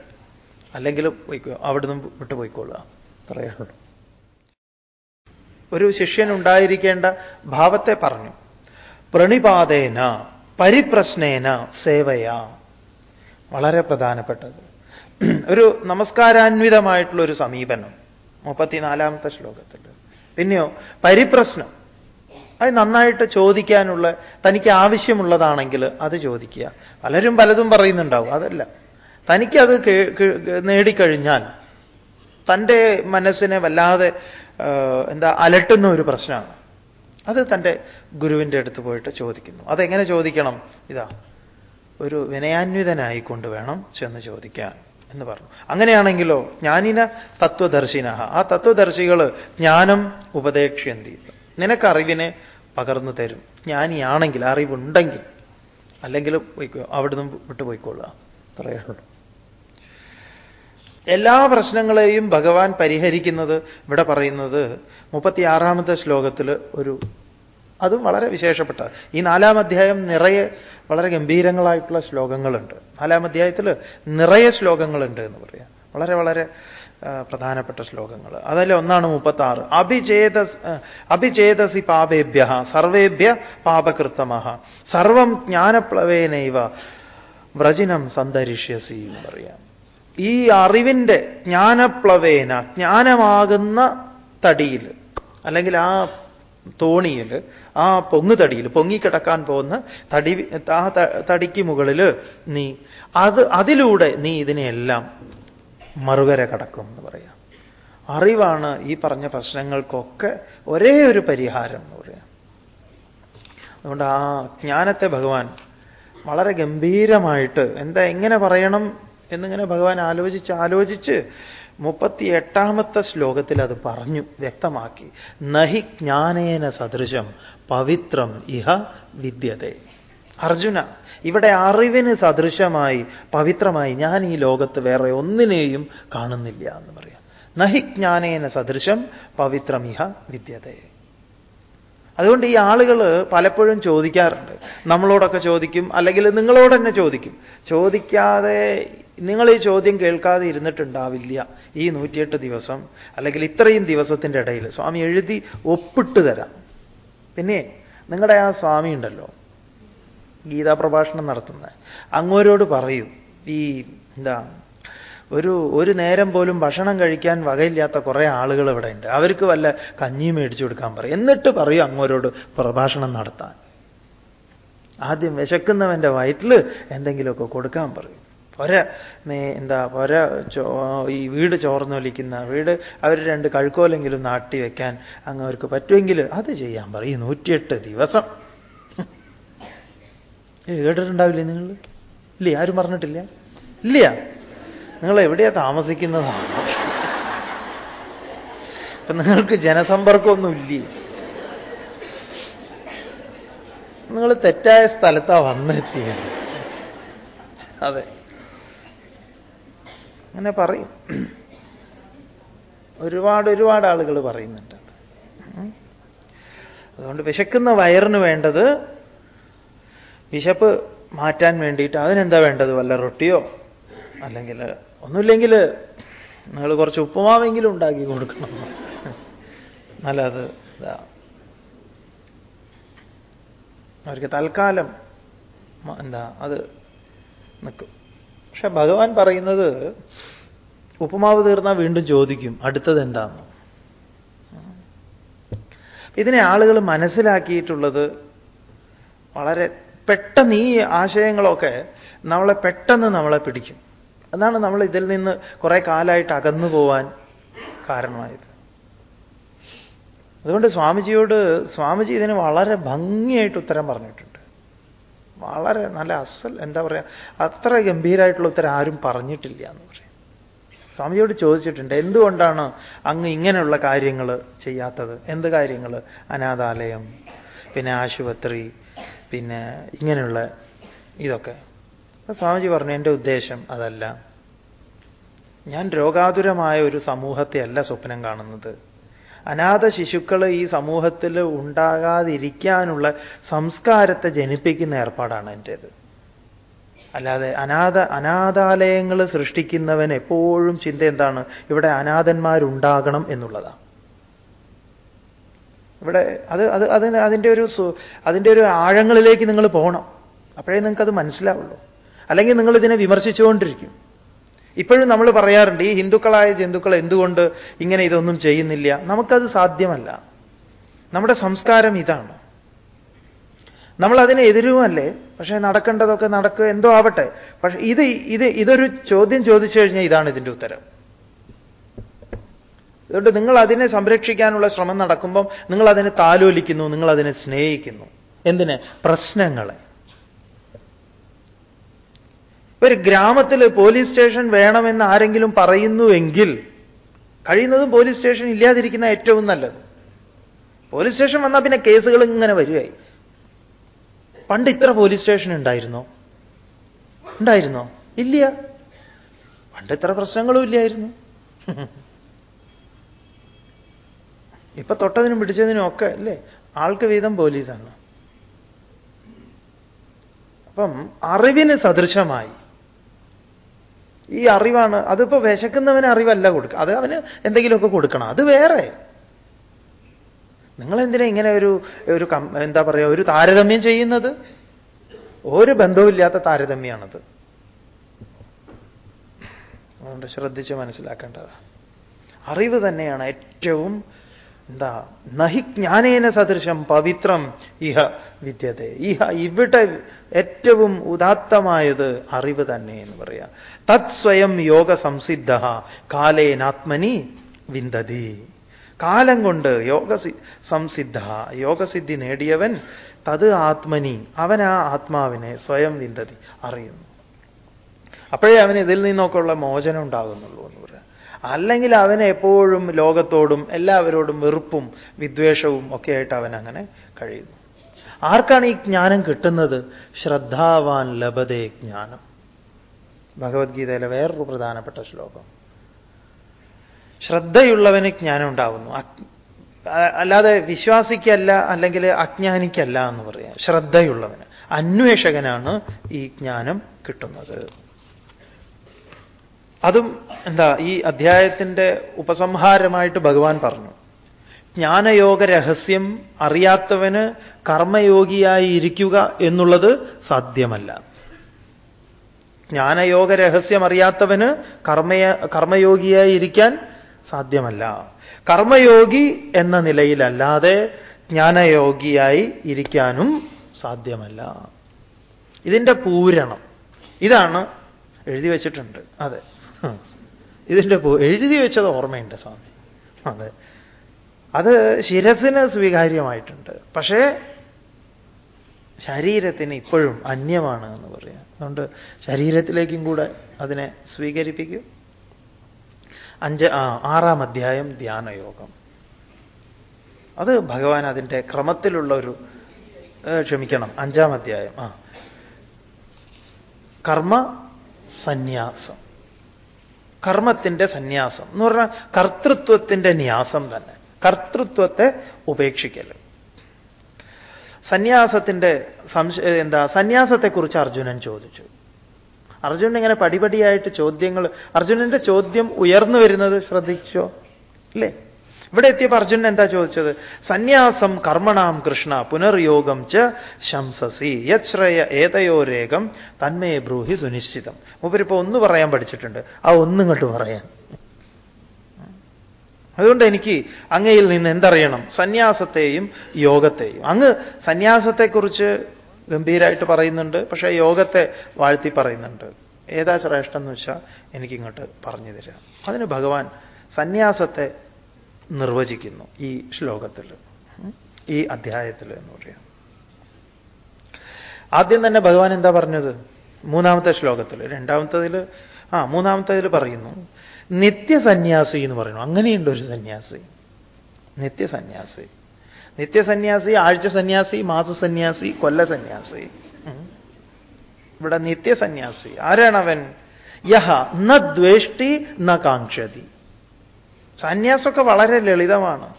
[SPEAKER 1] അല്ലെങ്കിൽ അവിടുന്ന് വിട്ടുപോയിക്കൊള്ളുക പറയുള്ളൂ ഒരു ശിഷ്യൻ ഉണ്ടായിരിക്കേണ്ട ഭാവത്തെ പറഞ്ഞു. പ്രണിപാതേന പരിപ്രശ്നേന സേവയ. വളരെ പ്രധാനപ്പെട്ടത്. ഒരു നമസ്കാരാന്വിതമായിട്ടുള്ള ഒരു സമീപനം. മുപ്പത്തിനാലാമത്തെ ശ്ലോകത്തിൽ. പിന്നെയോ പരിപ്രശ്നം. അത് നന്നായിട്ട് ചോദിക്കാനുള്ള തനിക്ക് ആവശ്യമുള്ളതാണെങ്കിൽ അത് ചോദിക്കുക. പലരും പലതും പറയുന്നുണ്ടാവും. അതല്ല. തനിക്കത് നേടിക്കഴിഞ്ഞാൽ തന്റെ മനസ്സിനെ വല്ലാതെ എന്താ അലട്ടുന്ന ഒരു പ്രശ്നമാണ്. അത് തന്റെ ഗുരുവിന്റെ അടുത്ത് പോയിട്ട് ചോദിക്കുന്നു. അതെങ്ങനെ ചോദിക്കണം? ഇതാ ഒരു വിനയാന്വിതനായിക്കൊണ്ട് വേണം ചെന്ന് ചോദിക്കാൻ എന്ന് പറഞ്ഞു. അങ്ങനെയാണെങ്കിലോ ജ്ഞാനിന തത്വദർശിന ആ തത്വദർശികൾ ജ്ഞാനം ഉപദേക്ഷ്യന്തി നിനക്ക് അറിവിനെ പകർന്നു തരും. ജ്ഞാനിയാണെങ്കിൽ അറിവുണ്ടെങ്കിൽ അല്ലെങ്കിൽ പോയിക്കോ അവിടുന്ന് വിട്ടുപോയിക്കൊള്ളുക പറയുള്ളൂ എല്ലാ പ്രശ്നങ്ങളെയും ഭഗവാൻ പരിഹരിക്കുന്നത് ഇവിടെ പറയുന്നത് മുപ്പത്തിയാറാമത്തെ ശ്ലോകത്തിൽ ഒരു അതും വളരെ വിശേഷപ്പെട്ട. ഈ നാലാം അധ്യായം നിറയെ വളരെ ഗംഭീരങ്ങളായിട്ടുള്ള ശ്ലോകങ്ങളുണ്ട്. നാലാം അധ്യായത്തിൽ നിറയെ ശ്ലോകങ്ങളുണ്ട് എന്ന് പറയാം. വളരെ വളരെ പ്രധാനപ്പെട്ട ശ്ലോകങ്ങൾ അതല്ല ഒന്നാണ് മുപ്പത്തി ആറ് അഭിചേത അഭിചേതസി പാപേഭ്യ സർവേഭ്യ പാപകൃത്തമ സർവം ജ്ഞാനപ്ലവേനൈവ വ്രജിനം സന്തരിഷ്യസി എന്ന് പറയാം. ഈ അറിവിന്റെ ജ്ഞാനപ്ലവേന ജ്ഞാനമാകുന്ന തടിയിൽ അല്ലെങ്കിൽ ആ തോണിയിൽ ആ പൊങ്ങു തടിയിൽ പൊങ്ങിക്കിടക്കാൻ പോകുന്ന തടി ആ തടിക്ക് മുകളിൽ നീ അത് അതിലൂടെ നീ ഇതിനെയെല്ലാം മറുകര കടക്കും എന്ന് പറയാം. അറിവാണ് ഈ പറഞ്ഞ പ്രശ്നങ്ങൾക്കൊക്കെ ഒരേ ഒരു പരിഹാരം എന്ന് പറയാം. അതുകൊണ്ട് ആ ജ്ഞാനത്തെ ഭഗവാൻ വളരെ ഗംഭീരമായിട്ട് എന്താ എങ്ങനെ പറയണം? എന്നിങ്ങനെ ഭഗവാൻ ആലോചിച്ച് ആലോചിച്ച് മുപ്പത്തി എട്ടാമത്തെ ശ്ലോകത്തിൽ അത് പറഞ്ഞു വ്യക്തമാക്കി. നഹി ജ്ഞാനേന സദൃശം പവിത്രം ഇഹ വിദ്യതേ അർജുന ഇവിടെ അറിവിന് സദൃശമായി പവിത്രമായി ഞാൻ ഈ ലോകത്ത് വേറെ ഒന്നിനെയും കാണുന്നില്ല എന്ന് പറയാം. നഹി ജ്ഞാനേന സദൃശം പവിത്രം ഇഹ വിദ്യതേ അതുകൊണ്ട് ഈ ആളുകൾ പലപ്പോഴും ചോദിക്കാറുണ്ട്. നമ്മളോടൊക്കെ ചോദിക്കും അല്ലെങ്കിൽ നിങ്ങളോട് തന്നെ ചോദിക്കും. ചോദിക്കാതെ നിങ്ങൾ ഈ ചോദ്യം കേൾക്കാതെ ഇരുന്നിട്ടുണ്ടാവില്ല ഈ നൂറ്റിയെട്ട് ദിവസം അല്ലെങ്കിൽ ഇത്രയും ദിവസത്തിന്റെ ഇടയിൽ. സ്വാമി എഴുതി ഒപ്പിട്ട് തരാം. പിന്നെ നിങ്ങളുടെ ആ സ്വാമി ഉണ്ടല്ലോ ഗീതാ പ്രഭാഷണം നടത്തുന്ന അങ്ങോരോട് പറയൂ. ഈ എന്താ ഒരു ഒരു നേരം പോലും ഭക്ഷണം കഴിക്കാൻ വകയില്ലാത്ത കുറേ ആളുകൾ ഇവിടെ ഉണ്ട്. അവർക്ക് വല്ല കഞ്ഞി മേടിച്ചു കൊടുക്കാൻ പറയും. എന്നിട്ട് പറയൂ അങ്ങോരോട് പ്രഭാഷണം നടത്താൻ. ആദ്യം വിശക്കുന്നവന്റെ വയറ്റിൽ എന്തെങ്കിലുമൊക്കെ കൊടുക്കാൻ പറയും. പൊര എന്താ പൊര ഈ വീട് ചോർന്നൊലിക്കുന്ന വീട് അവർ രണ്ട് കഴുക്കോലെങ്കിലും നാട്ടി വെക്കാൻ അങ്ങ് അവർക്ക് പറ്റുമെങ്കിൽ അത് ചെയ്യാൻ പറയും. നൂറ്റിയെട്ട് ദിവസം. കേട്ടിട്ടുണ്ടാവില്ലേ നിങ്ങൾ ഇല്ല ആരും പറഞ്ഞിട്ടില്ല? ഇല്ല. നിങ്ങൾ എവിടെയാ താമസിക്കുന്നതാണ് അപ്പൊ നിങ്ങൾക്ക് ജനസമ്പർക്കമൊന്നും ഇല്ലേ? നിങ്ങൾ തെറ്റായ സ്ഥലത്താ വന്നെത്തിയത്. അതെ. അങ്ങനെ പറയും. ഒരുപാട് ഒരുപാട് ആളുകൾ പറയുന്നുണ്ട്. അതുകൊണ്ട് വിശക്കുന്ന വയറിന് വേണ്ടത് വിശപ്പ് മാറ്റാൻ വേണ്ടിയിട്ട് അതിനെന്താ വേണ്ടത്? വല്ല റൊട്ടിയോ? അല്ലെങ്കിൽ ഒന്നുമില്ലെങ്കിൽ നിങ്ങൾ കുറച്ച് ഉപ്പുമാവെങ്കിലും ഉണ്ടാക്കി കൊടുക്കണം. എന്നാലും അത് ഇതാ. അവർക്ക് തൽക്കാലം എന്താ അത് നിൽക്കും പക്ഷെ ഭഗവാൻ പറയുന്നത് ഉപമാവ് തീർന്നാൽ വീണ്ടും ചോദിക്കും അടുത്തത് എന്താന്ന്? ഇതിനെ ആളുകൾ മനസ്സിലാക്കിയിട്ടുള്ളത് വളരെ പെട്ടെന്ന് ഈ ആശയങ്ങളൊക്കെ നമ്മളെ പെട്ടെന്ന് നമ്മളെ പിടിക്കും. അതാണ് നമ്മൾ ഇതിൽ നിന്ന് കുറേ കാലമായിട്ട് അകന്നു പോവാൻ കാരണമായത്. അതുകൊണ്ട് സ്വാമിജിയോട് സ്വാമിജി ഇതിന് വളരെ ഭംഗിയായിട്ട് ഉത്തരം പറഞ്ഞിട്ടുണ്ട്. വളരെ നല്ല അസൽ എന്താ പറയുക അത്ര ഗംഭീരമായിട്ടുള്ള ഉത്തരം ആരും പറഞ്ഞിട്ടില്ല എന്ന് പറയും. സ്വാമിജിയോട് ചോദിച്ചിട്ടുണ്ട് എന്തുകൊണ്ടാണ് അങ്ങ് ഇങ്ങനെയുള്ള കാര്യങ്ങൾ ചെയ്യാത്തത്? എന്ത് കാര്യങ്ങൾ അനാഥാലയം പിന്നെ ആശുപത്രി പിന്നെ ഇങ്ങനെയുള്ള ഇതൊക്കെ. സ്വാമിജി പറഞ്ഞു എന്റെ ഉദ്ദേശം അതല്ല. ഞാൻ രോഗാതുരമായ ഒരു സമൂഹത്തെ അല്ല സ്വപ്നം കാണുന്നത്. അനാഥ ശിശുക്കൾ ഈ സമൂഹത്തിൽ ഉണ്ടാകാതിരിക്കാനുള്ള സംസ്കാരത്തെ ജനിപ്പിക്കുന്ന ഏർപ്പാടാണ് എന്റേത് അല്ലാതെ അനാഥ അനാഥാലയങ്ങൾ സൃഷ്ടിക്കുന്നവൻ എപ്പോഴും ചിന്ത എന്താണ്? ഇവിടെ അനാഥന്മാരുണ്ടാകണം എന്നുള്ളതാണ് ഇവിടെ അത് അത് അതിന് അതിന്റെ ഒരു അതിന്റെ ഒരു ആഴങ്ങളിലേക്ക് നിങ്ങൾ പോകണം അപ്പോഴേ നിങ്ങൾക്കത് മനസ്സിലാവുള്ളൂ. അല്ലെങ്കിൽ നിങ്ങൾ ഇതിനെ വിമർശിച്ചുകൊണ്ടിരിക്കും. ഇപ്പോഴും നമ്മൾ പറയാറുണ്ട് ഈ ഹിന്ദുക്കളായ ജന്തുക്കൾ എന്തുകൊണ്ട് ഇങ്ങനെ ഇതൊന്നും ചെയ്യുന്നില്ല? നമുക്കത് സാധ്യമല്ല. നമ്മുടെ സംസ്കാരം ഇതാണ്. നമ്മൾ അതിനെ എതിരുമല്ലേ പക്ഷേ നടക്കേണ്ടതൊക്കെ നടക്കുക എന്തോ ആവട്ടെ. പക്ഷെ ഇത് ഇത് ഇതൊരു ചോദ്യം ചോദിച്ചു കഴിഞ്ഞാൽ ഇതാണ് ഇതിന്റെ ഉത്തരം. അതുകൊണ്ട് നിങ്ങൾ അതിനെ സംരക്ഷിക്കാനുള്ള ശ്രമം നടക്കുമ്പം നിങ്ങൾ അതിനെ താലോലിക്കുന്നു നിങ്ങൾ അതിനെ സ്നേഹിക്കുന്നു. എന്തിന്? പ്രശ്നങ്ങളെ. ഒരു ഗ്രാമത്തിൽ പോലീസ് സ്റ്റേഷൻ വേണമെന്ന് ആരെങ്കിലും പറയുന്നുവെങ്കിൽ കഴിയുന്നതും പോലീസ് സ്റ്റേഷൻ ഇല്ലാതിരിക്കുന്ന ഏറ്റവും നല്ലത്. പോലീസ് സ്റ്റേഷൻ വന്നാൽ പിന്നെ കേസുകൾ ഇങ്ങനെ വരികയായി പണ്ട് ഇത്ര പോലീസ് സ്റ്റേഷൻ ഉണ്ടായിരുന്നോ? ഉണ്ടായിരുന്നോ? ഇല്ല. പണ്ട് ഇത്ര പ്രശ്നങ്ങളും ഇല്ലായിരുന്നു. ഇപ്പൊ തൊട്ടതിനും പിടിച്ചതിനും ഒക്കെ അല്ലേ? ആൾക്ക് വീതം പോലീസാണ്. അപ്പം അറിവിന് സദൃശമായി ഈ അറിവാണ്. അതിപ്പോ വിശക്കുന്നവന് അറിവല്ല കൊടുക്കുക അത് അവന് എന്തെങ്കിലുമൊക്കെ കൊടുക്കണം. അത് വേറെ. നിങ്ങൾ എന്തിനാ ഇങ്ങനെ ഒരു ഒരു എന്താ പറയുക ഒരു താരതമ്യം ചെയ്യുന്നത്? ഒരു ബന്ധവുമില്ലാത്ത താരതമ്യമാണത് അതുകൊണ്ട് ശ്രദ്ധിച്ച് മനസ്സിലാക്കേണ്ടത് അറിവ് തന്നെയാണ് ഏറ്റവും എന്താ? നഹി ജ്ഞാനേന സദൃശം പവിത്രം ഇഹ വിദ്യത ഇഹ ഇവിടെ ഏറ്റവും ഉദാത്തമായത് അറിവ് തന്നെ എന്ന് പറയാം. തത് സ്വയം യോഗ സംസിദ്ധ കാലേനാത്മനി വിന്തതി കാലം കൊണ്ട് യോഗ സംസിദ്ധ. യോഗസിദ്ധി നേടിയവൻ തത് ആത്മനി അവൻ ആ ആത്മാവിനെ സ്വയം വിന്തതി അറിയുന്നു. അപ്പോഴേ അവന് ഇതിൽ നിന്നൊക്കെയുള്ള മോചനം ഉണ്ടാകുന്നുള്ളൂ എന്ന് പറയാം. അല്ലെങ്കിൽ അവനെ എപ്പോഴും ലോകത്തോടും എല്ലാവരോടും വെറുപ്പും വിദ്വേഷവും ഒക്കെ ആയിട്ട് അവൻ അങ്ങനെ കഴിയുന്നു. ആർക്കാണ് ഈ ജ്ഞാനം കിട്ടുന്നത്? ശ്രദ്ധാവാൻ ലഭതേ ജ്ഞാനം. ഭഗവത്ഗീതയിലെ വേറൊരു പ്രധാനപ്പെട്ട ശ്ലോകം. ശ്രദ്ധയുള്ളവന് ജ്ഞാനം ഉണ്ടാവുന്നു. അല്ലാതെ വിശ്വാസിക്കല്ല അല്ലെങ്കിൽ അജ്ഞാനിക്കല്ല എന്ന് പറയാം. ശ്രദ്ധയുള്ളവന് അന്വേഷകനാണ് ഈ ജ്ഞാനം കിട്ടുന്നത്. അതും എന്താ ഈ അധ്യായത്തിന്റെ ഉപസംഹാരമായിട്ട് ഭഗവാൻ പറഞ്ഞു. ജ്ഞാനയോഗ രഹസ്യം അറിയാത്തവന് കർമ്മയോഗിയായി ഇരിക്കുക എന്നുള്ളത് സാധ്യമല്ല. ജ്ഞാനയോഗ രഹസ്യം അറിയാത്തവന് കർമ്മയ കർമ്മയോഗിയായി ഇരിക്കാൻ സാധ്യമല്ല. കർമ്മയോഗി എന്ന നിലയിലല്ലാതെ ജ്ഞാനയോഗിയായി ഇരിക്കാനും സാധ്യമല്ല. ഇതിന്റെ പൂരണം. ഇതാണ് എഴുതി വച്ചിട്ടുണ്ട്. അതെ. ഇതിന്റെ എഴുതി വെച്ചത് ഓർമ്മയുണ്ട് സ്വാമി. അതെ. അത് ശിരസിന് സ്വീകാര്യമായിട്ടുണ്ട്. പക്ഷേ ശരീരത്തിന് ഇപ്പോഴും അന്യമാണ് എന്ന് പറയാം. അതുകൊണ്ട് ശരീരത്തിലേക്കും കൂടെ അതിനെ സ്വീകരിപ്പിക്കും. അഞ്ച് ആറാം അധ്യായം ധ്യാനയോഗം. അത് ഭഗവാൻ അതിന്റെ ക്രമത്തിലുള്ള ഒരു ക്ഷമിക്കണം അഞ്ചാം അധ്യായം ആ. കർമ്മ സന്യാസം. കർമ്മത്തിന്റെ സന്യാസം എന്ന് പറഞ്ഞാൽ കർത്തൃത്വത്തിന്റെ ന്യാസം തന്നെ. കർത്തൃത്വത്തെ ഉപേക്ഷിക്കൽ സന്യാസത്തിന്റെ സംശയ എന്താ സന്യാസത്തെക്കുറിച്ച് അർജുനൻ ചോദിച്ചു. അർജുനൻ ഇങ്ങനെ പടിപടിയായിട്ട് ചോദ്യങ്ങൾ അർജുനന്റെ ചോദ്യം ഉയർന്നു വരുന്നത് ശ്രദ്ധിച്ചോ? അല്ലേ ഇവിടെ എത്തിയപ്പോൾ അർജുനൻ എന്താ ചോദിച്ചത്? സന്യാസം കർമ്മണാം കൃഷ്ണ പുനർയോഗം ച ശംസസി യശ്രയ ഏതയോരേകം തന്മേ ബ്രൂഹി സുനിശ്ചിതം. മൂപ്പരിപ്പോ ഒന്ന് പറയാൻ പഠിച്ചിട്ടുണ്ട്. ആ ഒന്നിങ്ങോട്ട് പറയാൻ. അതുകൊണ്ട് എനിക്ക് അങ്ങയിൽ നിന്ന് എന്തറിയണം? സന്യാസത്തെയും യോഗത്തെയും. അങ്ങ് സന്യാസത്തെക്കുറിച്ച് ഗംഭീരമായിട്ട് പറയുന്നുണ്ട് പക്ഷേ യോഗത്തെ വാഴ്ത്തി പറയുന്നുണ്ട്. ഏതാ ശ്രേഷ്ഠം എന്ന് വെച്ചാൽ എനിക്കിങ്ങോട്ട് പറഞ്ഞു തരാം. അതിന് ഭഗവാൻ സന്യാസത്തെ നിർവചിക്കുന്നു ഈ ശ്ലോകത്തിൽ ഈ അധ്യായത്തിൽ എന്ന് പറയാം. ആദ്യം തന്നെ ഭഗവാൻ എന്താ പറഞ്ഞത്? മൂന്നാമത്തെ ശ്ലോകത്തിൽ രണ്ടാമത്തതിൽ ആ മൂന്നാമത്തതിൽ പറയുന്നു നിത്യസന്യാസി എന്ന് പറയുന്നു. അങ്ങനെയുണ്ട് ഒരു സന്യാസി. നിത്യസന്യാസി. നിത്യസന്യാസി ആഴ്ച സന്യാസി മാസ സന്യാസി കൊല്ല സന്യാസി ഇവിടെ നിത്യസന്യാസി. ആരാണവൻ? യഹ ന ദ്വേഷ്ടി ന കാക്ഷതി. സന്യാസമൊക്കെ വളരെ ലളിതമാണ്.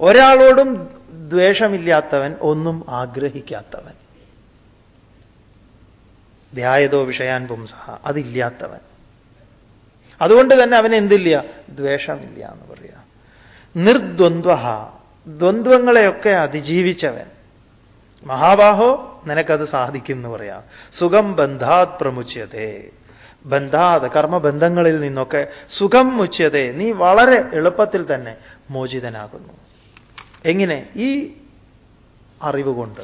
[SPEAKER 1] ഒരാളോടും ദ്വേഷമില്ലാത്തവൻ ഒന്നും ആഗ്രഹിക്കാത്തവൻ. ധ്യായതോ വിഷയാൻ പുംസഹ അതില്ലാത്തവൻ. അതുകൊണ്ട് തന്നെ അവൻ എന്തില്ല? ദ്വേഷമില്ല എന്ന് പറയാ. നിർദ്വന്ദ്വ ദ്വന്ദ്വങ്ങളെയൊക്കെ അതിജീവിച്ചവൻ. മഹാബാഹോ നിനക്കത് സാധിക്കും എന്ന് പറയാം. സുഖം ബന്ധാത് പ്രമുച്യതേ. ബന്ധാത് കർമ്മബന്ധങ്ങളിൽ നിന്നൊക്കെ സുഖം മുച്ചതേ നീ വളരെ എളുപ്പത്തിൽ തന്നെ മോചിതനാകുന്നു. എങ്ങനെ? ഈ അറിവുകൊണ്ട്.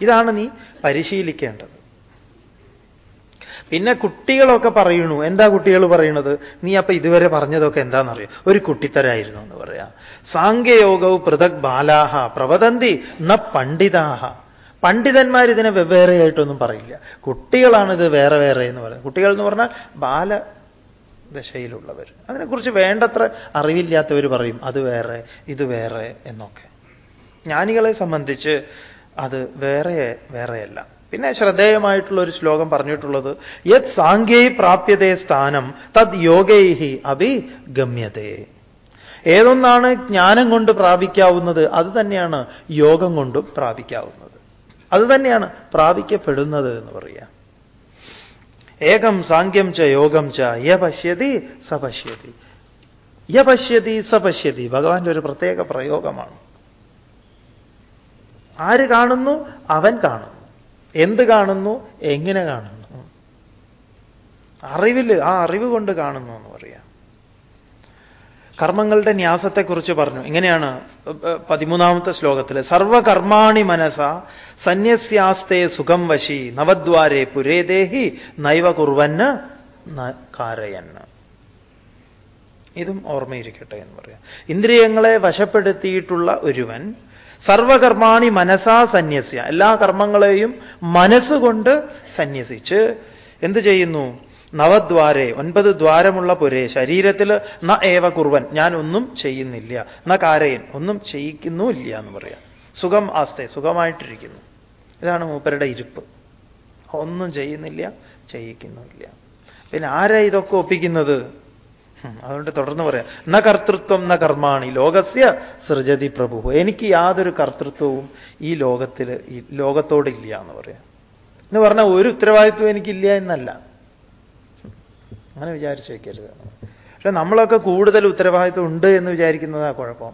[SPEAKER 1] ഇതാണ് നീ പരിശീലിക്കേണ്ടത്. പിന്നെ കുട്ടികളൊക്കെ പറയുന്നു എന്താ കുട്ടികൾ പറയുന്നത്? നീ അപ്പൊ ഇതുവരെ പറഞ്ഞതൊക്കെ എന്താണെന്നറിയോ ഒരു കുട്ടിത്തരായിരുന്നു എന്ന് പറയാം. സാങ്കേയോഗവും പൃഥക് ബാലാഹ പ്രവതന്തി ന പണ്ഡിതാഹ. പണ്ഡിതന്മാർ ഇതിനെ വെവ്വേറെയായിട്ടൊന്നും പറയില്ല. കുട്ടികളാണ് ഇത് വേറെ വേറെ എന്ന് പറയുന്നത്. കുട്ടികൾ എന്ന് പറഞ്ഞാൽ ബാല ദശയിലുള്ളവർ. അതിനെക്കുറിച്ച് വേണ്ടത്ര അറിവില്ലാത്തവർ പറയും അത് വേറെ ഇത് വേറെ എന്നൊക്കെ. ജ്ഞാനികളെ സംബന്ധിച്ച് അത് വേറെ വേറെയല്ല. പിന്നെ ശ്രദ്ധേയമായിട്ടുള്ള ഒരു ശ്ലോകം പറഞ്ഞിട്ടുള്ളത് യത് സാങ്കേ പ്രാപ്യതേ സ്ഥാനം തത് യോഗൈഹി അഭി ഗമ്യതേ ഏതൊന്നാണ് ജ്ഞാനം കൊണ്ട് പ്രാപിക്കാവുന്നത് അത് തന്നെയാണ് യോഗം കൊണ്ടും പ്രാപിക്കാവുന്നത്. അത് തന്നെയാണ് പ്രാപിക്കപ്പെടുന്നത് എന്ന് പറയാം ഏകം സാങ്ക്യം ച യോഗം ച യ പശ്യതി സ പശ്യതി യ പശ്യതി സ പശ്യതി ഭഗവാന്റെ ഒരു പ്രത്യേക പ്രയോഗമാണ്. ആര് കാണുന്നു? അവൻ കാണുന്നു. എന്ത് കാണുന്നു? എങ്ങനെ കാണുന്നു? അറിവിൽ ആ അറിവ് കൊണ്ട് കാണുന്നു എന്ന് പറയാം കർമ്മങ്ങളുടെ ന്യാസത്തെക്കുറിച്ച് പറഞ്ഞു. ഇങ്ങനെയാണ് പതിമൂന്നാമത്തെ ശ്ലോകത്തിൽ സർവകർമാണി മനസ സന്യസ്യാസ്തേ സുഖം വശി നവദ്വാരെ പുരേദേഹി നൈവ കുർവന്ന് കാരയന്ന്. ഇതും ഓർമ്മയിരിക്കട്ടെ എന്ന് പറയാം. ഇന്ദ്രിയങ്ങളെ വശപ്പെടുത്തിയിട്ടുള്ള ഒരുവൻ സർവകർമാണി മനസാ സന്യസ്യ എല്ലാ കർമ്മങ്ങളെയും മനസ്സുകൊണ്ട് സന്യസിച്ച് എന്ത് ചെയ്യുന്നു? നവദ്വാരെ ഒൻപത് ദ്വാരമുള്ള പുരേ ശരീരത്തിൽ ന ഏവ കുർവൻ ഞാൻ ഒന്നും ചെയ്യുന്നില്ല. ന കാരയൻ ഒന്നും ചെയ്യിക്കുന്നുമില്ല എന്ന് പറയാം. സുഖം ആസ്തേ സുഖമായിട്ടിരിക്കുന്നു. ഇതാണ് മൂപ്പരുടെ ഇരിപ്പ്. ഒന്നും ചെയ്യുന്നില്ല ചെയ്യിക്കുന്നുമില്ല. പിന്നെ ആരാ ഇതൊക്കെ ഒപ്പിക്കുന്നത്? അതുകൊണ്ട് തുടർന്ന് പറയാം. ന കർത്തൃത്വം ന കർമാണി ലോകസ്യ സൃജതി പ്രഭു. എനിക്ക് യാതൊരു കർത്തൃത്വവും ഈ ലോകത്തിൽ ഈ ലോകത്തോടില്ല എന്ന് പറയാം. എന്ന് പറഞ്ഞാൽ ഒരു ഉത്തരവാദിത്വം എനിക്കില്ല എന്നല്ല. അങ്ങനെ വിചാരിച്ചു വയ്ക്കരുത് പക്ഷെ നമ്മളൊക്കെ കൂടുതൽ ഉത്തരവാദിത്വം ഉണ്ട് എന്ന് വിചാരിക്കുന്നതാ കുഴപ്പം.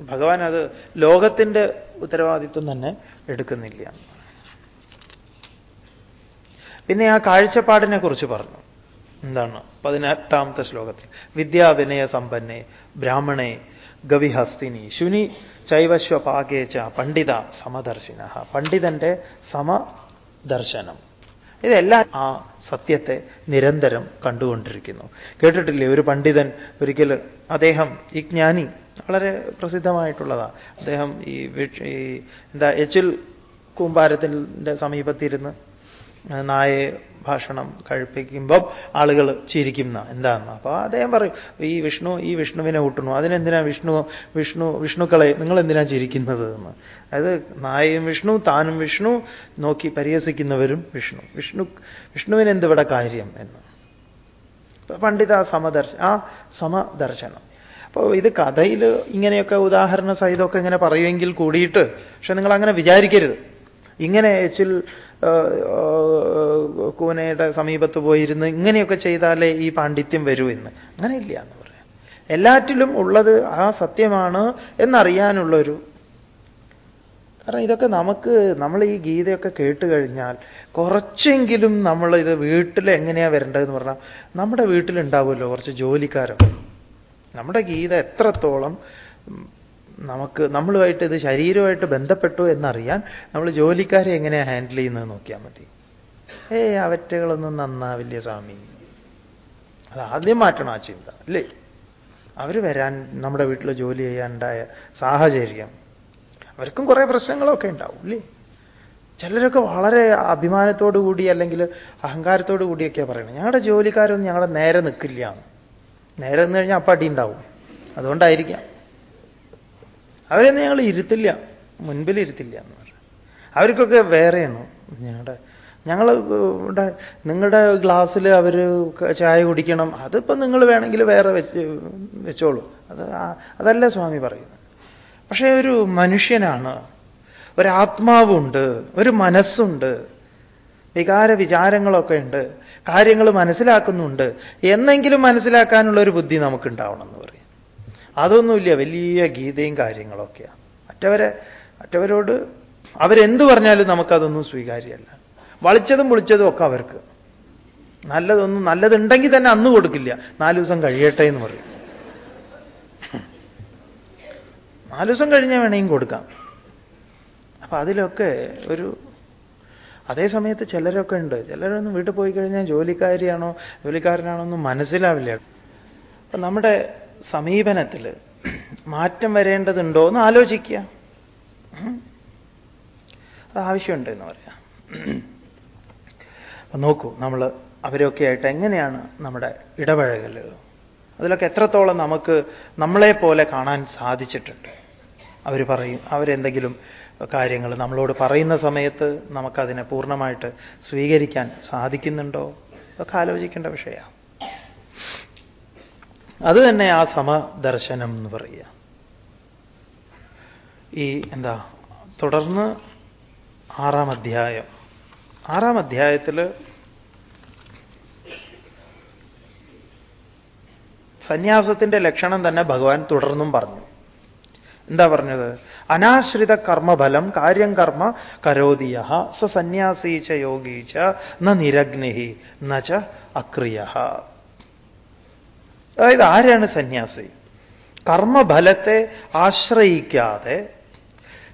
[SPEAKER 1] ഭഗവാൻ അത് ലോകത്തിന്റെ ഉത്തരവാദിത്വം തന്നെ എടുക്കുന്നില്ല. പിന്നെ ആ കാഴ്ചപ്പാടിനെ കുറിച്ച് പറഞ്ഞു. എന്താണ്? പതിനെട്ടാമത്തെ ശ്ലോകത്തിൽ. വിദ്യാവിനയ സമ്പന്നെ ബ്രാഹ്മണേ ഗവിഹസ്തിനി ശുനി ചൈവശ്വപാകേച്ച പണ്ഡിത സമദർശിന പണ്ഡിതന്റെ സമദർശനം. ഇതെല്ലാം ആ സത്യത്തെ നിരന്തരം കണ്ടുകൊണ്ടിരിക്കുന്നു. കേട്ടിട്ടില്ലേ? ഒരു പണ്ഡിതൻ ഒരിക്കൽ അദ്ദേഹം ഈ ജ്ഞാനി വളരെ പ്രസിദ്ധമായിട്ടുള്ളതാണ് അദ്ദേഹം ഈ എന്താ എച്ചിൽ കൂമ്പാരത്തിന്റെ സമീപത്തിരുന്ന് നായെ ഭക്ഷണം കഴിപ്പിക്കുമ്പം ആളുകൾ ചിരിക്കുന്ന എന്താണെന്ന് അപ്പോൾ അദ്ദേഹം പറയും ഈ വിഷ്ണു ഈ വിഷ്ണുവിനെ കൂട്ടുന്നു അതിനെന്തിനാ വിഷ്ണു വിഷ്ണു വിഷ്ണുക്കളെ നിങ്ങൾ എന്തിനാ ചിരിക്കുന്നത്? എന്ന്. അതായത് നായയും വിഷ്ണു താനും വിഷ്ണു നോക്കി പരിഹസിക്കുന്നവരും വിഷ്ണു. വിഷ്ണു വിഷ്ണുവിനെന്തിവിടെ കാര്യം എന്ന്. പണ്ഡിത സമദർശ ആ സമദർശനം. അപ്പോൾ ഇത് കഥയിൽ ഇങ്ങനെയൊക്കെ ഉദാഹരണ സഹിതമൊക്കെ ഇങ്ങനെ പറയുമെങ്കിൽ കൂടിയിട്ട് പക്ഷെ നിങ്ങൾ അങ്ങനെ വിചാരിക്കരുത്. ഇങ്ങനെ എച്ചിൽ കൂനയുടെ സമീപത്ത് പോയിരുന്ന് ഇങ്ങനെയൊക്കെ ചെയ്താലേ ഈ പാണ്ഡിത്യം വരൂ എന്ന്. അങ്ങനെയില്ല എന്ന് പറയാം. എല്ലാറ്റിലും ഉള്ളത് ആ സത്യമാണ് എന്നറിയാനുള്ളൊരു കാരണം ഇതൊക്കെ നമുക്ക് നമ്മൾ ഈ ഗീതയൊക്കെ കേട്ട് കഴിഞ്ഞാൽ കുറച്ചെങ്കിലും നമ്മൾ ഇത് വീട്ടിൽ എങ്ങനെയാ വരേണ്ടതെന്ന് പറഞ്ഞാൽ നമ്മുടെ വീട്ടിലുണ്ടാവുമല്ലോ കുറച്ച് ജോലിക്കാരൊക്കെ. നമ്മുടെ ഗീത എത്രത്തോളം നമുക്ക് നമ്മളുമായിട്ട് ഇത് ശരീരമായിട്ട് ബന്ധപ്പെട്ടു എന്നറിയാൻ നമ്മൾ ജോലിക്കാരെ എങ്ങനെയാണ് ഹാൻഡിൽ ചെയ്യുന്നത് നോക്കിയാൽ മതി. ഏ അവറ്റകളൊന്നും നന്നാവില്ല സ്വാമി? അത് ആദ്യം മാറ്റണം ആ ചിന്ത അല്ലേ? അവർ വരാൻ നമ്മുടെ വീട്ടിൽ ജോലി ചെയ്യാനുണ്ടായ സാഹചര്യം. അവർക്കും കുറേ പ്രശ്നങ്ങളൊക്കെ ഉണ്ടാവും അല്ലേ? ചിലരൊക്കെ വളരെ അഭിമാനത്തോടു കൂടി അല്ലെങ്കിൽ അഹങ്കാരത്തോടു കൂടിയൊക്കെയാണ് പറയുന്നത്. ഞങ്ങളുടെ ജോലിക്കാരൊന്നും ഞങ്ങളുടെ നേരെ നിൽക്കില്ല നേരെ നിന്ന് കഴിഞ്ഞാൽ അപ്പം അടി ഉണ്ടാവും അതുകൊണ്ടായിരിക്കാം. അവരെന്ന് ഞങ്ങൾ ഇരുത്തില്ല. മുൻപിൽ ഇരുത്തില്ല എന്ന് പറഞ്ഞു. അവർക്കൊക്കെ വേറെയാണ്. ഞങ്ങളുടെ ഞങ്ങൾ ഇവിടെ നിങ്ങളുടെ ഗ്ലാസ്സിൽ അവർ ചായ കുടിക്കണം. അതിപ്പോൾ നിങ്ങൾ വേണമെങ്കിൽ വേറെ വെച്ച് വെച്ചോളൂ. അത് അതല്ല സ്വാമി പറയുന്നത്. പക്ഷേ ഒരു മനുഷ്യനാണ്. ഒരാത്മാവുണ്ട്. ഒരു മനസ്സുണ്ട്. വികാര വിചാരങ്ങളൊക്കെ ഉണ്ട്. കാര്യങ്ങൾ മനസ്സിലാക്കുന്നുണ്ട്. എന്നെങ്കിലും മനസ്സിലാക്കാനുള്ള ഒരു ബുദ്ധി നമുക്കുണ്ടാവണം എന്ന് പറയും. അതൊന്നുമില്ല വലിയ ഗീതയും കാര്യങ്ങളൊക്കെയാണ്. മറ്റവരെ മറ്റവരോട് അവരെന്ത് പറഞ്ഞാലും നമുക്കതൊന്നും സ്വീകാര്യമല്ല. വളിച്ചതും വിളിച്ചതും ഒക്കെ അവർക്ക്. നല്ലതൊന്നും നല്ലതുണ്ടെങ്കിൽ തന്നെ അന്ന് കൊടുക്കില്ല. നാല് ദിവസം കഴിയട്ടെ എന്ന് പറയും. നാല് ദിവസം കഴിഞ്ഞാൽ വേണമെങ്കിൽ കൊടുക്കാം. അപ്പൊ അതിലൊക്കെ ഒരു അതേ സമയത്ത് ചിലരൊക്കെ ഉണ്ട്. ചിലരൊന്നും വീട്ടിൽ പോയി കഴിഞ്ഞാൽ ജോലിക്കാരിയാണോ ജോലിക്കാരനാണോ ഒന്നും മനസ്സിലാവില്ല. അപ്പൊ നമ്മുടെ സമീപനത്തിൽ മാറ്റം വരേണ്ടതുണ്ടോ എന്ന് ആലോചിക്കുക. അത് ആവശ്യമുണ്ട് എന്ന് പറയാം നോക്കൂ നമ്മൾ അവരൊക്കെ ആയിട്ട് എങ്ങനെയാണ് നമ്മുടെ ഇടപഴകൽ അതിലൊക്കെ എത്രത്തോളം നമുക്ക് നമ്മളെ പോലെ കാണാൻ സാധിച്ചിട്ടുണ്ട്? അവർ പറയും അവരെന്തെങ്കിലും കാര്യങ്ങൾ നമ്മളോട് പറയുന്ന സമയത്ത് നമുക്കതിനെ പൂർണമായിട്ട് സ്വീകരിക്കാൻ സാധിക്കുന്നുണ്ടോ? അതൊക്കെ ആലോചിക്കേണ്ട വിഷയമാണ്. അത് തന്നെ ആ സമദർശനം എന്ന് പറയുക. ഈ എന്താ തുടർന്ന് ആറാം അധ്യായം. ആറാം അധ്യായത്തിൽ സന്യാസത്തിന്റെ ലക്ഷണം തന്നെ ഭഗവാൻ തുടർന്നും പറഞ്ഞു. എന്താ പറഞ്ഞത്? അനാശ്രിത കർമ്മഫലം കാര്യം കർമ്മ കരോതിയ സ സന്യാസീച്ച യോഗീച്ച യോഗീ ന നിരഗ്നി നച്ച അക്രിയ അതായത് ആരാണ് സന്യാസി? കർമ്മഫലത്തെ ആശ്രയിക്കാതെ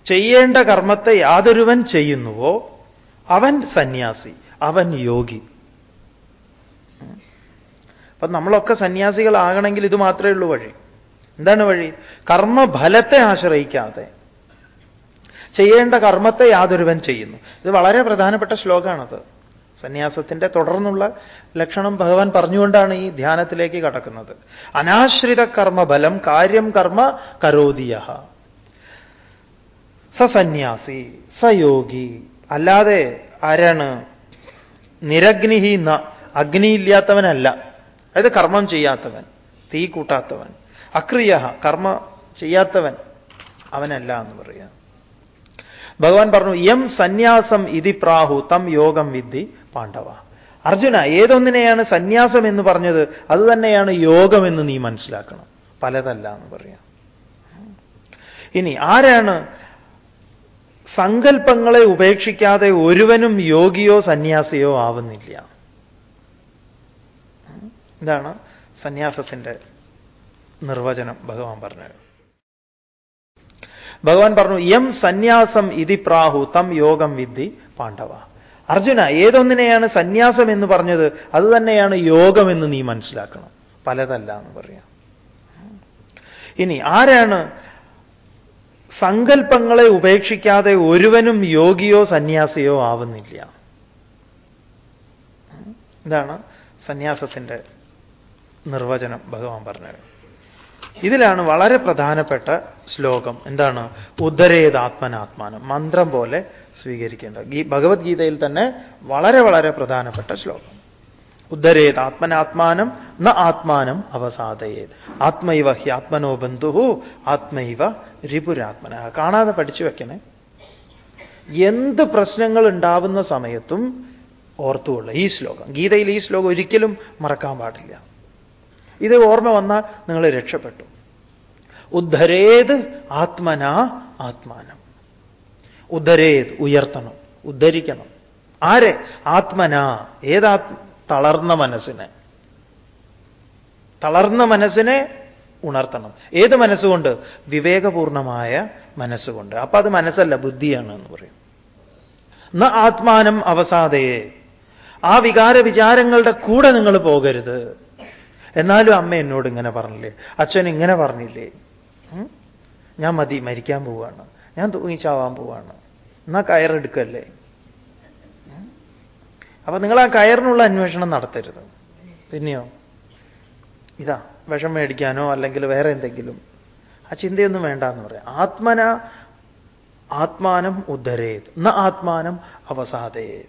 [SPEAKER 1] ചെയ്യേണ്ട കർമ്മത്തെ യാതൊരുവൻ ചെയ്യുന്നുവോ? അവൻ സന്യാസി അവൻ യോഗി. അപ്പൊ നമ്മളൊക്കെ സന്യാസികളാകണമെങ്കിൽ ഇത് മാത്രമേ ഉള്ളൂ വഴി. എന്താണ് വഴി? കർമ്മഫലത്തെ ആശ്രയിക്കാതെ ചെയ്യേണ്ട കർമ്മത്തെ യാതൊരുവൻ ചെയ്യുന്നു. ഇത് വളരെ പ്രധാനപ്പെട്ട ശ്ലോകമാണത്. സന്യാസത്തിന്റെ തുടർന്നുള്ള ലക്ഷണം ഭഗവാൻ പറഞ്ഞുകൊണ്ടാണ് ഈ ധ്യാനത്തിലേക്ക് കടക്കുന്നത്. അനാശ്രിത കർമ്മബലം കാര്യം കർമ്മ കരോതിയ. സസന്യാസി സയോഗി അല്ലാതെ ആരാണ് നിരഗ്നിഹി ന അഗ്നിയില്ലാത്തവനല്ല. അതായത് കർമ്മം ചെയ്യാത്തവൻ തീ കൂട്ടാത്തവൻ അക്രിയ കർമ്മ ചെയ്യാത്തവൻ അവനല്ല എന്ന് പറയാം. ഭഗവാൻ പറഞ്ഞു യം സന്യാസം ഇതി പ്രാഹു തം യോഗം വിദ്ധി പാണ്ഡവ. അർജുന ഏതൊന്നിനെയാണ് സന്യാസം എന്ന് പറഞ്ഞത്? അത് തന്നെയാണ് യോഗമെന്ന് നീ മനസ്സിലാക്കണം. പലതല്ല എന്ന് പറയാം. ഇനി ആരാണ് സങ്കല്പങ്ങളെ ഉപേക്ഷിക്കാതെ ഒരുവനും യോഗിയോ സന്യാസിയോ ആവുന്നില്ല? ഇതാണ് സന്യാസത്തിന്റെ നിർവചനം ഭഗവാൻ പറഞ്ഞത്. ഭഗവാൻ പറഞ്ഞു യം സന്യാസം ഇതി പ്രാഹു തം യോഗം വിദ്ധി പാണ്ഡവ. അർജുന ഏതൊന്നിനെയാണ് സന്യാസം എന്ന് പറഞ്ഞത്? അത് തന്നെയാണ് യോഗമെന്ന് നീ മനസ്സിലാക്കണം. പലതല്ല എന്ന് പറയാം. ഇനി ആരാണ് സങ്കല്പങ്ങളെ ഉപേക്ഷിക്കാതെ ഒരുവനും യോഗിയോ സന്യാസിയോ ആവുന്നില്ല? ഇതാണ് സന്യാസത്തിന്റെ നിർവചനം ഭഗവാൻ പറഞ്ഞത്. ഇതിലാണ് വളരെ പ്രധാനപ്പെട്ട ശ്ലോകം. എന്താണ്? ഉദ്ധരേത് ആത്മനാത്മാനം മന്ത്രം പോലെ സ്വീകരിക്കേണ്ടത്. ഈ ഭഗവത്ഗീതയിൽ തന്നെ വളരെ വളരെ പ്രധാനപ്പെട്ട ശ്ലോകം. ഉദ്ധരേത് ആത്മനാത്മാനം ന ആത്മാനം അവസാദയേത്. ആത്മൈവ ഹി ആത്മനോ ബന്ധു ആത്മൈവ രിപുരാത്മന. കാണാതെ പഠിച്ചു വെക്കണേ. എന്ത് പ്രശ്നങ്ങൾ ഉണ്ടാവുന്ന സമയത്തും ഓർത്തുകൊള്ളുക. ഈ ശ്ലോകം. ഗീതയിൽ ഈ ശ്ലോകം ഒരിക്കലും മറക്കാൻ പാടില്ല. ഇത് ഓർമ്മ വന്നാൽ നിങ്ങൾ രക്ഷപ്പെട്ടു. ഉദ്ധരേത് ആത്മനാ ആത്മാനം. ഉദ്ധരേത് ഉയർത്തണം ഉദ്ധരിക്കണം. ആരെ? ആത്മനാ. ഏതാ തളർന്ന മനസ്സിനെ? തളർന്ന മനസ്സിനെ ഉണർത്തണം. ഏത് മനസ്സുകൊണ്ട്? വിവേകപൂർണമായ മനസ്സുകൊണ്ട്. അപ്പൊ അത് മനസ്സല്ല ബുദ്ധിയാണ് എന്ന് പറയും. ന ആത്മാനം അവസാദയെ ആ വികാര വിചാരങ്ങളുടെ കൂടെ നിങ്ങൾ പോകരുത്. എന്നാലും അമ്മ എന്നോട് ഇങ്ങനെ പറഞ്ഞില്ലേ? അച്ഛൻ ഇങ്ങനെ പറഞ്ഞില്ലേ? ഞാൻ മതി മരിക്കാൻ പോവാണ്. ഞാൻ തൂങ്ങിച്ചാവാൻ പോവാണ്. എന്നാ കയറെടുക്കല്ലേ? അപ്പൊ നിങ്ങൾ ആ കയറിനുള്ള അന്വേഷണം നടത്തരുത്. പിന്നെയോ? ഇതാ വിഷം മേടിക്കാനോ അല്ലെങ്കിൽ വേറെ എന്തെങ്കിലും. ആ ചിന്തയൊന്നും വേണ്ട എന്ന് പറയാം. ആത്മന ആത്മാനം ഉദ്ധരേത്. ന ആത്മാനം അവസാദേ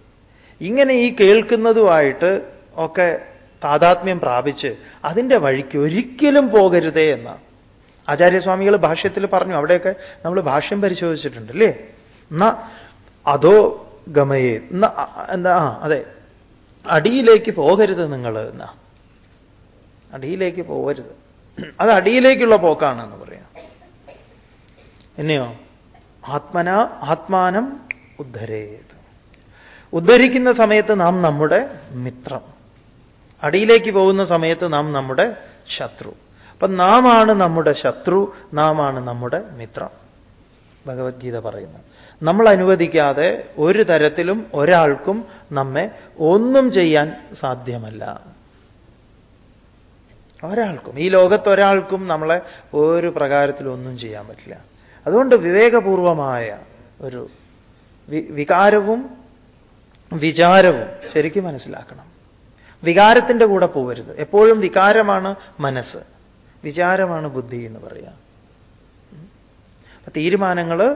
[SPEAKER 1] ഇങ്ങനെ ഈ കേൾക്കുന്നതുമായിട്ട് ഒക്കെ താതാത്മ്യം പ്രാപിച്ച് അതിന്റെ വഴിക്ക് ഒരിക്കലും പോകരുതേ എന്ന. ആചാര്യസ്വാമികൾ ഭാഷ്യത്തിൽ പറഞ്ഞു. അവിടെയൊക്കെ നമ്മൾ ഭാഷ്യം പരിശോധിച്ചിട്ടുണ്ട് അല്ലേ? എന്നാ അതോ ഗമയേ എന്നാ എന്താ അതെ. അടിയിലേക്ക് പോകരുത് നിങ്ങൾ എന്നാ അടിയിലേക്ക് പോകരുത്. അത് അടിയിലേക്കുള്ള പോക്കാണ് എന്ന് പറയാം. എന്നെയോ? ആത്മന ആത്മാനം ഉദ്ധരേത്. ഉദ്ധരിക്കുന്ന സമയത്ത് നാം നമ്മുടെ മിത്രം. അടിയിലേക്ക് പോകുന്ന സമയത്ത് നാം നമ്മുടെ ശത്രു. അപ്പൊ നാമാണ് നമ്മുടെ ശത്രു നാമാണ് നമ്മുടെ മിത്രം. ഭഗവത്ഗീത പറയുന്നു. നമ്മൾ അനുവദിക്കാതെ ഒരു തരത്തിലും ഒരാൾക്കും നമ്മെ ഒന്നും ചെയ്യാൻ സാധ്യമല്ല. ഒരാൾക്കും. ഈ ലോകത്ത് ഒരാൾക്കും നമ്മളെ ഒരു പ്രകാരത്തിലും ഒന്നും ചെയ്യാൻ പറ്റില്ല. അതുകൊണ്ട് വിവേകപൂർവമായ ഒരു വികാരവും വിചാരവും ശരിക്കും മനസ്സിലാക്കണം. വികാരത്തിന്റെ കൂടെ പോവരുത്. എപ്പോഴും വികാരമാണ് മനസ്സ്. വിചാരമാണ് ബുദ്ധി എന്ന് പറയാം തീരുമാനങ്ങൾ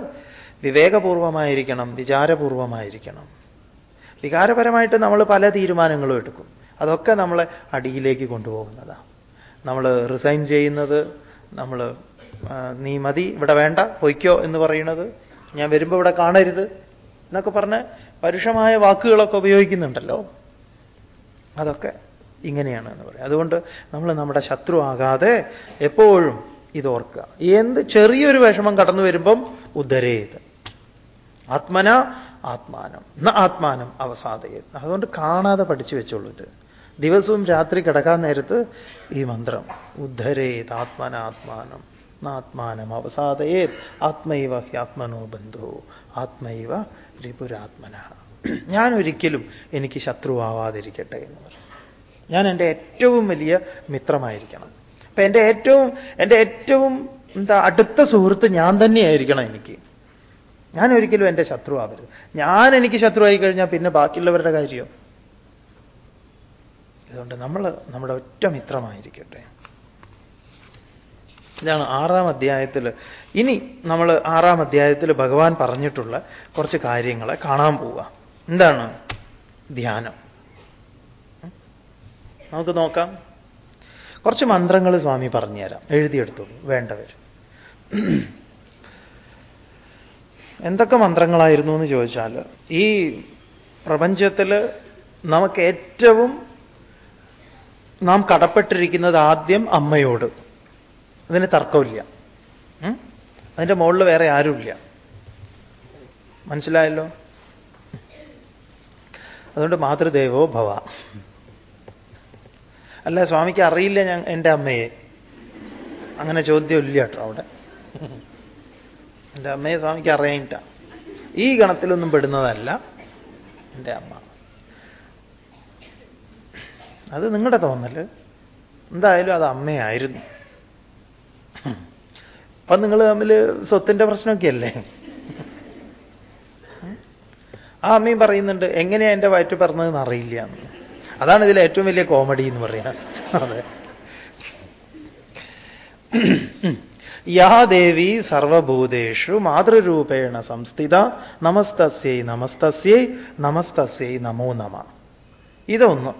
[SPEAKER 1] വിവേകപൂർവമായിരിക്കണം വിചാരപൂർവമായിരിക്കണം. വികാരപരമായിട്ട് നമ്മൾ പല തീരുമാനങ്ങളും എടുക്കും. അതൊക്കെ നമ്മളെ അടിയിലേക്ക് കൊണ്ടുപോകുന്നതാണ് നമ്മൾ റിസൈൻ ചെയ്യുന്നത് നമ്മൾ നീ മതി ഇവിടെ വേണ്ട പൊയ്ക്കോ എന്ന് പറയുന്നത് ഞാൻ വരുമ്പോൾ ഇവിടെ കാണരുത് എന്നൊക്കെ പറഞ്ഞ് പരുഷമായ വാക്കുകളൊക്കെ ഉപയോഗിക്കുന്നുണ്ടല്ലോ. അതൊക്കെ ഇങ്ങനെയാണ് എന്ന് പറയും. അതുകൊണ്ട് നമ്മൾ നമ്മുടെ ശത്രു ആകാതെ എപ്പോഴും ഇതോർക്കുക എന്ത് ചെറിയൊരു വിഷമം കടന്നു വരുമ്പം ഉദ്ധരേത്. ആത്മന ആത്മാനം. ന ആത്മാനം അവസാദയത്. അതുകൊണ്ട് കാണാതെ പഠിച്ചു വെച്ചോളൂ ഇത്. ദിവസവും രാത്രി കിടക്കാൻ നേരത്ത് ഈ മന്ത്രം. ഉദ്ധരേത് ആത്മന ആത്മാനം. ആത്മാനം അവസാദയേത്. ആത്മൈവ ഹ്യാത്മനോ ബന്ധു. ആത്മൈവ രിപുരാത്മന ഞാൻ ഒരിക്കലും എനിക്ക് ശത്രുവാവാതിരിക്കട്ടെ എന്ന് പറഞ്ഞു. ഞാൻ എന്റെ ഏറ്റവും വലിയ മിത്രമായിരിക്കണം. അപ്പൊ എന്റെ ഏറ്റവും എന്റെ ഏറ്റവും എന്താ അടുത്ത സുഹൃത്ത് ഞാൻ തന്നെയായിരിക്കണം എനിക്ക്. ഞാൻ ഒരിക്കലും എന്റെ ശത്രു ആവരുത് ഞാൻ എനിക്ക് ശത്രുവായി കഴിഞ്ഞാൽ പിന്നെ ബാക്കിയുള്ളവരുടെ കാര്യമോ? അതുകൊണ്ട് നമ്മൾ നമ്മുടെ ഒറ്റ മിത്രമായിരിക്കട്ടെ. ഇതാണ് ആറാം അധ്യായത്തിൽ. ഇനി നമ്മൾ ആറാം അധ്യായത്തിൽ ഭഗവാൻ പറഞ്ഞിട്ടുള്ള കുറച്ച് കാര്യങ്ങളെ കാണാൻ പോവുക. എന്താണ്? ധ്യാനം. നമുക്ക് നോക്കാം. കുറച്ച് മന്ത്രങ്ങൾ സ്വാമി പറഞ്ഞുതരാം. എഴുതിയെടുത്തോളൂ. വേണ്ടവർ എന്തൊക്കെ മന്ത്രങ്ങളായിരുന്നു എന്ന് ചോദിച്ചാൽ ഈ പ്രപഞ്ചത്തിൽ നമുക്ക് ഏറ്റവും നാം കടപ്പെട്ടിരിക്കുന്നത് ആദ്യം അമ്മയോട്. അതിന് തർക്കമില്ല. അതിന്റെ മുകളിൽ വേറെ ആരുമില്ല. മനസ്സിലായല്ലോ? അതുകൊണ്ട് മാതൃദേവോ ഭവ. അല്ല സ്വാമിക്ക് അറിയില്ല ഞാൻ എന്റെ അമ്മയെ. അങ്ങനെ ചോദ്യമില്ല കേട്ടോ അവിടെ. എന്റെ അമ്മയെ സ്വാമിക്ക് അറിയാനിട്ട. ഈ ഗണത്തിലൊന്നും പെടുന്നതല്ല എന്റെ അമ്മ. അത് നിങ്ങളുടെ തോന്നൽ എന്തായാലും അത് അമ്മയായിരുന്നു. അപ്പൊ നിങ്ങൾ തമ്മിൽ സ്വത്തിന്റെ പ്രശ്നമൊക്കെ അല്ലേ ആ അമ്മയും പറയുന്നുണ്ട് എങ്ങനെയാ എന്റെ വയറ്റ് പറഞ്ഞതെന്ന് അറിയില്ല എന്ന്. അതാണ് ഇതിൽ ഏറ്റവും വലിയ കോമഡി എന്ന് പറയാം അതെ. യാ ദേവി സർവഭൂതേഷു മാതൃരൂപേണ സംസ്ഥിത നമസ്തസ്യൈ നമസ്തസ്യൈ നമസ്തസ്യൈ നമോ നമ. ഇതൊന്ന്.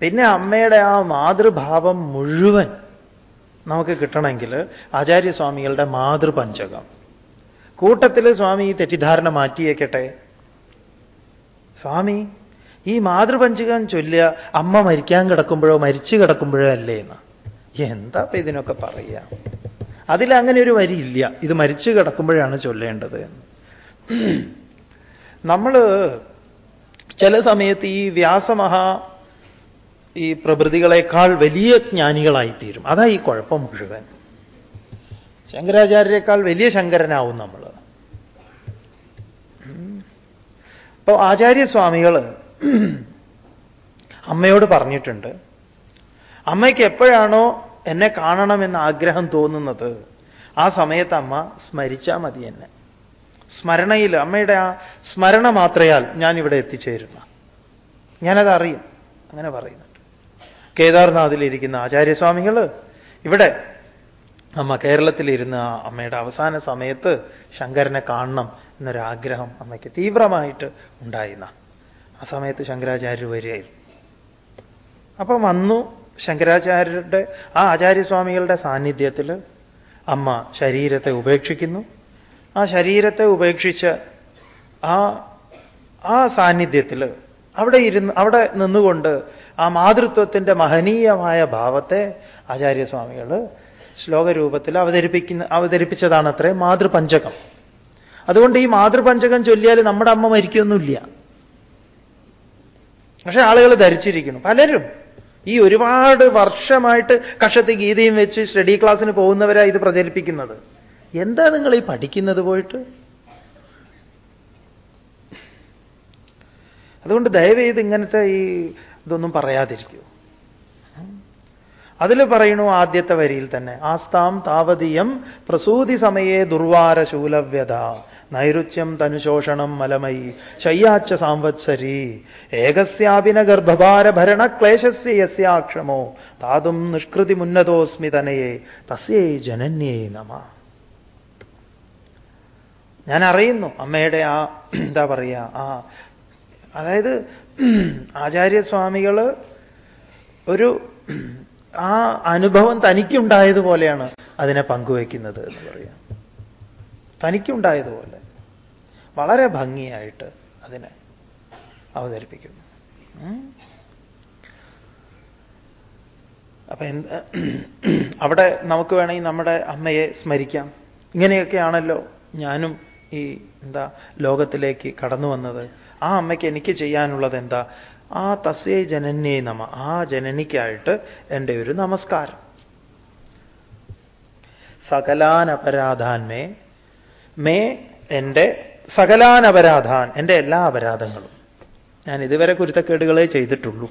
[SPEAKER 1] പിന്നെ അമ്മയുടെ ആ മാതൃഭാവം മുഴുവൻ നമുക്ക് കിട്ടണമെങ്കിൽ ആചാര്യസ്വാമികളുടെ മാതൃപഞ്ചകം. കൂട്ടത്തിൽ സ്വാമി ഈ തെറ്റിദ്ധാരണ മാറ്റിയേക്കട്ടെ? സ്വാമി ഈ മാതൃപഞ്ചകം ചൊല്ലുക അമ്മ മരിക്കാൻ കിടക്കുമ്പോഴോ മരിച്ചു കിടക്കുമ്പോഴോ അല്ലേ എന്ന്? എന്താ ഇപ്പൊ ഇതിനൊക്കെ പറയുക? അതിലങ്ങനെ ഒരു വരി ഇല്ല. ഇത് മരിച്ചു കിടക്കുമ്പോഴാണ് ചൊല്ലേണ്ടത് നമ്മൾ ചില സമയത്ത് ഈ വ്യാസമഹാ ഈ പ്രഭൃതികളെക്കാൾ വലിയ ജ്ഞാനികളായിത്തീരും. അതാ ഈ കുഴപ്പം മുഴുവൻ. ശങ്കരാചാര്യരെക്കാൾ വലിയ ശങ്കരനാവും നമ്മൾ അപ്പോൾ ആചാര്യസ്വാമികൾ അമ്മയോട് പറഞ്ഞിട്ടുണ്ട് അമ്മയ്ക്ക് എപ്പോഴാണോ എന്നെ കാണണമെന്ന് ആഗ്രഹം തോന്നുന്നത് ആ സമയത്ത് അമ്മ സ്മരിച്ചാൽ മതി എന്നെ. സ്മരണയിൽ അമ്മയുടെ ആ സ്മരണ മാത്രയാൽ ഞാൻ ഇവിടെ എത്തിച്ചേരുന്ന. ഞാനത് അറിയും അങ്ങനെ പറയുന്നുണ്ട്. കേദാർനാഥിലിരിക്കുന്ന ആചാര്യസ്വാമികൾ ഇവിടെ അമ്മ കേരളത്തിലിരുന്ന അമ്മയുടെ അവസാന സമയത്ത് ശങ്കരനെ കാണണം എന്നൊരാഗ്രഹം അമ്മയ്ക്ക് തീവ്രമായിട്ട് ഉണ്ടായിരുന്ന. ആ സമയത്ത് ശങ്കരാചാര്യർ വരികയായിരുന്നു. അപ്പം വന്നു ശങ്കരാചാര്യരുടെ ആ ആചാര്യസ്വാമികളുടെ സാന്നിധ്യത്തിൽ അമ്മ ശരീരത്തെ ഉപേക്ഷിക്കുന്നു. ആ ശരീരത്തെ ഉപേക്ഷിച്ച് ആ ആ സാന്നിധ്യത്തിൽ അവിടെ ഇരുന്ന് അവിടെ നിന്നുകൊണ്ട് ആ മാതൃത്വത്തിന്റെ മഹനീയമായ ഭാവത്തെ ആചാര്യസ്വാമികൾ ശ്ലോകരൂപത്തിൽ അവതരിപ്പിക്കുന്ന അവതരിപ്പിച്ചതാണ് മാതൃപഞ്ചകം. അതുകൊണ്ട് ഈ മാതൃപഞ്ചകം ചൊല്ലിയാൽ നമ്മുടെ അമ്മ മരിക്കൊന്നുമില്ല പക്ഷെ ആളുകൾ ധരിച്ചിരിക്കുന്നു. പലരും ഈ ഒരുപാട് വർഷമായിട്ട് കഷത്ത് ഗീതയും വെച്ച് സ്റ്റഡി ക്ലാസ്സിന് പോകുന്നവരാ ഇത് പ്രചരിപ്പിക്കുന്നത്. എന്താ നിങ്ങൾ ഈ പഠിക്കുന്നത് പോയിട്ട്? അതുകൊണ്ട് ദയവേത് ഇങ്ങനത്തെ ഈ ഇതൊന്നും പറയാതിരിക്കൂ. അതിൽ പറയണു ആദ്യത്തെ വരിയിൽ തന്നെ. ആസ്താം താവതീയം പ്രസൂതി സമയേ ദുർവാര ശൂലവ്യത. നൈരുച്യം തനുശോഷണം മലമൈ. ശയ്യാച്ച സാംവത്സരി. ഏകസ്യാപിന ഗർഭഭാര ഭരണ ക്ലേശസ്യ യസ്യാക്ഷമോ താതും നിഷ്കൃതി മുന്നതോസ്മി തനയെ. തസ്യേ ജനന്യേ നമ. ഞാൻ അറിയുന്നു അമ്മയുടെ ആ എന്താ പറയുക ആ അതായത് ആചാര്യസ്വാമികൾ ഒരു ആ അനുഭവം തനിക്കുണ്ടായതുപോലെയാണ് അതിനെ പങ്കുവയ്ക്കുന്നത് എന്ന് പറയാം തനിക്കുണ്ടായതുപോലെ. വളരെ ഭംഗിയായിട്ട് അതിനെ അവതരിപ്പിക്കുന്നു. അപ്പൊ എന്ത് അവിടെ നമുക്ക് വേണമെങ്കിൽ നമ്മുടെ അമ്മയെ സ്മരിക്കാം. ഇങ്ങനെയൊക്കെയാണല്ലോ ഞാനും ഈ എന്താ ലോകത്തിലേക്ക് കടന്നു വന്നത്. ആ അമ്മയ്ക്ക് എനിക്ക് ചെയ്യാനുള്ളത് എന്താ? ആ തസ്യ ജനന്യേ നമ. ആ ജനനിക്കായിട്ട് എന്റെ ഒരു നമസ്കാരം. സകലാനപരാധാൻമേ മേ എന്റെ സകലാനപരാധാൻ എന്റെ എല്ലാ അപരാധങ്ങളും. ഞാൻ ഇതുവരെ കുരുത്തക്കേടുകളെ ചെയ്തിട്ടുള്ളൂ.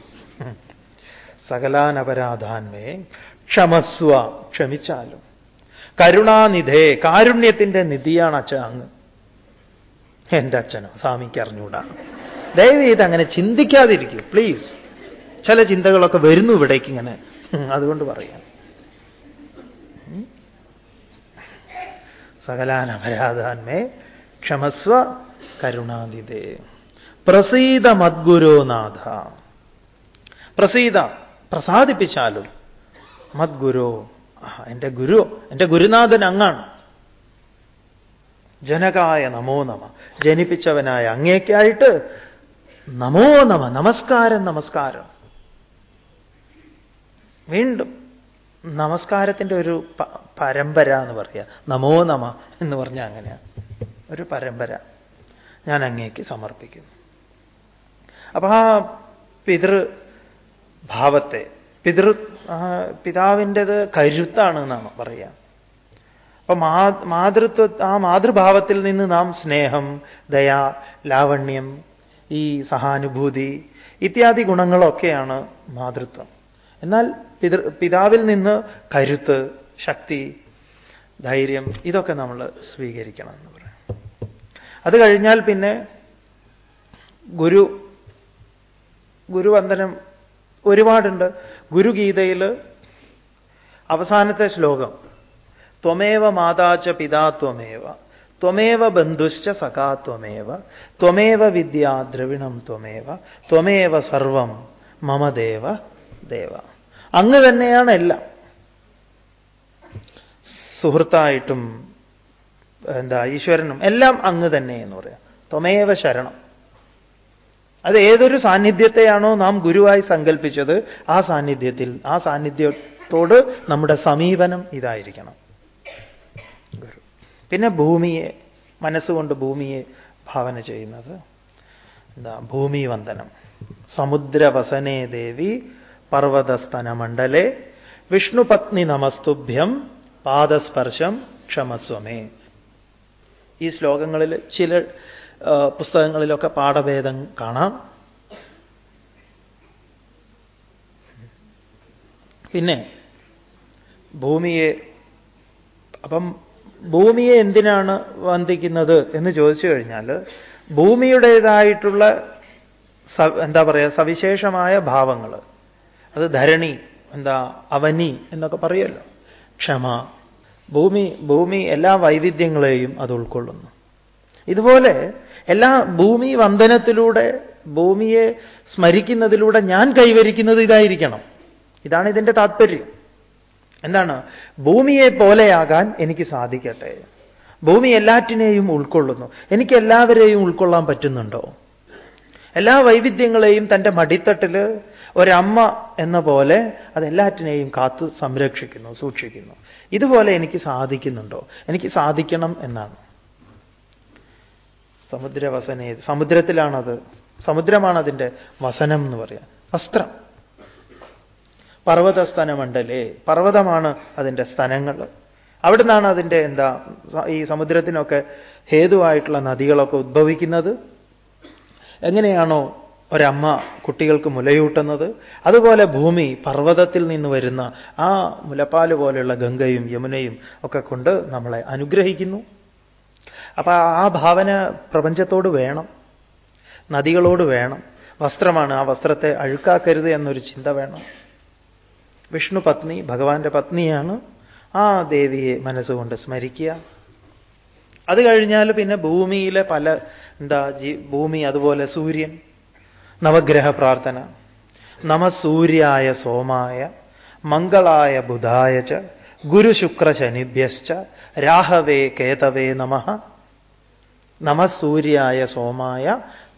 [SPEAKER 1] സകലാനപരാധാൻമേ ക്ഷമസ്വ ക്ഷമിച്ചാലും. കരുണാനിധേ കാരുണ്യത്തിന്റെ നിധിയാണ് അച്ഛൻ അങ്ങ്. എന്റെ അച്ഛനോ സ്വാമിക്ക് അറിഞ്ഞൂടാ. ദയവ് ചെയ്ത് അങ്ങനെ ചിന്തിക്കാതിരിക്കൂ. പ്ലീസ് ചില ചിന്തകളൊക്കെ വരുന്നു ഇവിടേക്ക് ഇങ്ങനെ. അതുകൊണ്ട് പറയാം. സകലാനപരാധാന്മേ ക്ഷമസ്വ കരുണാതിഥേ പ്രസീത മദ്ഗുരോനാഥ പ്രസീത പ്രസാദിപ്പിച്ചാലും മദ്ഗുരു എന്റെ ഗുരു എന്റെ ഗുരുനാഥൻ അങ്ങാണ്. ജനകായ നമോ നമ. ജനിപ്പിച്ചവനായ അങ്ങേക്കായിട്ട് നമോ നമ നമസ്കാരം നമസ്കാരം. വീണ്ടും നമസ്കാരത്തിന്റെ ഒരു പരമ്പര എന്ന് പറയുക നമോ നമ എന്ന് പറഞ്ഞാൽ അങ്ങനെയാണ് ഒരു പരമ്പര ഞാൻ അങ്ങേക്ക് സമർപ്പിക്കുന്നു. അപ്പൊ ആ പിതൃ ഭാവത്തെ പിതൃ പിതാവിന്റെത് കരുത്താണ് എന്നാണ് പറയുക അപ്പൊ മാ മാതൃത്വ ആ മാതൃഭാവത്തിൽ നിന്ന് നാം സ്നേഹം ദയ ലാവണ്യം ഈ സഹാനുഭൂതി ഇത്യാദി ഗുണങ്ങളൊക്കെയാണ് മാതൃത്വം. എന്നാൽ പിതൃ പിതാവിൽ നിന്ന് കരുത്ത് ശക്തി ധൈര്യം ഇതൊക്കെ നമ്മൾ സ്വീകരിക്കണം എന്ന് പറയാം. അത് കഴിഞ്ഞാൽ പിന്നെ ഗുരു ഗുരുവന്ദനം ഒരുപാടുണ്ട്. ഗുരുഗീതയിൽ അവസാനത്തെ ശ്ലോകം ത്വമേവ മാതാച്ച പിതാ ത്വമേവ. ത്വമേവ ബന്ധുശ്ച സഖാ ത്വമേവ ത്വമേവ വിദ്യ ദ്രവിണം ത്വമേവ ത്വമേവ സർവം മമദേവ ദേവ അങ്ങ് തന്നെയാണ് എല്ലാം. സുഹൃത്തായിട്ടും എന്താ ഈശ്വരനും എല്ലാം അങ്ങ് തന്നെ എന്ന് പറയാം. ത്വമേവ ശരണം. അത് ഏതൊരു സാന്നിധ്യത്തെയാണോ നാം ഗുരുവായി സങ്കല്പിച്ചത് ആ സാന്നിധ്യത്തിൽ ആ സാന്നിധ്യത്തോട് നമ്മുടെ സമീപനം ഇതായിരിക്കണം. ഗുരു. പിന്നെ ഭൂമിയെ മനസ്സുകൊണ്ട് ഭൂമിയെ ഭാവന ചെയ്യുന്നത്. എന്താ ഭൂമി വന്ദനം സമുദ്രവസനേ ദേവി പർവതസ്തനമണ്ഡലേ വിഷ്ണുപത്നി നമസ്തുഭ്യം പാദസ്പർശം ക്ഷമസ്വമേ. ഈ ശ്ലോകങ്ങളിൽ ചില പുസ്തകങ്ങളിലൊക്കെ പാഠഭേദം കാണാം. പിന്നെ ഭൂമിയെ അപ്പം ഭൂമിയെ എന്തിനാണ് വന്ദിക്കുന്നത് എന്ന് ചോദിച്ചു കഴിഞ്ഞാൽ ഭൂമിയുടേതായിട്ടുള്ള എന്താ പറയുക സവിശേഷമായ ഭാവങ്ങൾ അത് ധരണി എന്താ അവനി എന്നൊക്കെ പറയുമല്ലോ ക്ഷമ. ഭൂമി ഭൂമി എല്ലാ വൈവിധ്യങ്ങളെയും അത് ഉൾക്കൊള്ളുന്നു. ഇതുപോലെ എല്ലാ ഭൂമി വന്ദനത്തിലൂടെ ഭൂമിയെ സ്മരിക്കുന്നതിലൂടെ ഞാൻ കൈവരിക്കുന്നത് ഇതായിരിക്കണം. ഇതാണ് ഇതിന്റെ താത്പര്യം. എന്താണ്? ഭൂമിയെ പോലെയാകാൻ എനിക്ക് സാധിക്കട്ടെ. ഭൂമി എല്ലാറ്റിനെയും ഉൾക്കൊള്ളുന്നു. എനിക്ക് എല്ലാവരെയും ഉൾക്കൊള്ളാൻ പറ്റുന്നുണ്ടോ? എല്ലാ വൈവിധ്യങ്ങളെയും തന്റെ മടിത്തട്ടിൽ ഒരമ്മ എന്ന പോലെ അതെല്ലാറ്റിനെയും കാത്ത് സംരക്ഷിക്കുന്നു സൂക്ഷിക്കുന്നു. ഇതുപോലെ എനിക്ക് സാധിക്കുന്നുണ്ടോ? എനിക്ക് സാധിക്കണം എന്നാണ്. സമുദ്രവസന സമുദ്രത്തിലാണത്. സമുദ്രമാണ് അതിന്റെ വസനം എന്ന് പറയാം. വസ്ത്രം. പർവതസ്തനമണ്ഡലേ. പർവതമാണ് അതിന്റെ സ്ഥനങ്ങൾ അവിടുന്നാണ് അതിന്റെ എന്താ ഈ സമുദ്രത്തിനൊക്കെ ഹേതുവായിട്ടുള്ള നദികളൊക്കെ ഉദ്ഭവിക്കുന്നത്. എങ്ങനെയാണോ ഒരമ്മ കുട്ടികൾക്ക് മുലയൂട്ടുന്നത്. അതുപോലെ ഭൂമി പർവതത്തിൽ നിന്ന് വരുന്ന ആ മുലപ്പാൽ പോലെയുള്ള ഗംഗയും യമുനയും ഒക്കെ കൊണ്ട് നമ്മളെ അനുഗ്രഹിക്കുന്നു. അപ്പൊ ആ ഭാവന പ്രപഞ്ചത്തോട് വേണം. നദികളോട് വേണം. വസ്ത്രമാണ് ആ വസ്ത്രത്തെ അഴുക്കാക്കരുത് എന്നൊരു ചിന്ത വേണം. വിഷ്ണു പത്നി ഭഗവാന്റെ പത്നിയാണ് ആ ദേവിയെ മനസ്സുകൊണ്ട് സ്മരിക്കുക. അത് കഴിഞ്ഞാൽ പിന്നെ ഭൂമിയിലെ പല എന്താ ഭൂമി അതുപോലെ സൂര്യൻ നവഗ്രഹ പ്രാർത്ഥന നമസൂര്യായ സോമായ മംഗളായ ബുധായ ച ഗുരുശുക്രശനിഭ്യശ്ച രാഹവേ കേതവേ നമ നമസൂര്യായ സോമായ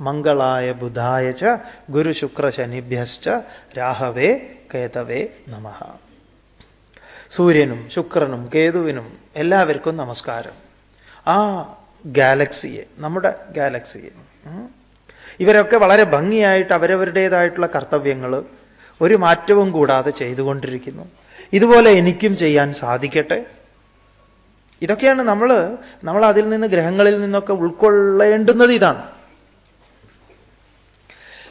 [SPEAKER 1] മംഗളായ ബുധായ ച ഗുരുശുക്രശനിഭ്യശ്ച രാഹവേ കേതവേ നമ. സൂര്യനും ശുക്രനും കേതുവിനും എല്ലാവർക്കും നമസ്കാരം. ആ ഗാലക്സിയെ നമ്മുടെ ഗാലക്സിയെ ഇവരൊക്കെ വളരെ ഭംഗിയായിട്ട് അവരവരുടേതായിട്ടുള്ള കർത്തവ്യങ്ങൾ ഒരു മാറ്റവും കൂടാതെ ചെയ്തുകൊണ്ടിരിക്കുന്നു. ഇതുപോലെ എനിക്കും ചെയ്യാൻ സാധിക്കട്ടെ? ഇതൊക്കെയാണ് നമ്മൾ നമ്മൾ അതിൽ നിന്ന് ഗ്രഹങ്ങളിൽ നിന്നൊക്കെ ഉൾക്കൊള്ളേണ്ടുന്നത് ഇതാണ്.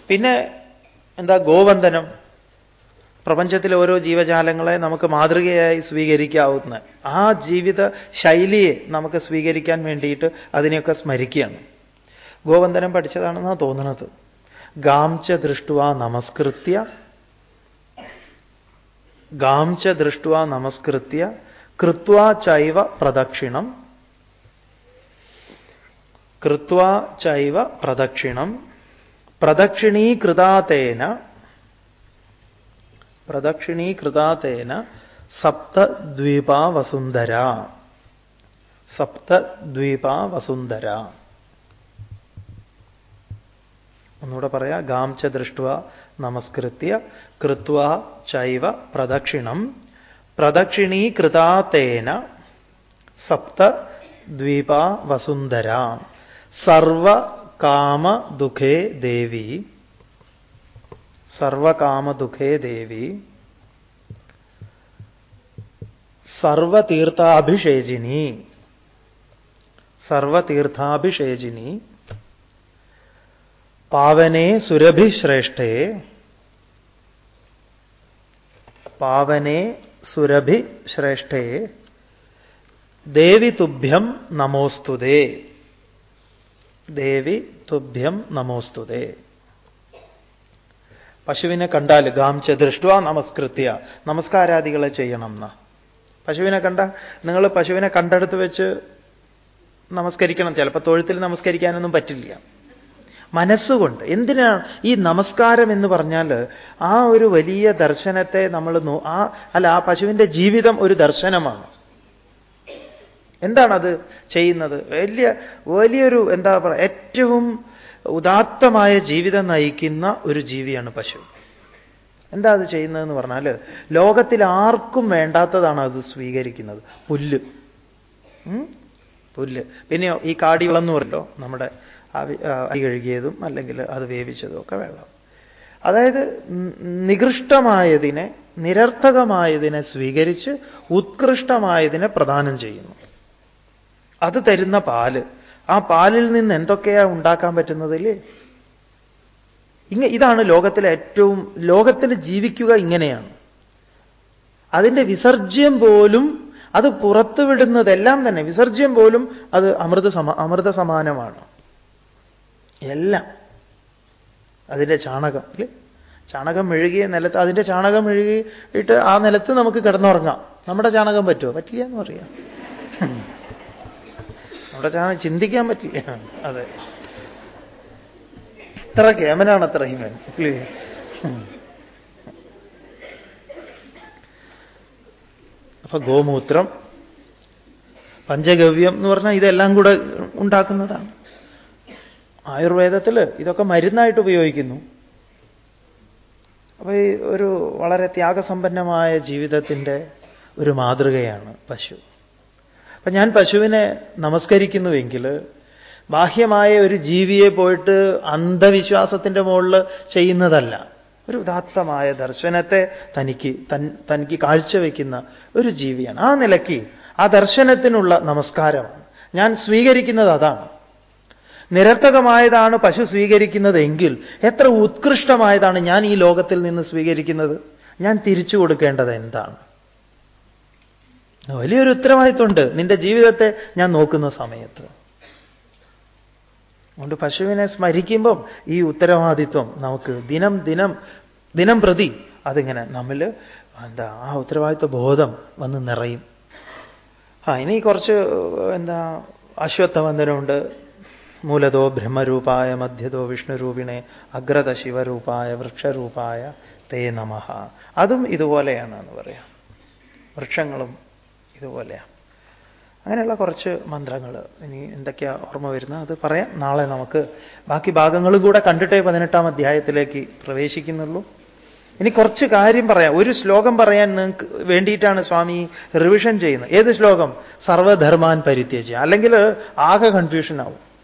[SPEAKER 1] പിന്നെ എന്താ ഗോവന്ദനം പ്രപഞ്ചത്തിലെ ഓരോ ജീവജാലങ്ങളെ നമുക്ക് മാതൃകയായി സ്വീകരിക്കാവുന്ന ആ ജീവിത ശൈലിയെ നമുക്ക് സ്വീകരിക്കാൻ വേണ്ടിയിട്ട് അതിനെയൊക്കെ സ്മരിക്കുകയാണ്. ഗോവന്ദനം പഠിച്ചതാണെന്നാണ് തോന്നുന്നത് ഗാംച ദൃഷ്ടുവ നമസ്കൃത്യ ഗാംച ദൃഷ്ടുവ നമസ്കൃത്യ കൃത്വ ചൈവ പ്രദക്ഷിണം കൃത്വ ചൈവ പ്രദക്ഷിണം പ്രദക്ഷിണീകൃതാതേന പ്രദക്ഷിണീകൃതാതേന സപ്തദ്വീപാ വസുന്ധര സപ്തദ്വീപാ വസുന്ധര ഒന്നുകൂടെ പറയാ ഗാംച്ച ച നമസ്കൃത്യ കൃത്വ ചൈവ പ്രദക്ഷിണം. പ്രദക്ഷിണീകൃതാതേന സപ്തദ്വീപാ വസുന്ധര സർവകാമദുഃഖേ ദേവി. സർവകാമദുഃഖേ ദേവി. സർവതീർത്ഥാഭിഷേചിനി. സർവതീർത്ഥാഭിഷേചിനി. പാവനേ സുരഭിശ്രേഷ്ഠേ. പാവനേ സുരഭിശ്രേഷ്ഠേ. ദേവി തുഭ്യം നമോസ്തുതേ. ദേവി തുഭ്യം നമോസ്തുതേ. പശുവിനെ കണ്ടാൽ ഗാംച്ച ദൃഷ്ട നമസ്കൃത്യ. നമസ്കാരാദികളെ ചെയ്യണം എന്ന് പശുവിനെ കണ്ട നിങ്ങൾ പശുവിനെ കണ്ടെടുത്ത് വെച്ച് നമസ്കരിക്കണം. ചിലപ്പോൾ തൊഴുത്തിൽ നമസ്കരിക്കാനൊന്നും പറ്റില്ല. മനസ്സുകൊണ്ട്. എന്തിനാണ് ഈ നമസ്കാരം എന്ന് പറഞ്ഞാൽ ആ ഒരു വലിയ ദർശനത്തെ നമ്മൾ ആ അല്ല ആ പശുവിന്റെ ജീവിതം ഒരു ദർശനമാണ്. എന്താണത് ചെയ്യുന്നത്? വലിയ വലിയൊരു എന്താ പറയുക ഏറ്റവും ഉദാത്തമായ ജീവിതം നയിക്കുന്ന ഒരു ജീവിയാണ് പശു. എന്താ അത് ചെയ്യുന്നതെന്ന് പറഞ്ഞാൽ ലോകത്തിൽ ആർക്കും വേണ്ടാത്തതാണ് അത് സ്വീകരിക്കുന്നത്. പുല്ല്. പുല്ല്. പിന്നെയോ ഈ കാടി വെള്ളം എന്ന് പറയല്ലോ നമ്മുടെ അരി കഴുകിയതും അല്ലെങ്കിൽ അത് വേവിച്ചതും ഒക്കെ വെള്ളം. അതായത് നികൃഷ്ടമായതിനെ നിരർത്ഥകമായതിനെ സ്വീകരിച്ച് ഉത്കൃഷ്ടമായതിനെ പ്രദാനം ചെയ്യുന്നു. അത് തരുന്ന പാൽ. ആ പാലിൽ നിന്ന് എന്തൊക്കെയാ ഉണ്ടാക്കാൻ പറ്റുന്നതില്ലേ ഇങ്ങ ഇതാണ് ലോകത്തിലെ ഏറ്റവും ലോകത്തിൽ ജീവിക്കുക ഇങ്ങനെയാണ്. അതിന്റെ വിസർജ്യം പോലും അത് പുറത്തുവിടുന്നതെല്ലാം തന്നെ വിസർജ്യം പോലും അത് അമൃത അമൃത സമാനമാണ്. എല്ലാം. അതിന്റെ ചാണകം അല്ലേ ചാണകം മെഴുകിയ നിലത്ത് അതിന്റെ ചാണകം മെഴുകിയിട്ട് ആ നിലത്ത് നമുക്ക് കിടന്നുറങ്ങാം. നമ്മുടെ ചാണകം പറ്റുമോ പറ്റില്ല എന്ന് പറയാം. ചാണകം ചിന്തിക്കാൻ പറ്റില്ല. അതെ. ഇത്ര കേമനാണ് അത്ര ഹിമൻ അപ്പൊ ഗോമൂത്രം പഞ്ചഗവ്യം എന്ന് പറഞ്ഞാൽ ഇതെല്ലാം കൂടെ ഉണ്ടാക്കുന്നതാണ്. ആയുർവേദത്തിൽ ഇതൊക്കെ മരുന്നായിട്ട് ഉപയോഗിക്കുന്നു. അപ്പൊ ഈ ഒരു വളരെ ത്യാഗസമ്പന്നമായ ജീവിതത്തിന്റെ ഒരു മാതൃകയാണ് പശു. അപ്പൊ ഞാൻ പശുവിനെ നമസ്കരിക്കുന്നുവെങ്കിൽ ബാഹ്യമായ ഒരു ജീവിയെ പോയിട്ട് അന്ധവിശ്വാസത്തിന്റെ മുകളിൽ ചെയ്യുന്നതല്ല. ഒരു ഉദാത്തമായ ദർശനത്തെ തനിക്ക് തൻ തനിക്ക് കാഴ്ചവെക്കുന്ന ഒരു ജീവിയാണ്. ആ നിലയ്ക്ക് ആ ദർശനത്തിനുള്ള നമസ്കാരമാണ്. ഞാൻ സ്വീകരിക്കുന്നത് അതാണ്. നിരർത്ഥകമായതാണ് പശു സ്വീകരിക്കുന്നതെങ്കിൽ എത്ര ഉത്കൃഷ്ടമായതാണ് ഞാൻ ഈ ലോകത്തിൽ നിന്ന് സ്വീകരിക്കുന്നത്? ഞാൻ തിരിച്ചു കൊടുക്കേണ്ടത് എന്താണ്? വലിയൊരു ഉത്തരവാദിത്വമുണ്ട്. നിന്റെ ജീവിതത്തെ ഞാൻ നോക്കുന്ന സമയത്ത്. അതുകൊണ്ട് പശുവിനെ സ്മരിക്കുമ്പം ഈ ഉത്തരവാദിത്വം നമുക്ക് ദിനം ദിനം ദിനം പ്രതി അതിങ്ങനെ നമ്മൾ എന്താ ആ ഉത്തരവാദിത്വ ബോധം വന്ന് നിറയും. ആ ഇനി കുറച്ച് എന്താ അശ്വത്ഥവന്ദനമുണ്ട് മൂലതോ ബ്രഹ്മരൂപായ മധ്യതോ വിഷ്ണുരൂപിണെ അഗ്രത ശിവരൂപായ വൃക്ഷരൂപായ തേ നമഃ അതും ഇതുപോലെയാണ് എന്ന് പറയാം. വൃക്ഷങ്ങളും ഇതുപോലെയാണ് അങ്ങനെയുള്ള കുറച്ച് മന്ത്രങ്ങൾ ഇനി എന്തൊക്കെയാ ഓർമ്മ വരുന്നത്? അത് പറയാം. നാളെ നമുക്ക് ബാക്കി ഭാഗങ്ങളും കൂടെ കണ്ടിട്ടേ പതിനെട്ടാം അധ്യായത്തിലേക്ക് പ്രവേശിക്കുന്നുള്ളൂ. ഇനി കുറച്ച് കാര്യം പറയാം. ഒരു ശ്ലോകം പറയാൻ നിങ്ങൾക്ക് വേണ്ടിയിട്ടാണ് സ്വാമി റിവിഷൻ ചെയ്യുന്നത്. ഏത് ശ്ലോകം? സർവധർമാൻ പരിത്യജ അല്ലെങ്കിൽ ആകെ കൺഫ്യൂഷൻ ആവും.